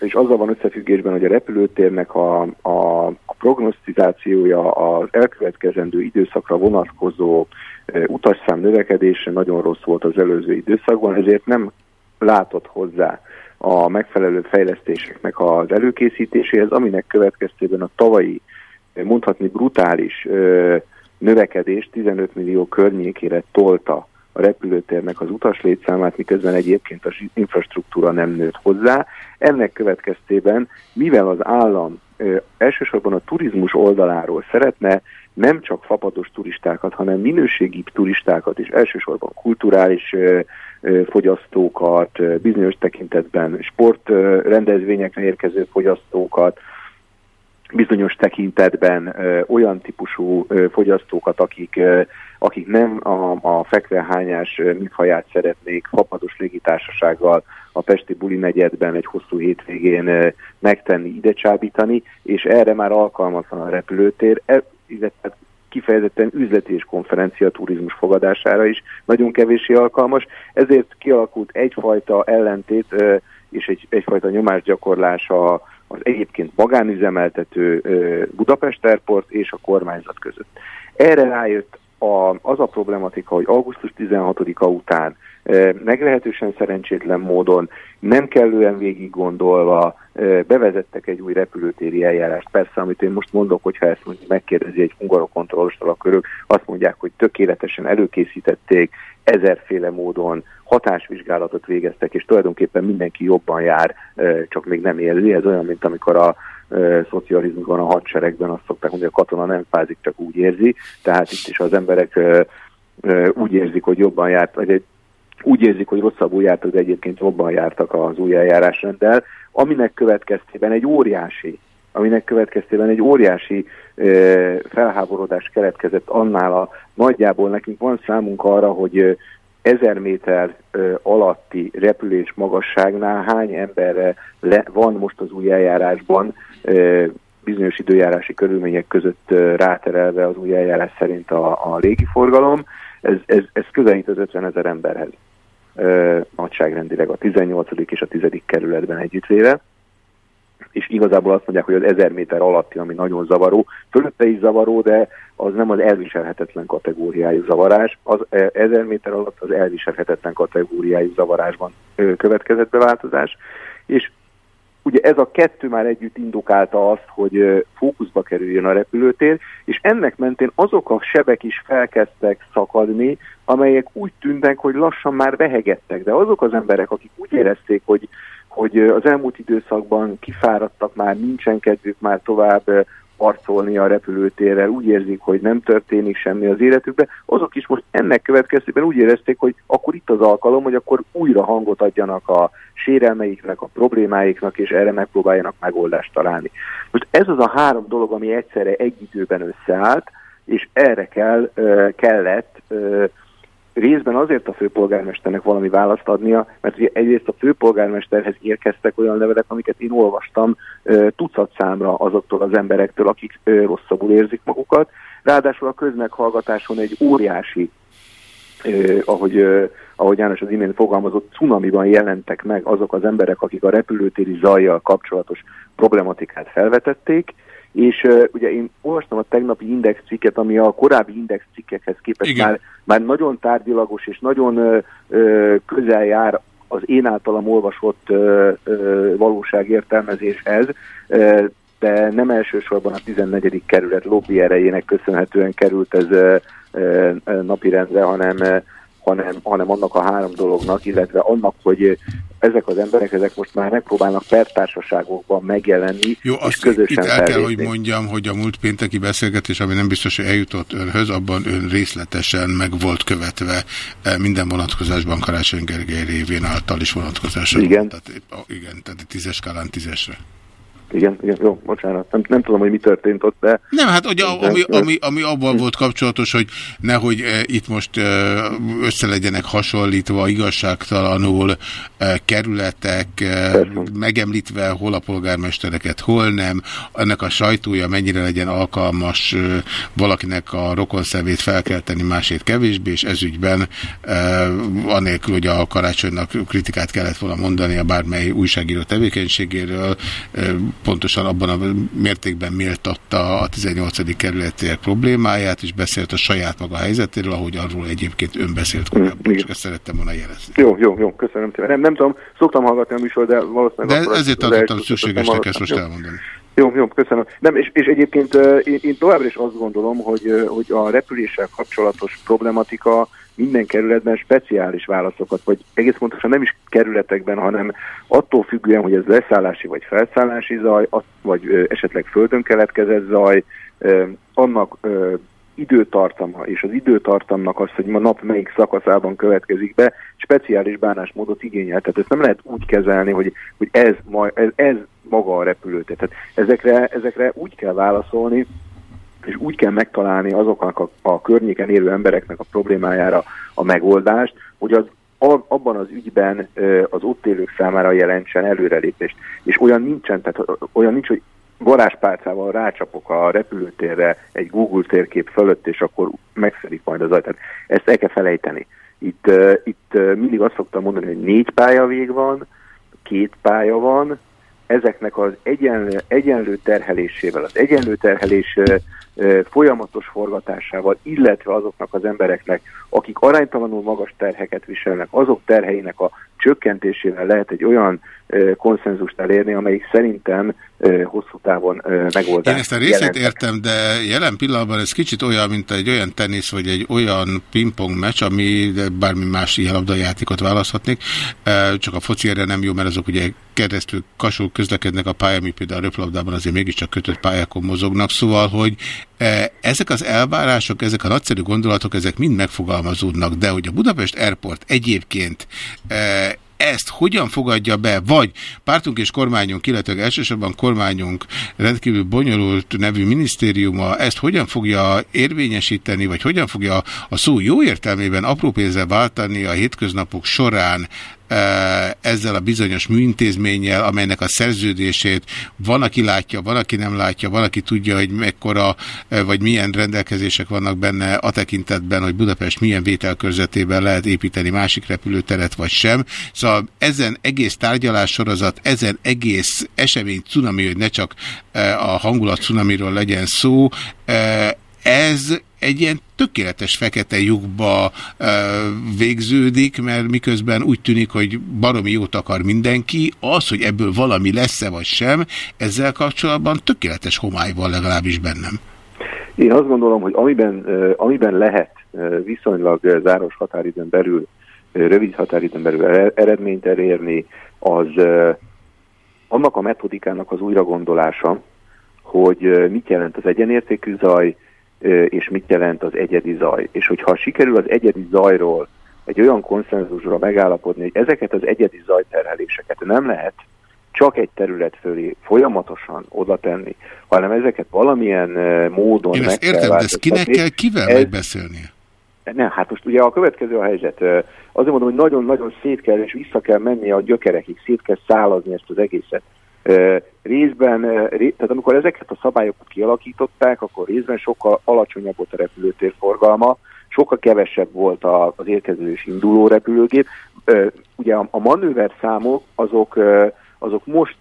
és azzal van összefüggésben, hogy a repülőtérnek a, a, a prognosztizációja az elkövetkezendő időszakra vonatkozó e, utasszám növekedése nagyon rossz volt az előző időszakban, ezért nem látott hozzá a megfelelő fejlesztéseknek az előkészítéséhez, aminek következtében a tavalyi, e, mondhatni brutális e, növekedés 15 millió környékére tolta a repülőtérnek az utaslétszámát, miközben egyébként az infrastruktúra nem nőtt hozzá. Ennek következtében, mivel az állam ö, elsősorban a turizmus oldaláról szeretne nem csak fapados turistákat, hanem minőségi turistákat és elsősorban kulturális ö, fogyasztókat, bizonyos tekintetben sportrendezvényekre érkező fogyasztókat, bizonyos tekintetben ö, olyan típusú ö, fogyasztókat, akik, ö, akik nem a, a fekvehányás műfaját szeretnék fapados légitársasággal a Pesti Buli negyedben egy hosszú hétvégén ö, megtenni, ide csábítani, és erre már alkalmatlan a repülőtér, e, illetve kifejezetten üzleti és konferencia turizmus fogadására is nagyon kevéssé alkalmas, ezért kialakult egyfajta ellentét és egy, egyfajta nyomásgyakorlás a, az egyébként magánüzemeltető Budapest Airport és a kormányzat között. Erre rájött a, az a problematika, hogy augusztus 16-a után ö, meglehetősen szerencsétlen módon, nem kellően végig gondolva ö, bevezettek egy új repülőtéri eljárást. Persze, amit én most mondok, hogyha ezt mondjuk megkérdezi egy hungarokontrollostól, akkor ők azt mondják, hogy tökéletesen előkészítették, ezerféle módon hatásvizsgálatot végeztek, és tulajdonképpen mindenki jobban jár, ö, csak még nem érzi. Ez olyan, mint amikor a ö, szocializmusban, a hadseregben azt szokták mondani, hogy a katona nem fázik, csak úgy érzi. Tehát itt is az emberek úgy érzik, hogy jobban járt, vagy egy, úgy érzik, hogy rosszabbul jártak, de egyébként jobban jártak az új eljárásrenddel, aminek következtében egy óriási aminek következtében egy óriási ö, felháborodás keletkezett annál a nagyjából nekünk van számunk arra, hogy ö, ezer méter ö, alatti repülés magasságnál hány emberre van most az új eljárásban bizonyos időjárási körülmények között ráterelve az új eljárás szerint a, a légiforgalom. Ez, ez, ez közelít az 50 ezer emberhez ö, nagyságrendileg a 18. és a 10. kerületben együttvéve és igazából azt mondják, hogy az 1000 méter alatti, ami nagyon zavaró, fölötte is zavaró, de az nem az elviselhetetlen kategóriájú zavarás, az 1000 méter alatt az elviselhetetlen kategóriájú zavarásban következett be változás, és ugye ez a kettő már együtt indukálta azt, hogy fókuszba kerüljön a repülőtér, és ennek mentén azok a sebek is felkezdtek szakadni, amelyek úgy tűntek, hogy lassan már vehegettek, de azok az emberek, akik úgy érezték, hogy hogy az elmúlt időszakban kifáradtak már, nincsen kedvük már tovább arcolni a repülőtérrel, úgy érzik, hogy nem történik semmi az életükben, azok is most ennek következtében úgy érezték, hogy akkor itt az alkalom, hogy akkor újra hangot adjanak a sérelmeiknek, a problémáiknak, és erre megpróbáljanak megoldást találni. Most ez az a három dolog, ami egyszerre egy időben összeállt, és erre kell, kellett részben azért a főpolgármesternek valami választ adnia, mert ugye egyrészt a főpolgármesterhez érkeztek olyan levelek, amiket én olvastam tucat számra azoktól az emberektől, akik rosszabbul érzik magukat. Ráadásul a közmeghallgatáson egy óriási, ahogy, ahogy János az imént fogalmazott, cunamiban jelentek meg azok az emberek, akik a repülőtéri zajjal kapcsolatos problematikát felvetették, és uh, ugye én olvastam a tegnapi index cikket, ami a korábbi index cikkekhez képest már, már nagyon tárgyilagos és nagyon uh, uh, közel jár az én általam olvasott uh, uh, valóságértelmezéshez, uh, de nem elsősorban a 14. kerület lobby erejének köszönhetően került ez uh, uh, napirendre, hanem uh, hanem, hanem annak a három dolognak, illetve annak, hogy ezek az emberek, ezek most már megpróbálnak pertársaságokban megjelenni. Jó, azt közösen itt el kell, hogy mondjam, hogy a múlt pénteki beszélgetés, ami nem biztos, hogy eljutott önhöz, abban ön részletesen meg volt követve minden vonatkozásban Karácsony Gergely révén által is vonatkozásra. Igen. Tehát, igen, tehát tízes skálán tízesre. Igen, igen, jó, bocsánat. Nem, nem tudom, hogy mi történt ott, de... Nem, hát ugye, ami, ami, ami abban volt kapcsolatos, hogy nehogy e, itt most e, össze legyenek hasonlítva igazságtalanul e, kerületek, e, megemlítve hol a polgármestereket, hol nem, ennek a sajtója mennyire legyen alkalmas e, valakinek a rokonszemét felkelteni, másét kevésbé, és ezügyben e, anélkül, hogy a karácsonynak kritikát kellett volna mondani a bármely újságíró tevékenységéről, e, pontosan abban a mértékben méltatta a 18. kerületiek problémáját, és beszélt a saját maga helyzetéről, ahogy arról egyébként ön beszélt korábban, csak ezt szerettem volna jelezni. Jó, jó, jó, köszönöm. Nem, nem tudom, szoktam hallgatni a műsor, de valószínűleg... De ezért tartottam szükségesnek ezt most elmondani. Jó, jó, köszönöm. Nem, és, és egyébként én, én továbbra is azt gondolom, hogy, hogy a repüléssel kapcsolatos problematika minden kerületben speciális válaszokat, vagy egész pontosan nem is kerületekben, hanem attól függően, hogy ez leszállási vagy felszállási zaj, vagy esetleg földön keletkezett zaj, annak időtartama, és az időtartamnak az, hogy ma nap melyik szakaszában következik be, speciális bánásmódot igényel. Tehát ezt nem lehet úgy kezelni, hogy, hogy ez, ma, ez, ez maga a repülőtér. Tehát ezekre, ezekre úgy kell válaszolni, és úgy kell megtalálni azoknak a, a környéken élő embereknek a problémájára a megoldást, hogy az abban az ügyben az ott élők számára jelentsen előrelépést. És olyan nincsen, tehát olyan nincs, hogy varázspálcával rácsapok a repülőtérre egy Google térkép fölött, és akkor megszedik majd az ajtát. Ezt el kell felejteni. Itt, itt mindig azt szoktam mondani, hogy négy pálya vég van, két pálya van, ezeknek az egyenlő, egyenlő terhelésével, az egyenlő terhelés folyamatos forgatásával, illetve azoknak az embereknek, akik aránytalanul magas terheket viselnek, azok terheinek a csökkentésével lehet egy olyan konszenzust elérni, amelyik szerintem hosszú távon ö, megoldást Én ezt a részét jelent. értem, de jelen pillanatban ez kicsit olyan, mint egy olyan tenisz, vagy egy olyan pingpong meccs, ami bármi más ilyen labdajátékot választhatnék. Csak a foci erre nem jó, mert azok ugye keresztül kasul közlekednek a pályán, mi például a röplabdában azért mégiscsak kötött pályákon mozognak. Szóval, hogy ezek az elvárások, ezek a nagyszerű gondolatok, ezek mind megfogalmazódnak, de hogy a Budapest Airport egyébként eh, ezt hogyan fogadja be, vagy pártunk és kormányunk, illetve elsősorban kormányunk rendkívül bonyolult nevű minisztériuma ezt hogyan fogja érvényesíteni, vagy hogyan fogja a szó jó értelmében apró pénzzel váltani a hétköznapok során ezzel a bizonyos műintézménnyel, amelynek a szerződését van, aki látja, van, aki nem látja, van, aki tudja, hogy mekkora, vagy milyen rendelkezések vannak benne a tekintetben, hogy Budapest milyen vételkörzetében lehet építeni másik repülőteret, vagy sem. Szóval ezen egész tárgyalássorozat, ezen egész esemény cunami, hogy ne csak a hangulat cunamiról legyen szó, ez egy ilyen tökéletes fekete lyukba e, végződik, mert miközben úgy tűnik, hogy baromi jót akar mindenki, az, hogy ebből valami lesz-e vagy sem, ezzel kapcsolatban tökéletes homály van legalábbis bennem. Én azt gondolom, hogy amiben, ö, amiben lehet ö, viszonylag ö, záros határidőn belül, ö, rövid határidőn belül e- eredményt elérni, az ö, annak a metodikának az újragondolása, hogy ö, mit jelent az egyenértékű zaj, ö, és mit jelent az egyedi zaj. És hogyha sikerül az egyedi zajról egy olyan konszenzusra megállapodni, hogy ezeket az egyedi zajterheléseket nem lehet csak egy terület fölé folyamatosan oda tenni, hanem ezeket valamilyen módon Én meg ezt kell értem, de ezt kinek kell, kivel Ez- megbeszélnie? nem, hát most ugye a következő a helyzet. Azért mondom, hogy nagyon-nagyon szét kell és vissza kell menni a gyökerekig, szét kell szálazni ezt az egészet. Részben, tehát amikor ezeket a szabályokat kialakították, akkor részben sokkal alacsonyabb volt a repülőtér forgalma, sokkal kevesebb volt az érkező és induló repülőgép. Ugye a, manőver számok azok, azok most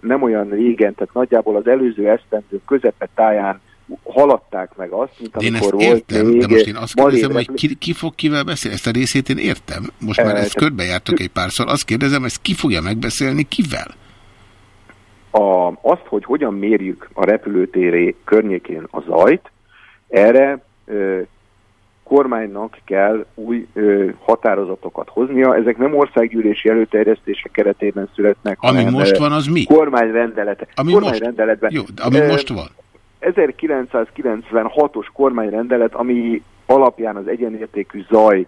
nem olyan régen, tehát nagyjából az előző esztendő közepe táján haladták meg azt, mint Én amikor ezt volt értem, még de most én azt kérdezem, hogy ki, ki fog kivel beszélni. Ezt a részét én értem. Most már ezt körbejártok egy párszor. Azt kérdezem, ezt ki fogja megbeszélni, kivel? A, azt, hogy hogyan mérjük a repülőtéré környékén a zajt, erre ö, kormánynak kell új ö, határozatokat hoznia. Ezek nem országgyűlési előterjesztések keretében születnek, Ami hanem most van, az mi? Kormányrendelete. Ami kormányrendeletben. Jó, de ami Ö, most van. 1996-os kormányrendelet, ami alapján az egyenértékű zaj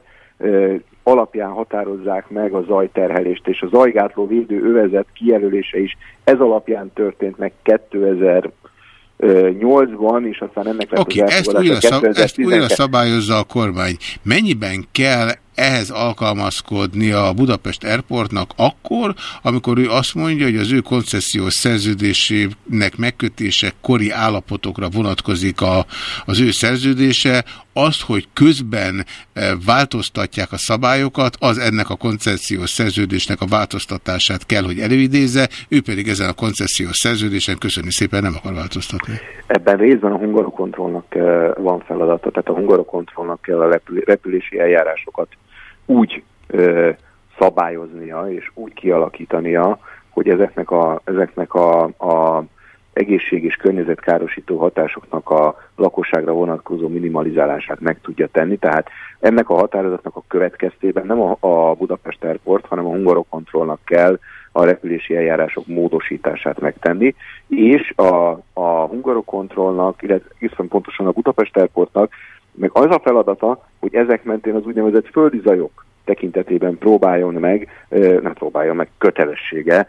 alapján határozzák meg a zajterhelést, és a zajgátló védő övezet kijelölése is ez alapján történt meg 2008-ban, és aztán ennek lett Oké, az ezt, újra szab, ezt újra 2012 szabályozza a kormány. Mennyiben kell ehhez alkalmazkodnia a Budapest Airportnak akkor, amikor ő azt mondja, hogy az ő koncesziós szerződésének megkötése kori állapotokra vonatkozik a, az ő szerződése, azt, hogy közben eh, változtatják a szabályokat, az ennek a koncesziós szerződésnek a változtatását kell, hogy előidézze, ő pedig ezen a koncesziós szerződésen köszönni szépen nem akar változtatni. Ebben részben a hungarokontrollnak eh, van feladata, tehát a hungarokontrollnak kell a repül- repülési eljárásokat úgy ö, szabályoznia és úgy kialakítania, hogy ezeknek a, ezeknek a, a egészség és környezetkárosító hatásoknak a lakosságra vonatkozó minimalizálását meg tudja tenni. Tehát ennek a határozatnak a következtében nem a, a Budapest Airport, hanem a Hungarokontrollnak kell a repülési eljárások módosítását megtenni, és a, a Hungarokontrollnak, illetve hiszen pontosan a Budapest Airportnak meg az a feladata, hogy ezek mentén az úgynevezett földi zajok tekintetében próbáljon meg, nem próbáljon meg, kötelessége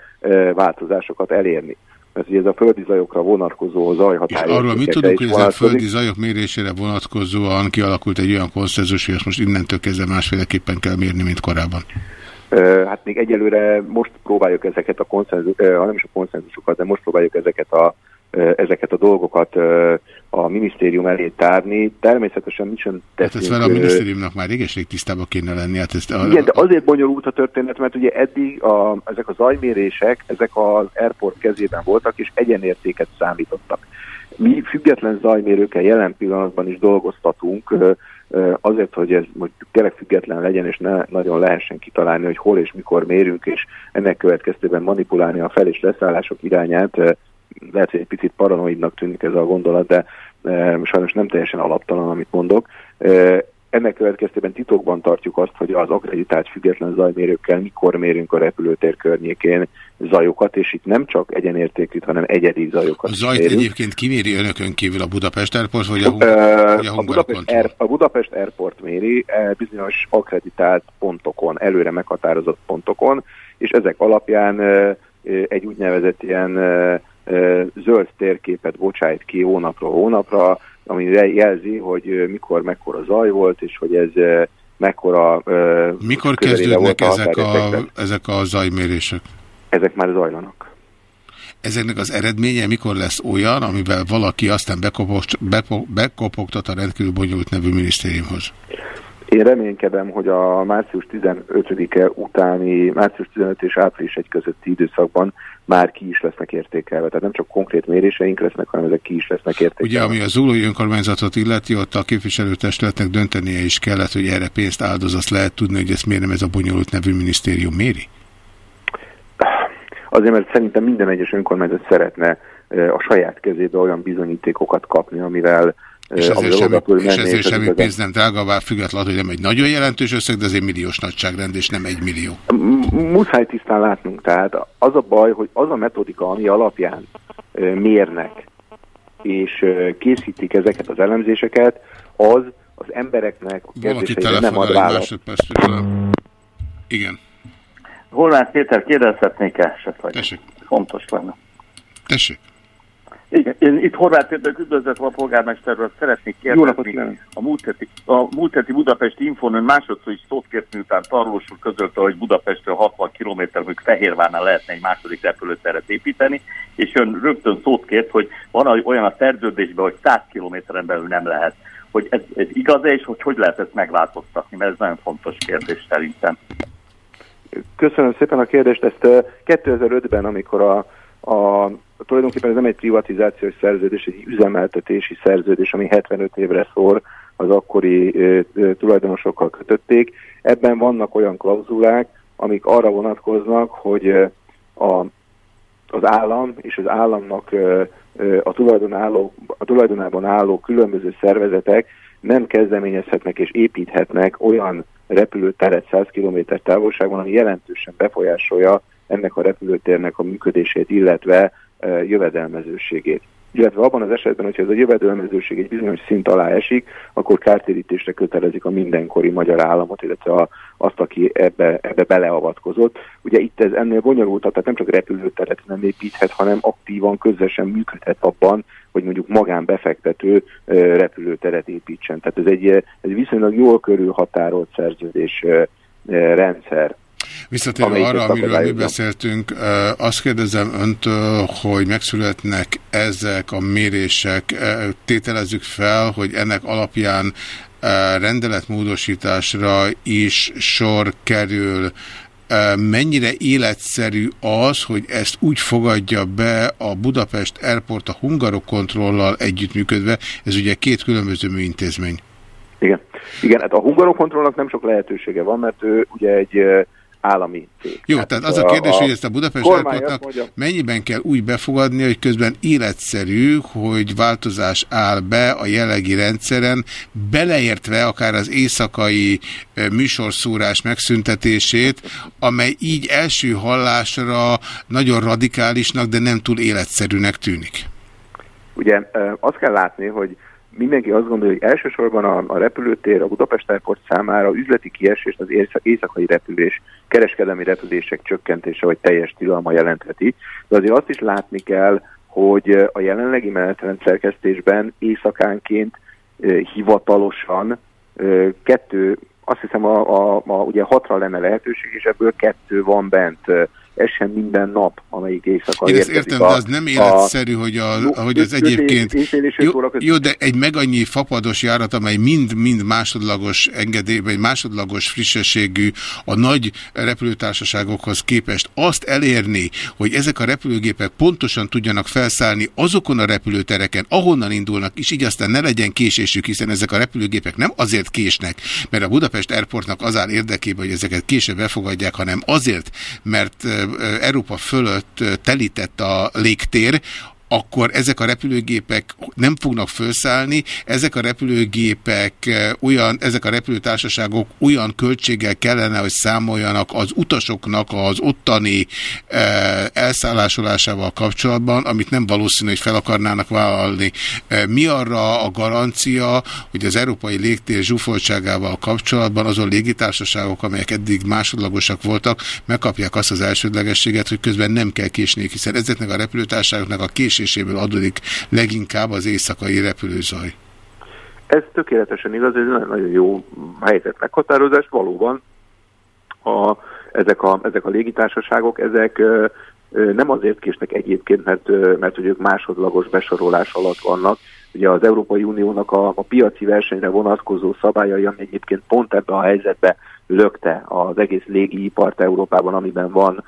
változásokat elérni. Mert ugye ez a földi zajokra vonatkozó És zajhatárértékekre arról mit tudunk, hogy ezen vonatkozik. földi zajok mérésére vonatkozóan kialakult egy olyan konszenzus, hogy azt most innentől kezdve másféleképpen kell mérni, mint korábban? Hát még egyelőre most próbáljuk ezeket a konszenzus, nem is a konszenzusokat, de most próbáljuk ezeket a ezeket a dolgokat a minisztérium elé tárni. Természetesen mi sem Hát ez vele a minisztériumnak már régeség tisztában kéne lenni. Hát ezt a, igen, de azért bonyolult a történet, mert ugye eddig a, ezek a zajmérések, ezek az airport kezében voltak, és egyenértéket számítottak. Mi független zajmérőkkel jelen pillanatban is dolgoztatunk, azért, hogy ez most tényleg független legyen, és ne nagyon lehessen kitalálni, hogy hol és mikor mérünk, és ennek következtében manipulálni a fel- és leszállások irányát. Lehet, hogy egy picit paranoidnak tűnik ez a gondolat, de ö, sajnos nem teljesen alaptalan, amit mondok. Ö, ennek következtében titokban tartjuk azt, hogy az akreditált független zajmérőkkel mikor mérünk a repülőtér környékén zajokat, és itt nem csak egyenértékűt, hanem egyedi zajokat a zajt mérünk. egyébként kiméri önökön kívül a Budapest Airport, vagy a, Hung- Ö, vagy a a, Budapest Air, a Budapest Airport méri eh, bizonyos akreditált pontokon, előre meghatározott pontokon, és ezek alapján eh, egy úgynevezett ilyen zöld térképet bocsájt ki hónapról hónapra, ami jelzi, hogy mikor mekkora zaj volt, és hogy ez mekkora Mikor kezdődnek a ezek a, ezek a zajmérések? Ezek már zajlanak. Ezeknek az eredménye mikor lesz olyan, amivel valaki aztán bekopogtat a rendkívül bonyolult nevű minisztériumhoz? Én reménykedem, hogy a március 15-e utáni, március 15 és április 1 közötti időszakban már ki is lesznek értékelve. Tehát nem csak konkrét méréseink lesznek, hanem ezek ki is lesznek értékelve. Ugye, ami az Zulói önkormányzatot illeti, ott a képviselőtestületnek döntenie is kellett, hogy erre pénzt áldoz, azt lehet tudni, hogy ezt miért nem ez a bonyolult nevű minisztérium méri? Azért, mert szerintem minden egyes önkormányzat szeretne a saját kezébe olyan bizonyítékokat kapni, amivel És ezért semmi, és ezért semmi pénz nem drága, bár függetlenül, hogy nem egy nagyon jelentős összeg, de azért milliós nagyságrend, és nem egy millió. Muszáj tisztán látnunk, tehát az a baj, hogy az a metodika, ami alapján mérnek és készítik ezeket az elemzéseket, az az embereknek a Valaki kérdéseire nem ad választ. Igen. Horváth Péter, kérdezhetnék-e esetleg? Tessék. Fontos lenne. Tessék. Igen, én itt Horváth Péter üdvözletve a polgármesterről szeretnék kérdezni. A múlt heti, a múlt heti Budapesti Infon ön másodszor is szót kért, miután Tarlós úr közölte, hogy Budapestről 60 km mondjuk Fehérvárnál lehetne egy második repülőteret építeni, és ön rögtön szót kért, hogy van olyan a szerződésben, hogy 100 kilométeren belül nem lehet. Hogy ez, ez igaz-e, és hogy hogy lehet ezt megváltoztatni, mert ez nagyon fontos kérdés szerintem. Köszönöm szépen a kérdést. Ezt ö, 2005-ben, amikor a, a tulajdonképpen ez nem egy privatizációs szerződés, egy üzemeltetési szerződés, ami 75 évre szól, az akkori ö, ö, tulajdonosokkal kötötték. Ebben vannak olyan klauzulák, amik arra vonatkoznak, hogy a, az állam és az államnak ö, a, tulajdon álló, a tulajdonában álló különböző szervezetek nem kezdeményezhetnek és építhetnek olyan repülőteret 100 km távolságban, ami jelentősen befolyásolja ennek a repülőtérnek a működését, illetve jövedelmezőségét. Illetve abban az esetben, hogyha ez a jövedelmezőség egy bizonyos szint alá esik, akkor kártérítésre kötelezik a mindenkori magyar államot, illetve a, azt, aki ebbe, ebbe beleavatkozott. Ugye itt ez ennél bonyolultabb, tehát nem csak repülőteret nem építhet, hanem aktívan, közösen működhet abban, hogy mondjuk magánbefektető repülőteret építsen. Tehát ez egy, ez viszonylag jól körülhatárolt szerződés rendszer. Visszatérve arra, amiről mi beszéltünk, azt kérdezem öntől, hogy megszületnek ezek a mérések, tételezzük fel, hogy ennek alapján rendeletmódosításra is sor kerül. Mennyire életszerű az, hogy ezt úgy fogadja be a Budapest Airport a Hungarokontrollal együttműködve, ez ugye két különböző műintézmény. Igen. Igen, hát a hungarokontrollnak nem sok lehetősége van, mert ő ugye egy állami cég. Jó, hát tehát az a kérdés, hogy ezt a Budapest Airportnak mennyiben kell úgy befogadni, hogy közben életszerű, hogy változás áll be a jellegi rendszeren, beleértve akár az éjszakai eh, műsorszórás megszüntetését, amely így első hallásra nagyon radikálisnak, de nem túl életszerűnek tűnik. Ugye ö, azt kell látni, hogy mindenki azt gondolja, hogy elsősorban a, a repülőtér, a Budapest Airport számára üzleti kiesést az éjsz- éjszakai repülés, kereskedelmi repülések csökkentése vagy teljes tilalma jelentheti. De azért azt is látni kell, hogy ö, a jelenlegi menetrend szerkesztésben éjszakánként ö, hivatalosan ö, kettő, azt hiszem a, a, a, ugye hatra lenne lehetőség, és ebből kettő van bent. Ez sem minden nap, amelyik éjszaka Én ezt értem, a- de az nem életszerű, hogy, a, Jó, hogy az egyébként... és Jó, jó, de egy meg annyi fapados járat, amely mind-mind másodlagos engedély, vagy másodlagos frissességű a nagy repülőtársaságokhoz képest azt elérni, hogy ezek a repülőgépek pontosan tudjanak felszállni azokon a repülőtereken, ahonnan indulnak, és így aztán ne legyen késésük, hiszen ezek a repülőgépek nem azért késnek, mert a Budapest Airportnak az áll érdekében, hogy ezeket később befogadják, hanem azért, mert Európa fölött telített a légtér, akkor ezek a repülőgépek nem fognak felszállni, ezek a repülőgépek eh, olyan, ezek a repülőtársaságok olyan költséggel kellene, hogy számoljanak az utasoknak az ottani eh, elszállásolásával kapcsolatban, amit nem valószínű, hogy fel akarnának vállalni. Eh, mi arra a garancia, hogy az európai légtér zsúfoltságával kapcsolatban azon légitársaságok, amelyek eddig másodlagosak voltak, megkapják azt az elsődlegességet, hogy közben nem kell késniük, hiszen ezeknek a repülőtársaságoknak a késéséből adódik leginkább az éjszakai repülőzaj. Ez tökéletesen igaz, ez nagyon, jó helyzet meghatározás. Valóban a, ezek, a, ezek a légitársaságok, ezek nem azért késnek egyébként, mert, mert hogy ők másodlagos besorolás alatt vannak. Ugye az Európai Uniónak a, a piaci versenyre vonatkozó szabályai, ami egyébként pont ebbe a helyzetbe lökte az egész légiipart Európában, amiben van.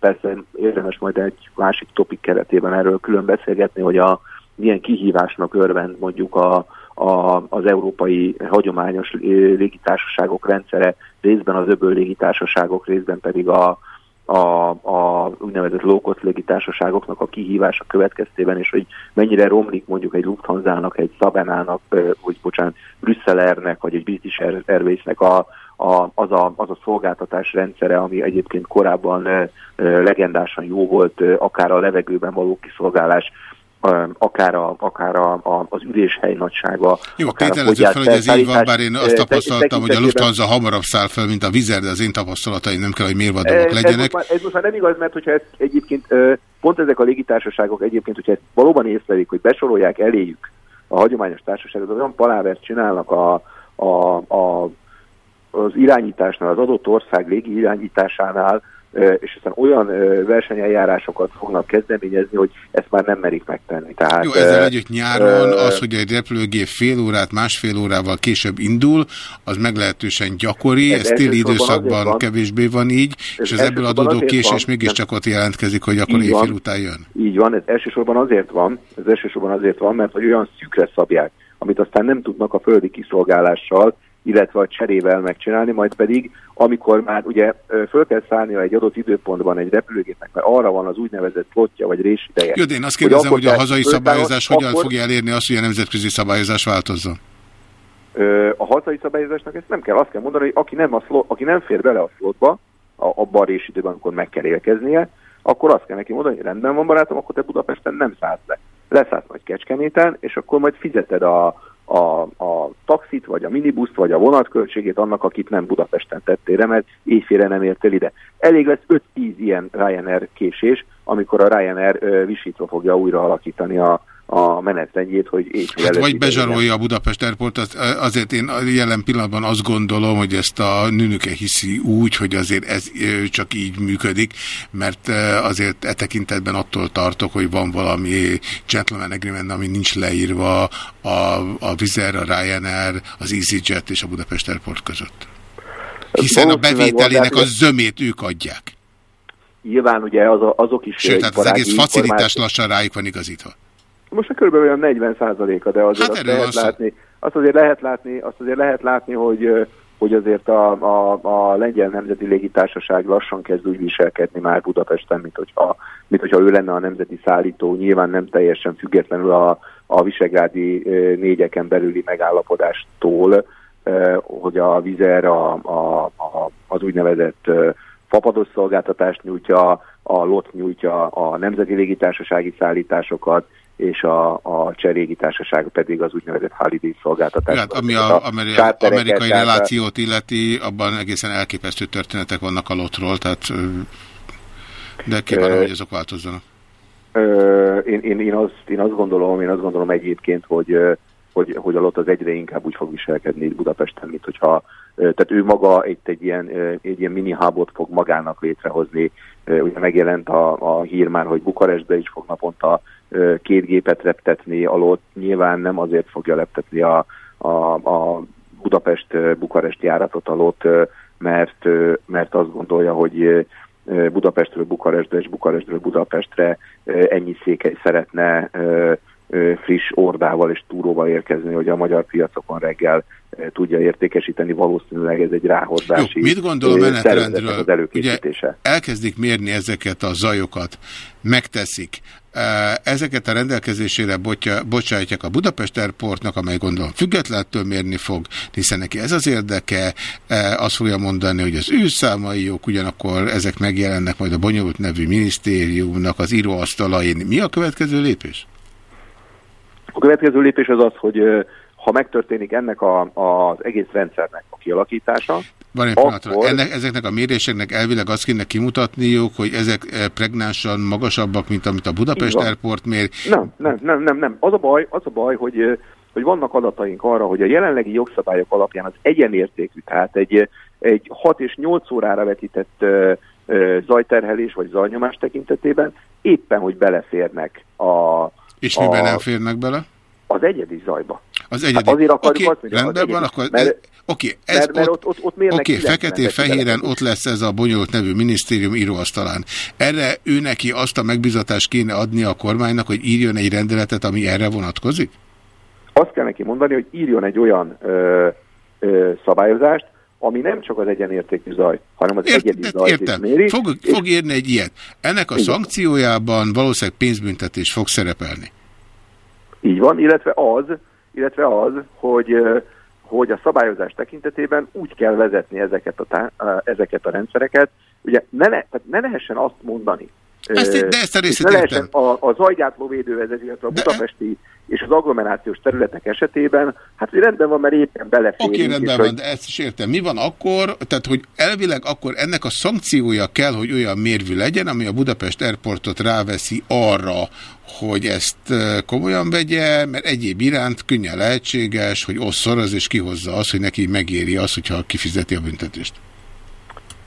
Persze érdemes majd egy másik topik keretében erről külön beszélgetni, hogy a milyen kihívásnak örvend mondjuk a, a, az európai hagyományos légitársaságok rendszere, részben az öböl légitársaságok, részben pedig a, a, a úgynevezett low-cost légitársaságoknak a kihívása következtében, és hogy mennyire romlik mondjuk egy Lufthansa-nak, egy Sabenának, vagy bocsánat, Brüsszel Airnek, vagy egy British Air- Airways-nek a, a, az, a, az a szolgáltatás rendszere, ami egyébként korábban ö, ö, legendásan jó volt, ö, akár a levegőben való kiszolgálás, akár, a, akár a, a, az üléshely nagysága. Jó, tételezzük fel, hogy ez így van, bár én azt tapasztaltam, hogy a Lufthansa hamarabb száll fel, mint a Vizer, de az én tapasztalataim nem kell, hogy Ez, mérvadóak ez, most legyenek. már, ez most már nem igaz, mert hogyha ezt egyébként pont ezek a légitársaságok egyébként, hogyha ezt valóban észlelik, hogy besorolják eléjük a hagyományos társaságot, olyan palávert csinálnak a, a, a, az irányításnál, az adott ország légi irányításánál, és aztán olyan versenyeljárásokat fognak kezdeményezni, hogy ezt már nem merik megtenni. Tehát, Jó, ezzel együtt nyáron az, hogy egy repülőgép fél órát, másfél órával később indul, az meglehetősen gyakori, Ez ez téli időszakban van- kevésbé van így, Ez és az ebből adódó késés van, mégiscsak ott jelentkezik, hogy akkor éjfél után jön. Így van, ez elsősorban azért van, ez elsősorban azért van, mert hogy olyan szűkre szabják, amit aztán nem tudnak a földi kiszolgálással, illetve a cserével megcsinálni, majd pedig, amikor már ugye föl kell szállnia egy adott időpontban egy repülőgépnek, mert arra van az úgynevezett flotja vagy résideje. Jó, de én azt kérdezem, hogy, akkor a hazai szabályozás hogyan akkor, fogja elérni azt, hogy a nemzetközi szabályozás változzon? A hazai szabályozásnak ezt nem kell, azt kell mondani, hogy aki nem, a slot, aki nem fér bele a slotba, a, abban a résidőben, amikor meg kell érkeznie, akkor azt kell neki mondani, hogy rendben van barátom, akkor te Budapesten nem szállsz le. Leszállsz majd Kecskeméten, és akkor majd fizeted a, a, a taxit, vagy a minibuszt, vagy a vonatköltségét annak, akit nem Budapesten tettél, mert éjfélre nem értél ide. Elég lesz 5-10 ilyen Ryanair késés, amikor a Ryanair visítva fogja újra alakítani a, a menetrendjét, hogy éjfél Hát vagy bezsarolja a Budapest Airport, az, azért én jelen pillanatban azt gondolom, hogy ezt a nőnöke hiszi úgy, hogy azért ez csak így működik, mert azért e tekintetben attól tartok, hogy van valami gentleman agreement, ami nincs leírva a, a Vizer, a Ryanair, az EasyJet és a Budapest Airport között. Hiszen a bevételének a zömét ők adják. Nyilván ugye az, azok is Sőt, tehát az egész facilitás lassan rájuk van igazítva. Most körülbelül olyan 40 százaléka, de azért Hát azt, lehet látni, azt azért lehet látni, azt azért lehet látni, hogy hogy azért a, a, a lengyel nemzeti légitársaság lassan kezd úgy viselkedni már Budapesten, mint hogyha, mint hogyha ő lenne a nemzeti szállító, nyilván nem teljesen függetlenül a, a visegrádi négyeken belüli megállapodástól, hogy a vizer a, a, a, az úgynevezett fapados szolgáltatást nyújtja, a LOT nyújtja a nemzeti légitársasági szállításokat, és a, a cseh légitársaság pedig az úgynevezett holiday szolgáltatást. Hát, ami a ameri Chartereket, amerikai tehát a- relációt illeti, abban egészen elképesztő történetek vannak a lotról, tehát de kívánom, hogy azok változzanak. Én, én, én, azt, én azt gondolom, én azt gondolom egyébként, hogy hogy, hogy alatt az egyre inkább úgy fog viselkedni Budapesten, mint hogyha tehát ő maga egy, egy, ilyen, egy ilyen mini hubot fog magának létrehozni. Ugye megjelent a, a hír már, hogy Bukarestbe is fog naponta két gépet reptetni, alott nyilván nem azért fogja leptetni a, a, a Budapest-Bukarest járatot alott, mert, mert azt gondolja, hogy Budapestről Bukarestbe és Bukarestről Budapestre ennyi székely szeretne friss ordával és túróval érkezni, hogy a magyar piacokon reggel tudja értékesíteni, valószínűleg ez egy ráhozási Jó, mit gondol a menetrendről? az előkészítése. Ugye elkezdik mérni ezeket a zajokat, megteszik. Ezeket a rendelkezésére botja, bocsátják a Budapest Airportnak, amely gondolom függetlettől mérni fog, hiszen neki ez az érdeke, azt fogja mondani, hogy az ő számai jók, ugyanakkor ezek megjelennek majd a bonyolult nevű minisztériumnak az íróasztalain. Mi a következő lépés? A következő lépés az az, hogy ha megtörténik ennek a, az egész rendszernek a kialakítása, van egy akkor... Ennek, ezeknek a méréseknek elvileg azt kéne kimutatniuk, hogy ezek pregnánsan magasabbak, mint amit a Budapest Airport mér. Nem, nem, nem, nem, nem. Az a baj, az a baj hogy, hogy vannak adataink arra, hogy a jelenlegi jogszabályok alapján az egyenértékű, tehát egy, egy 6 és 8 órára vetített zajterhelés vagy zajnyomás tekintetében éppen, hogy beleférnek a... És miben nem férnek bele? Az egyedi zajba. Az egyedi. Hát azért akarjuk okay, azt, hogy rendben van, akkor... Mert, Oké, okay, mert, mert ott, ott, ott okay, feketén-fehéren ott lesz ez a bonyolult nevű minisztérium íróasztalán. Erre ő neki azt a megbizatást kéne adni a kormánynak, hogy írjon egy rendeletet, ami erre vonatkozik? Azt kell neki mondani, hogy írjon egy olyan ö, ö, szabályozást, ami nem csak az egyenértékű zaj, hanem az Ért, egyedi zajt értem. is méri. Fog, és... fog írni egy ilyet. Ennek a Igen. szankciójában valószínűleg pénzbüntetés fog szerepelni. Így van, illetve az, illetve az, hogy hogy a szabályozás tekintetében úgy kell vezetni ezeket a, tá, ezeket a rendszereket, ugye ne, le, tehát ne lehessen azt mondani, ezt, de ezt a részét ne lehessen a, a zajgátló védővezet, illetve a budapesti és az agglomerációs területek esetében, hát hogy rendben van, mert éppen beleférünk. Oké, okay, rendben és van, hogy... de ezt is értem. Mi van akkor, tehát hogy elvileg akkor ennek a szankciója kell, hogy olyan mérvű legyen, ami a Budapest Airportot ráveszi arra, hogy ezt komolyan vegye, mert egyéb iránt könnyen lehetséges, hogy osszoroz és kihozza azt, hogy neki megéri az, hogyha kifizeti a büntetést.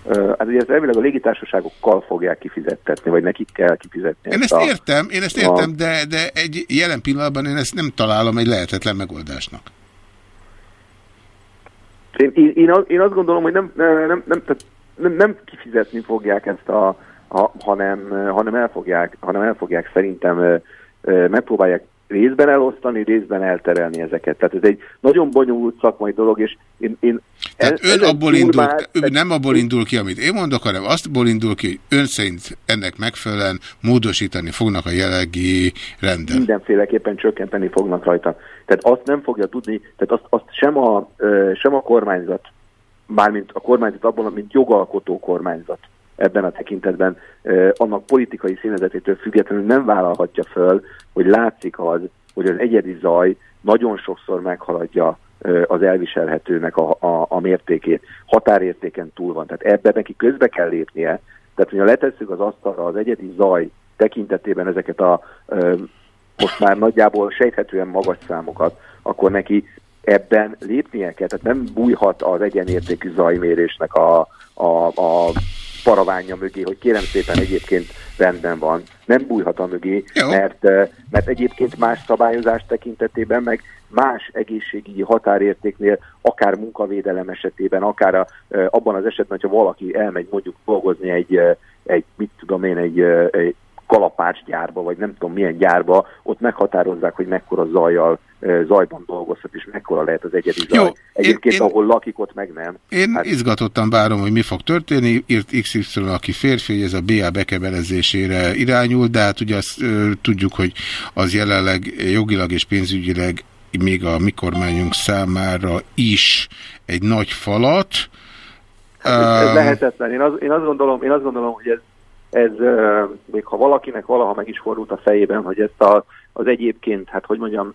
Hát ugye ezt elvileg a légitársaságokkal fogják kifizettetni, vagy nekik kell kifizetni. Én ezt a, értem, én ezt értem, a... de, de egy jelen pillanatban én ezt nem találom egy lehetetlen megoldásnak. Én, én, én, én azt gondolom, hogy nem, nem, nem, nem, nem, nem kifizetni fogják ezt a, a hanem, hanem, el fogják, hanem el fogják szerintem megpróbálják részben elosztani, részben elterelni ezeket. Tehát ez egy nagyon bonyolult szakmai dolog, és én... én Tehát ez, ön abból indul, már, ő nem abból indul ki, amit én mondok, hanem azt indul ki, hogy ön szerint ennek megfelelően módosítani fognak a jelenlegi rendet. Mindenféleképpen csökkenteni fognak rajta. Tehát azt nem fogja tudni, tehát azt, azt sem, a, sem a kormányzat, mármint a kormányzat abban, mint jogalkotó kormányzat, ebben a tekintetben annak politikai színezetétől függetlenül nem vállalhatja föl, hogy látszik az, hogy az egyedi zaj nagyon sokszor meghaladja az elviselhetőnek a, a, a mértékét, határértéken túl van. Tehát ebbe neki közbe kell lépnie. Tehát, hogyha letesszük az asztalra az egyedi zaj tekintetében ezeket a most már nagyjából sejthetően magas számokat, akkor neki ebben lépnie kell, tehát nem bújhat az egyenértékű zajmérésnek a, a, a paravánja mögé, hogy kérem szépen egyébként rendben van. Nem bújhat a mögé, mert, mert egyébként más szabályozás tekintetében, meg más egészségügyi határértéknél, akár munkavédelem esetében, akár a, abban az esetben, hogyha valaki elmegy mondjuk dolgozni egy, egy mit tudom én, egy, egy kalapácsgyárba, vagy nem tudom milyen gyárba, ott meghatározzák, hogy mekkora zajjal, zajban dolgozhat, és mekkora lehet az egyedi zaj. Jó, Egyébként, én, ahol lakik, ott meg nem. Én hát... izgatottan várom, hogy mi fog történni. Írt XY, aki férfi, hogy ez a BA bekebelezésére irányul, de hát ugye azt ö, tudjuk, hogy az jelenleg jogilag és pénzügyileg még a mi kormányunk számára is egy nagy falat. Hát ez, ez lehetetlen. Én, az, én, azt gondolom, én azt gondolom, hogy ez ez még ha valakinek valaha meg is fordult a fejében, hogy ezt a, az egyébként, hát hogy mondjam,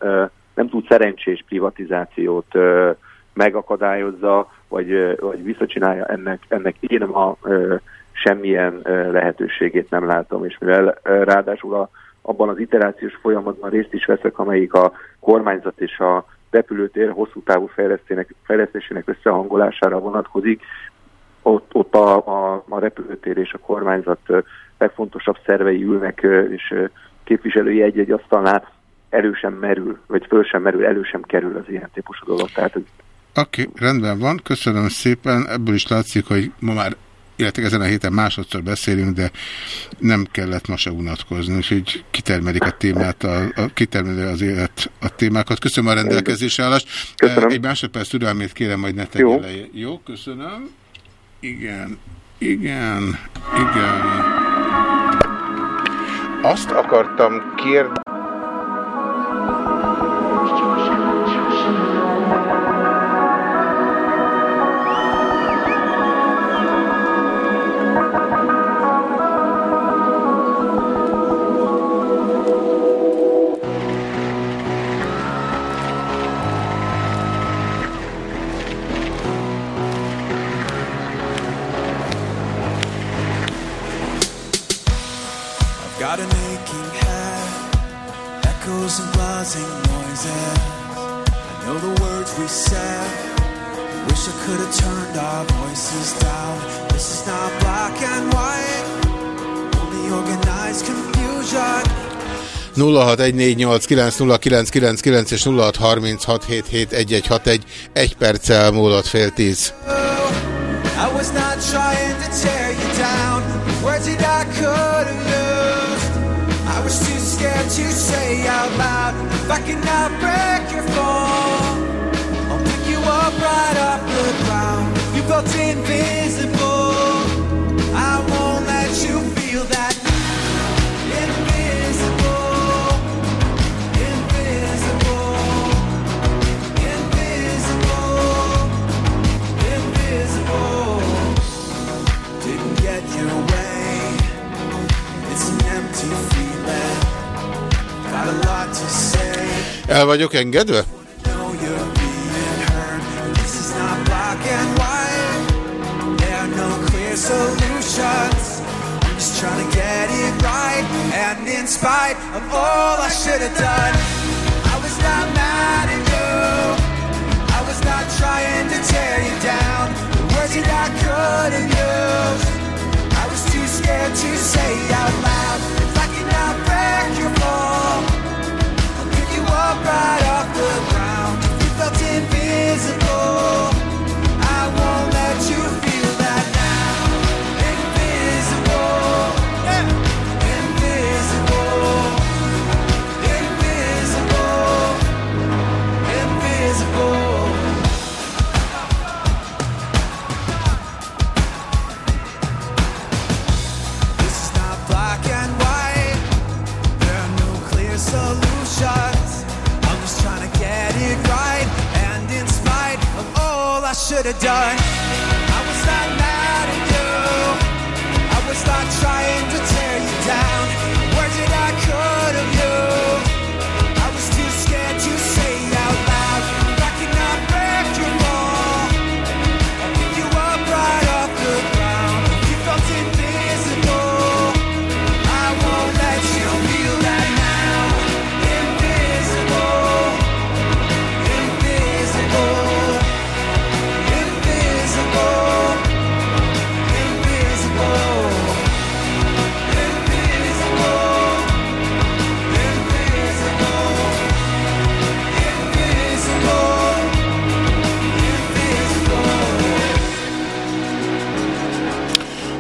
nem tud szerencsés privatizációt megakadályozza, vagy, vagy visszacsinálja ennek, ennek én a semmilyen lehetőségét nem látom, és mivel ráadásul a, abban az iterációs folyamatban részt is veszek, amelyik a kormányzat és a repülőtér hosszú távú fejlesztésének összehangolására vonatkozik, ott, ott a, a, a repülőtér és a kormányzat legfontosabb szervei ülnek, és képviselői egy-egy asztalnál erősen merül, vagy föl sem merül, elő sem kerül az ilyen típusú dolog. Tehát ez Oké, okay, rendben van, köszönöm szépen. Ebből is látszik, hogy ma már, illetve ezen a héten másodszor beszélünk, de nem kellett ma se unatkozni, úgyhogy kitermelik a témát, a, a, kitermeli az élet a témákat. Köszönöm a rendelkezésre állást. Köszönöm. Egy másodperc türelmét kérem, majd ne tegye Jó. le. Jó, köszönöm. Igen, igen, igen. Azt akartam kérdezni, 0614890999 és 0636771161 egy perccel múlott fél tíz. I was not trying to tear you down. Words that I could have used. I was too right off the ground. You felt invisible. No clear solutions. I'm to get it right. And in spite of all I should have done, I was not mad at you. I was not trying to tear you down. The words. I was too scared to say out loud. If I cannot break your right off the ground. You felt invisible, I won't should have done, I was not mad at you. I was not trying to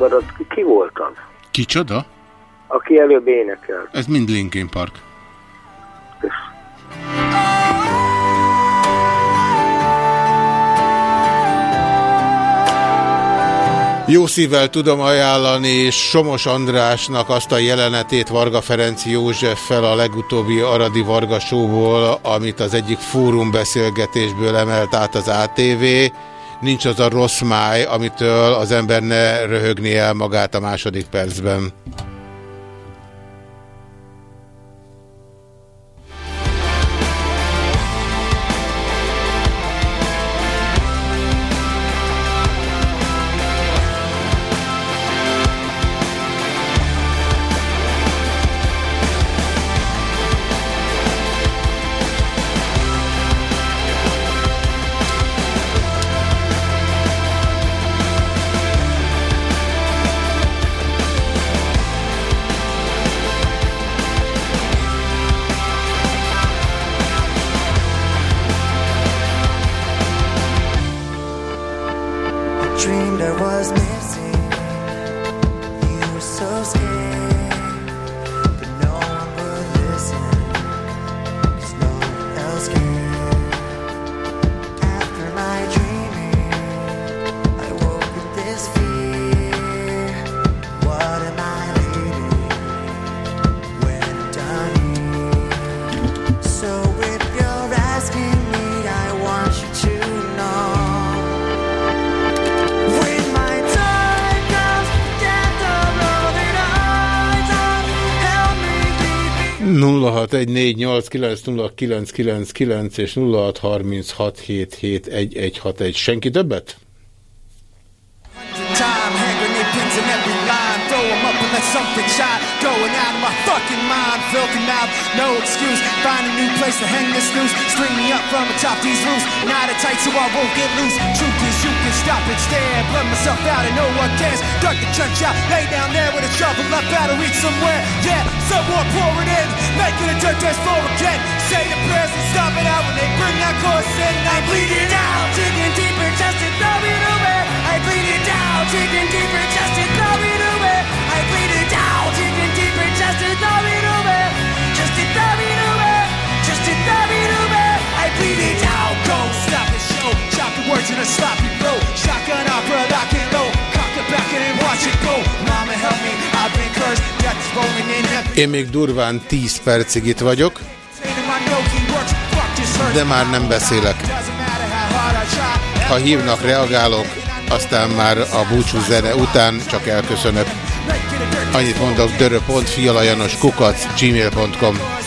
Megmaradt, ki voltam? Kicsoda? Aki előbb énekel. Ez mind Linkin Park. Jó szívvel tudom ajánlani Somos Andrásnak azt a jelenetét Varga Ferenc Józseffel a legutóbbi Aradi Varga showból, amit az egyik fórum beszélgetésből emelt át az ATV. Nincs az a rossz máj, amitől az ember ne röhögné el magát a második percben. 0999 és 0636771161. Senki többet? Time, hanging their pins in every line, throw them up and let something shine, going out my fucking mind, filthy mouth, no excuse. Find a new place to hang this noose. String me up from atop these roofs. Not it tight so I won't get loose. Truth is, you can stop and stare. Blood myself out and no one cares. Dug the trench out, lay down there with a shovel left out to reach somewhere. Yeah, someone pour it in, making a dirt dance floor again. Say the prayers and stop it out when they bring that chorus in. I bleed it out, digging deeper just to throw it away. I bleed it down, digging deeper just to throw it away. Just it away. Just it away. Just to throw it away. I bleed it down, go stop the show. Chop the words in a sloppy flow. Shotgun opera, lock and low. Cock it back and watch it go. Mama help me, I've been cursed. Death's rolling in every Én még durván 10 percig itt vagyok, de már nem beszélek. Ha hívnak, reagálok, aztán már a búcsú zene után csak elköszönök. Annyit mondok, dörö.fialajanos kukac gmail.com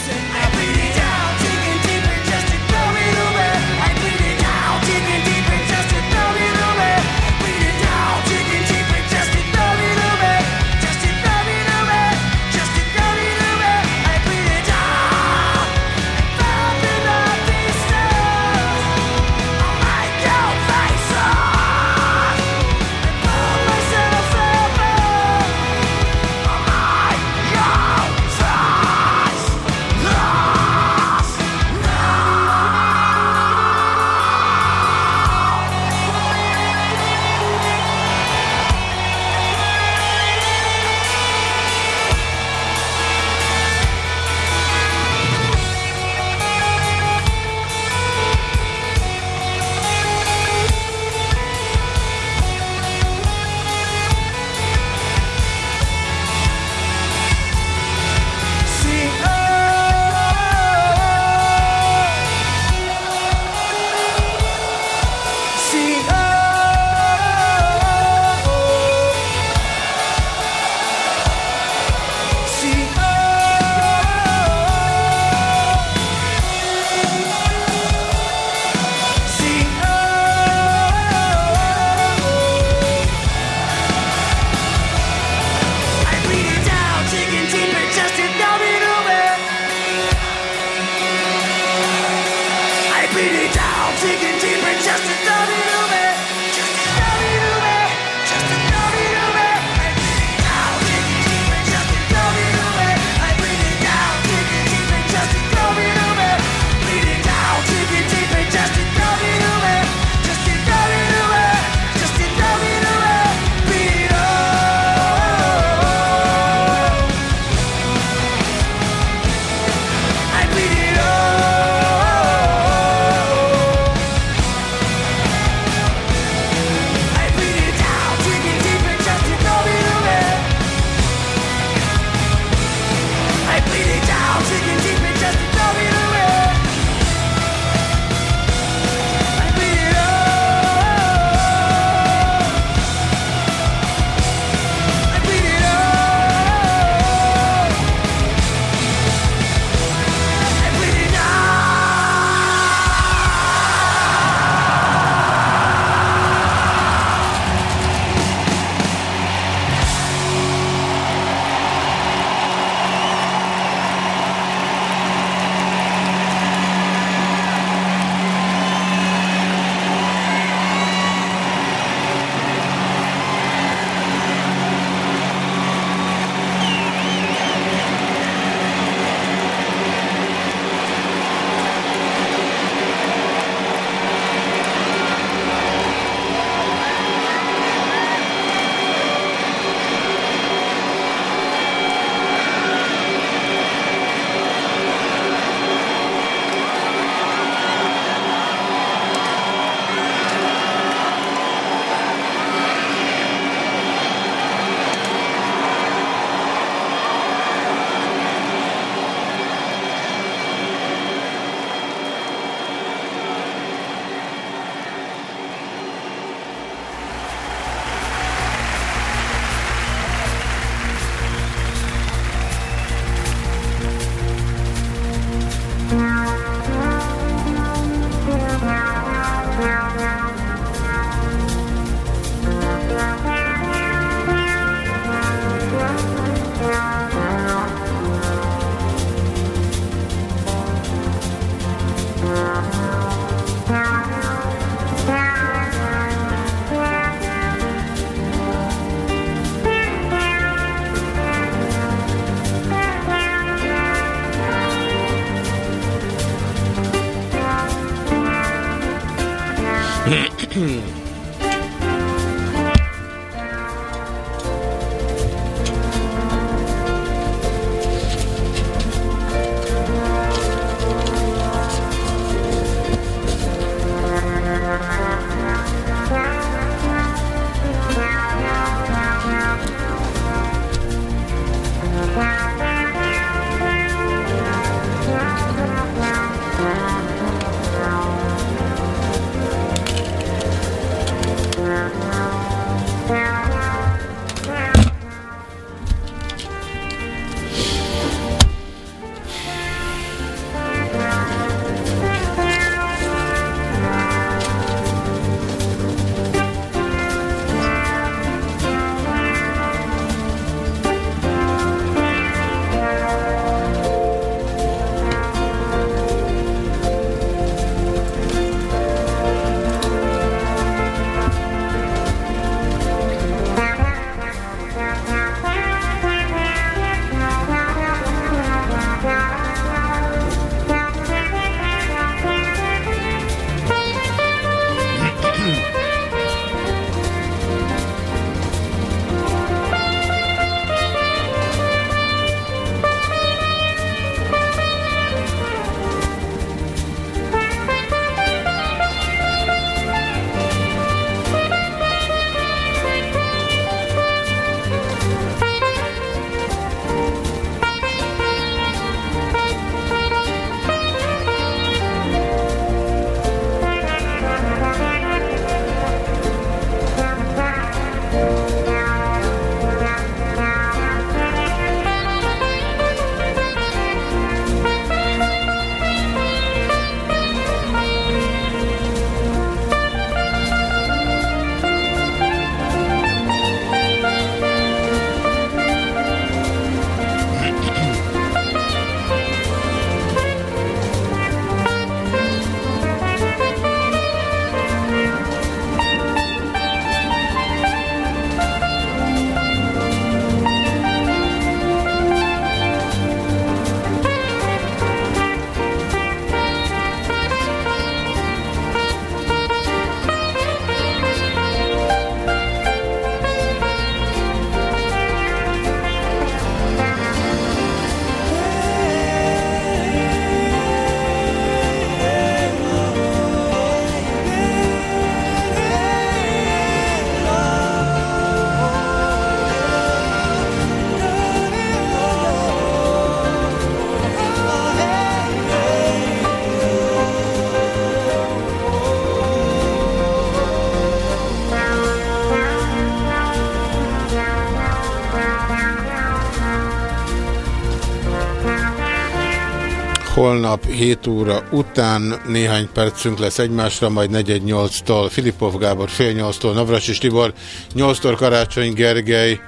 Holnap 7 óra után néhány percünk lesz egymásra, majd 418-tól Filipov Gábor, fél 8-tól Navracsis Tibor, 8-tól Karácsony Gergely,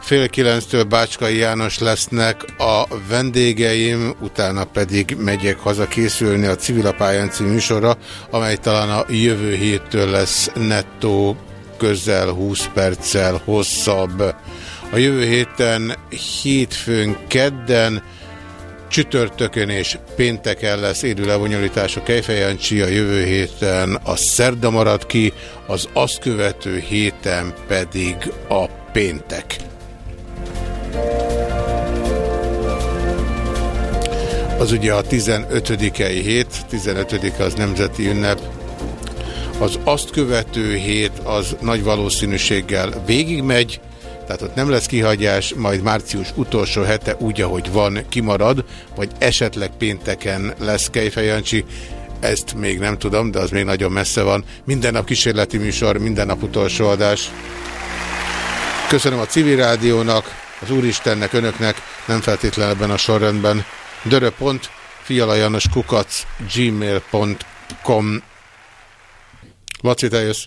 fél 9-től Bácskai János lesznek a vendégeim, utána pedig megyek haza készülni a Civil Pályán című műsorra, amely talán a jövő héttől lesz nettó közel 20 perccel hosszabb. A jövő héten hétfőn, kedden, csütörtökön és pénteken lesz élő lebonyolítás a Kejfejancsi, a jövő héten a szerda marad ki, az azt követő héten pedig a péntek. Az ugye a 15-ei hét, 15 az nemzeti ünnep, az azt követő hét az nagy valószínűséggel végigmegy, tehát ott nem lesz kihagyás, majd március utolsó hete úgy, ahogy van, kimarad, vagy esetleg pénteken lesz Kejfejancsi, ezt még nem tudom, de az még nagyon messze van. Minden nap kísérleti műsor, minden nap utolsó adás. Köszönöm a civil rádiónak, az Úristennek, önöknek, nem feltétlenül ebben a sorrendben. Dörö.pont, fialajanoskukac, gmail.com Laci, te jössz.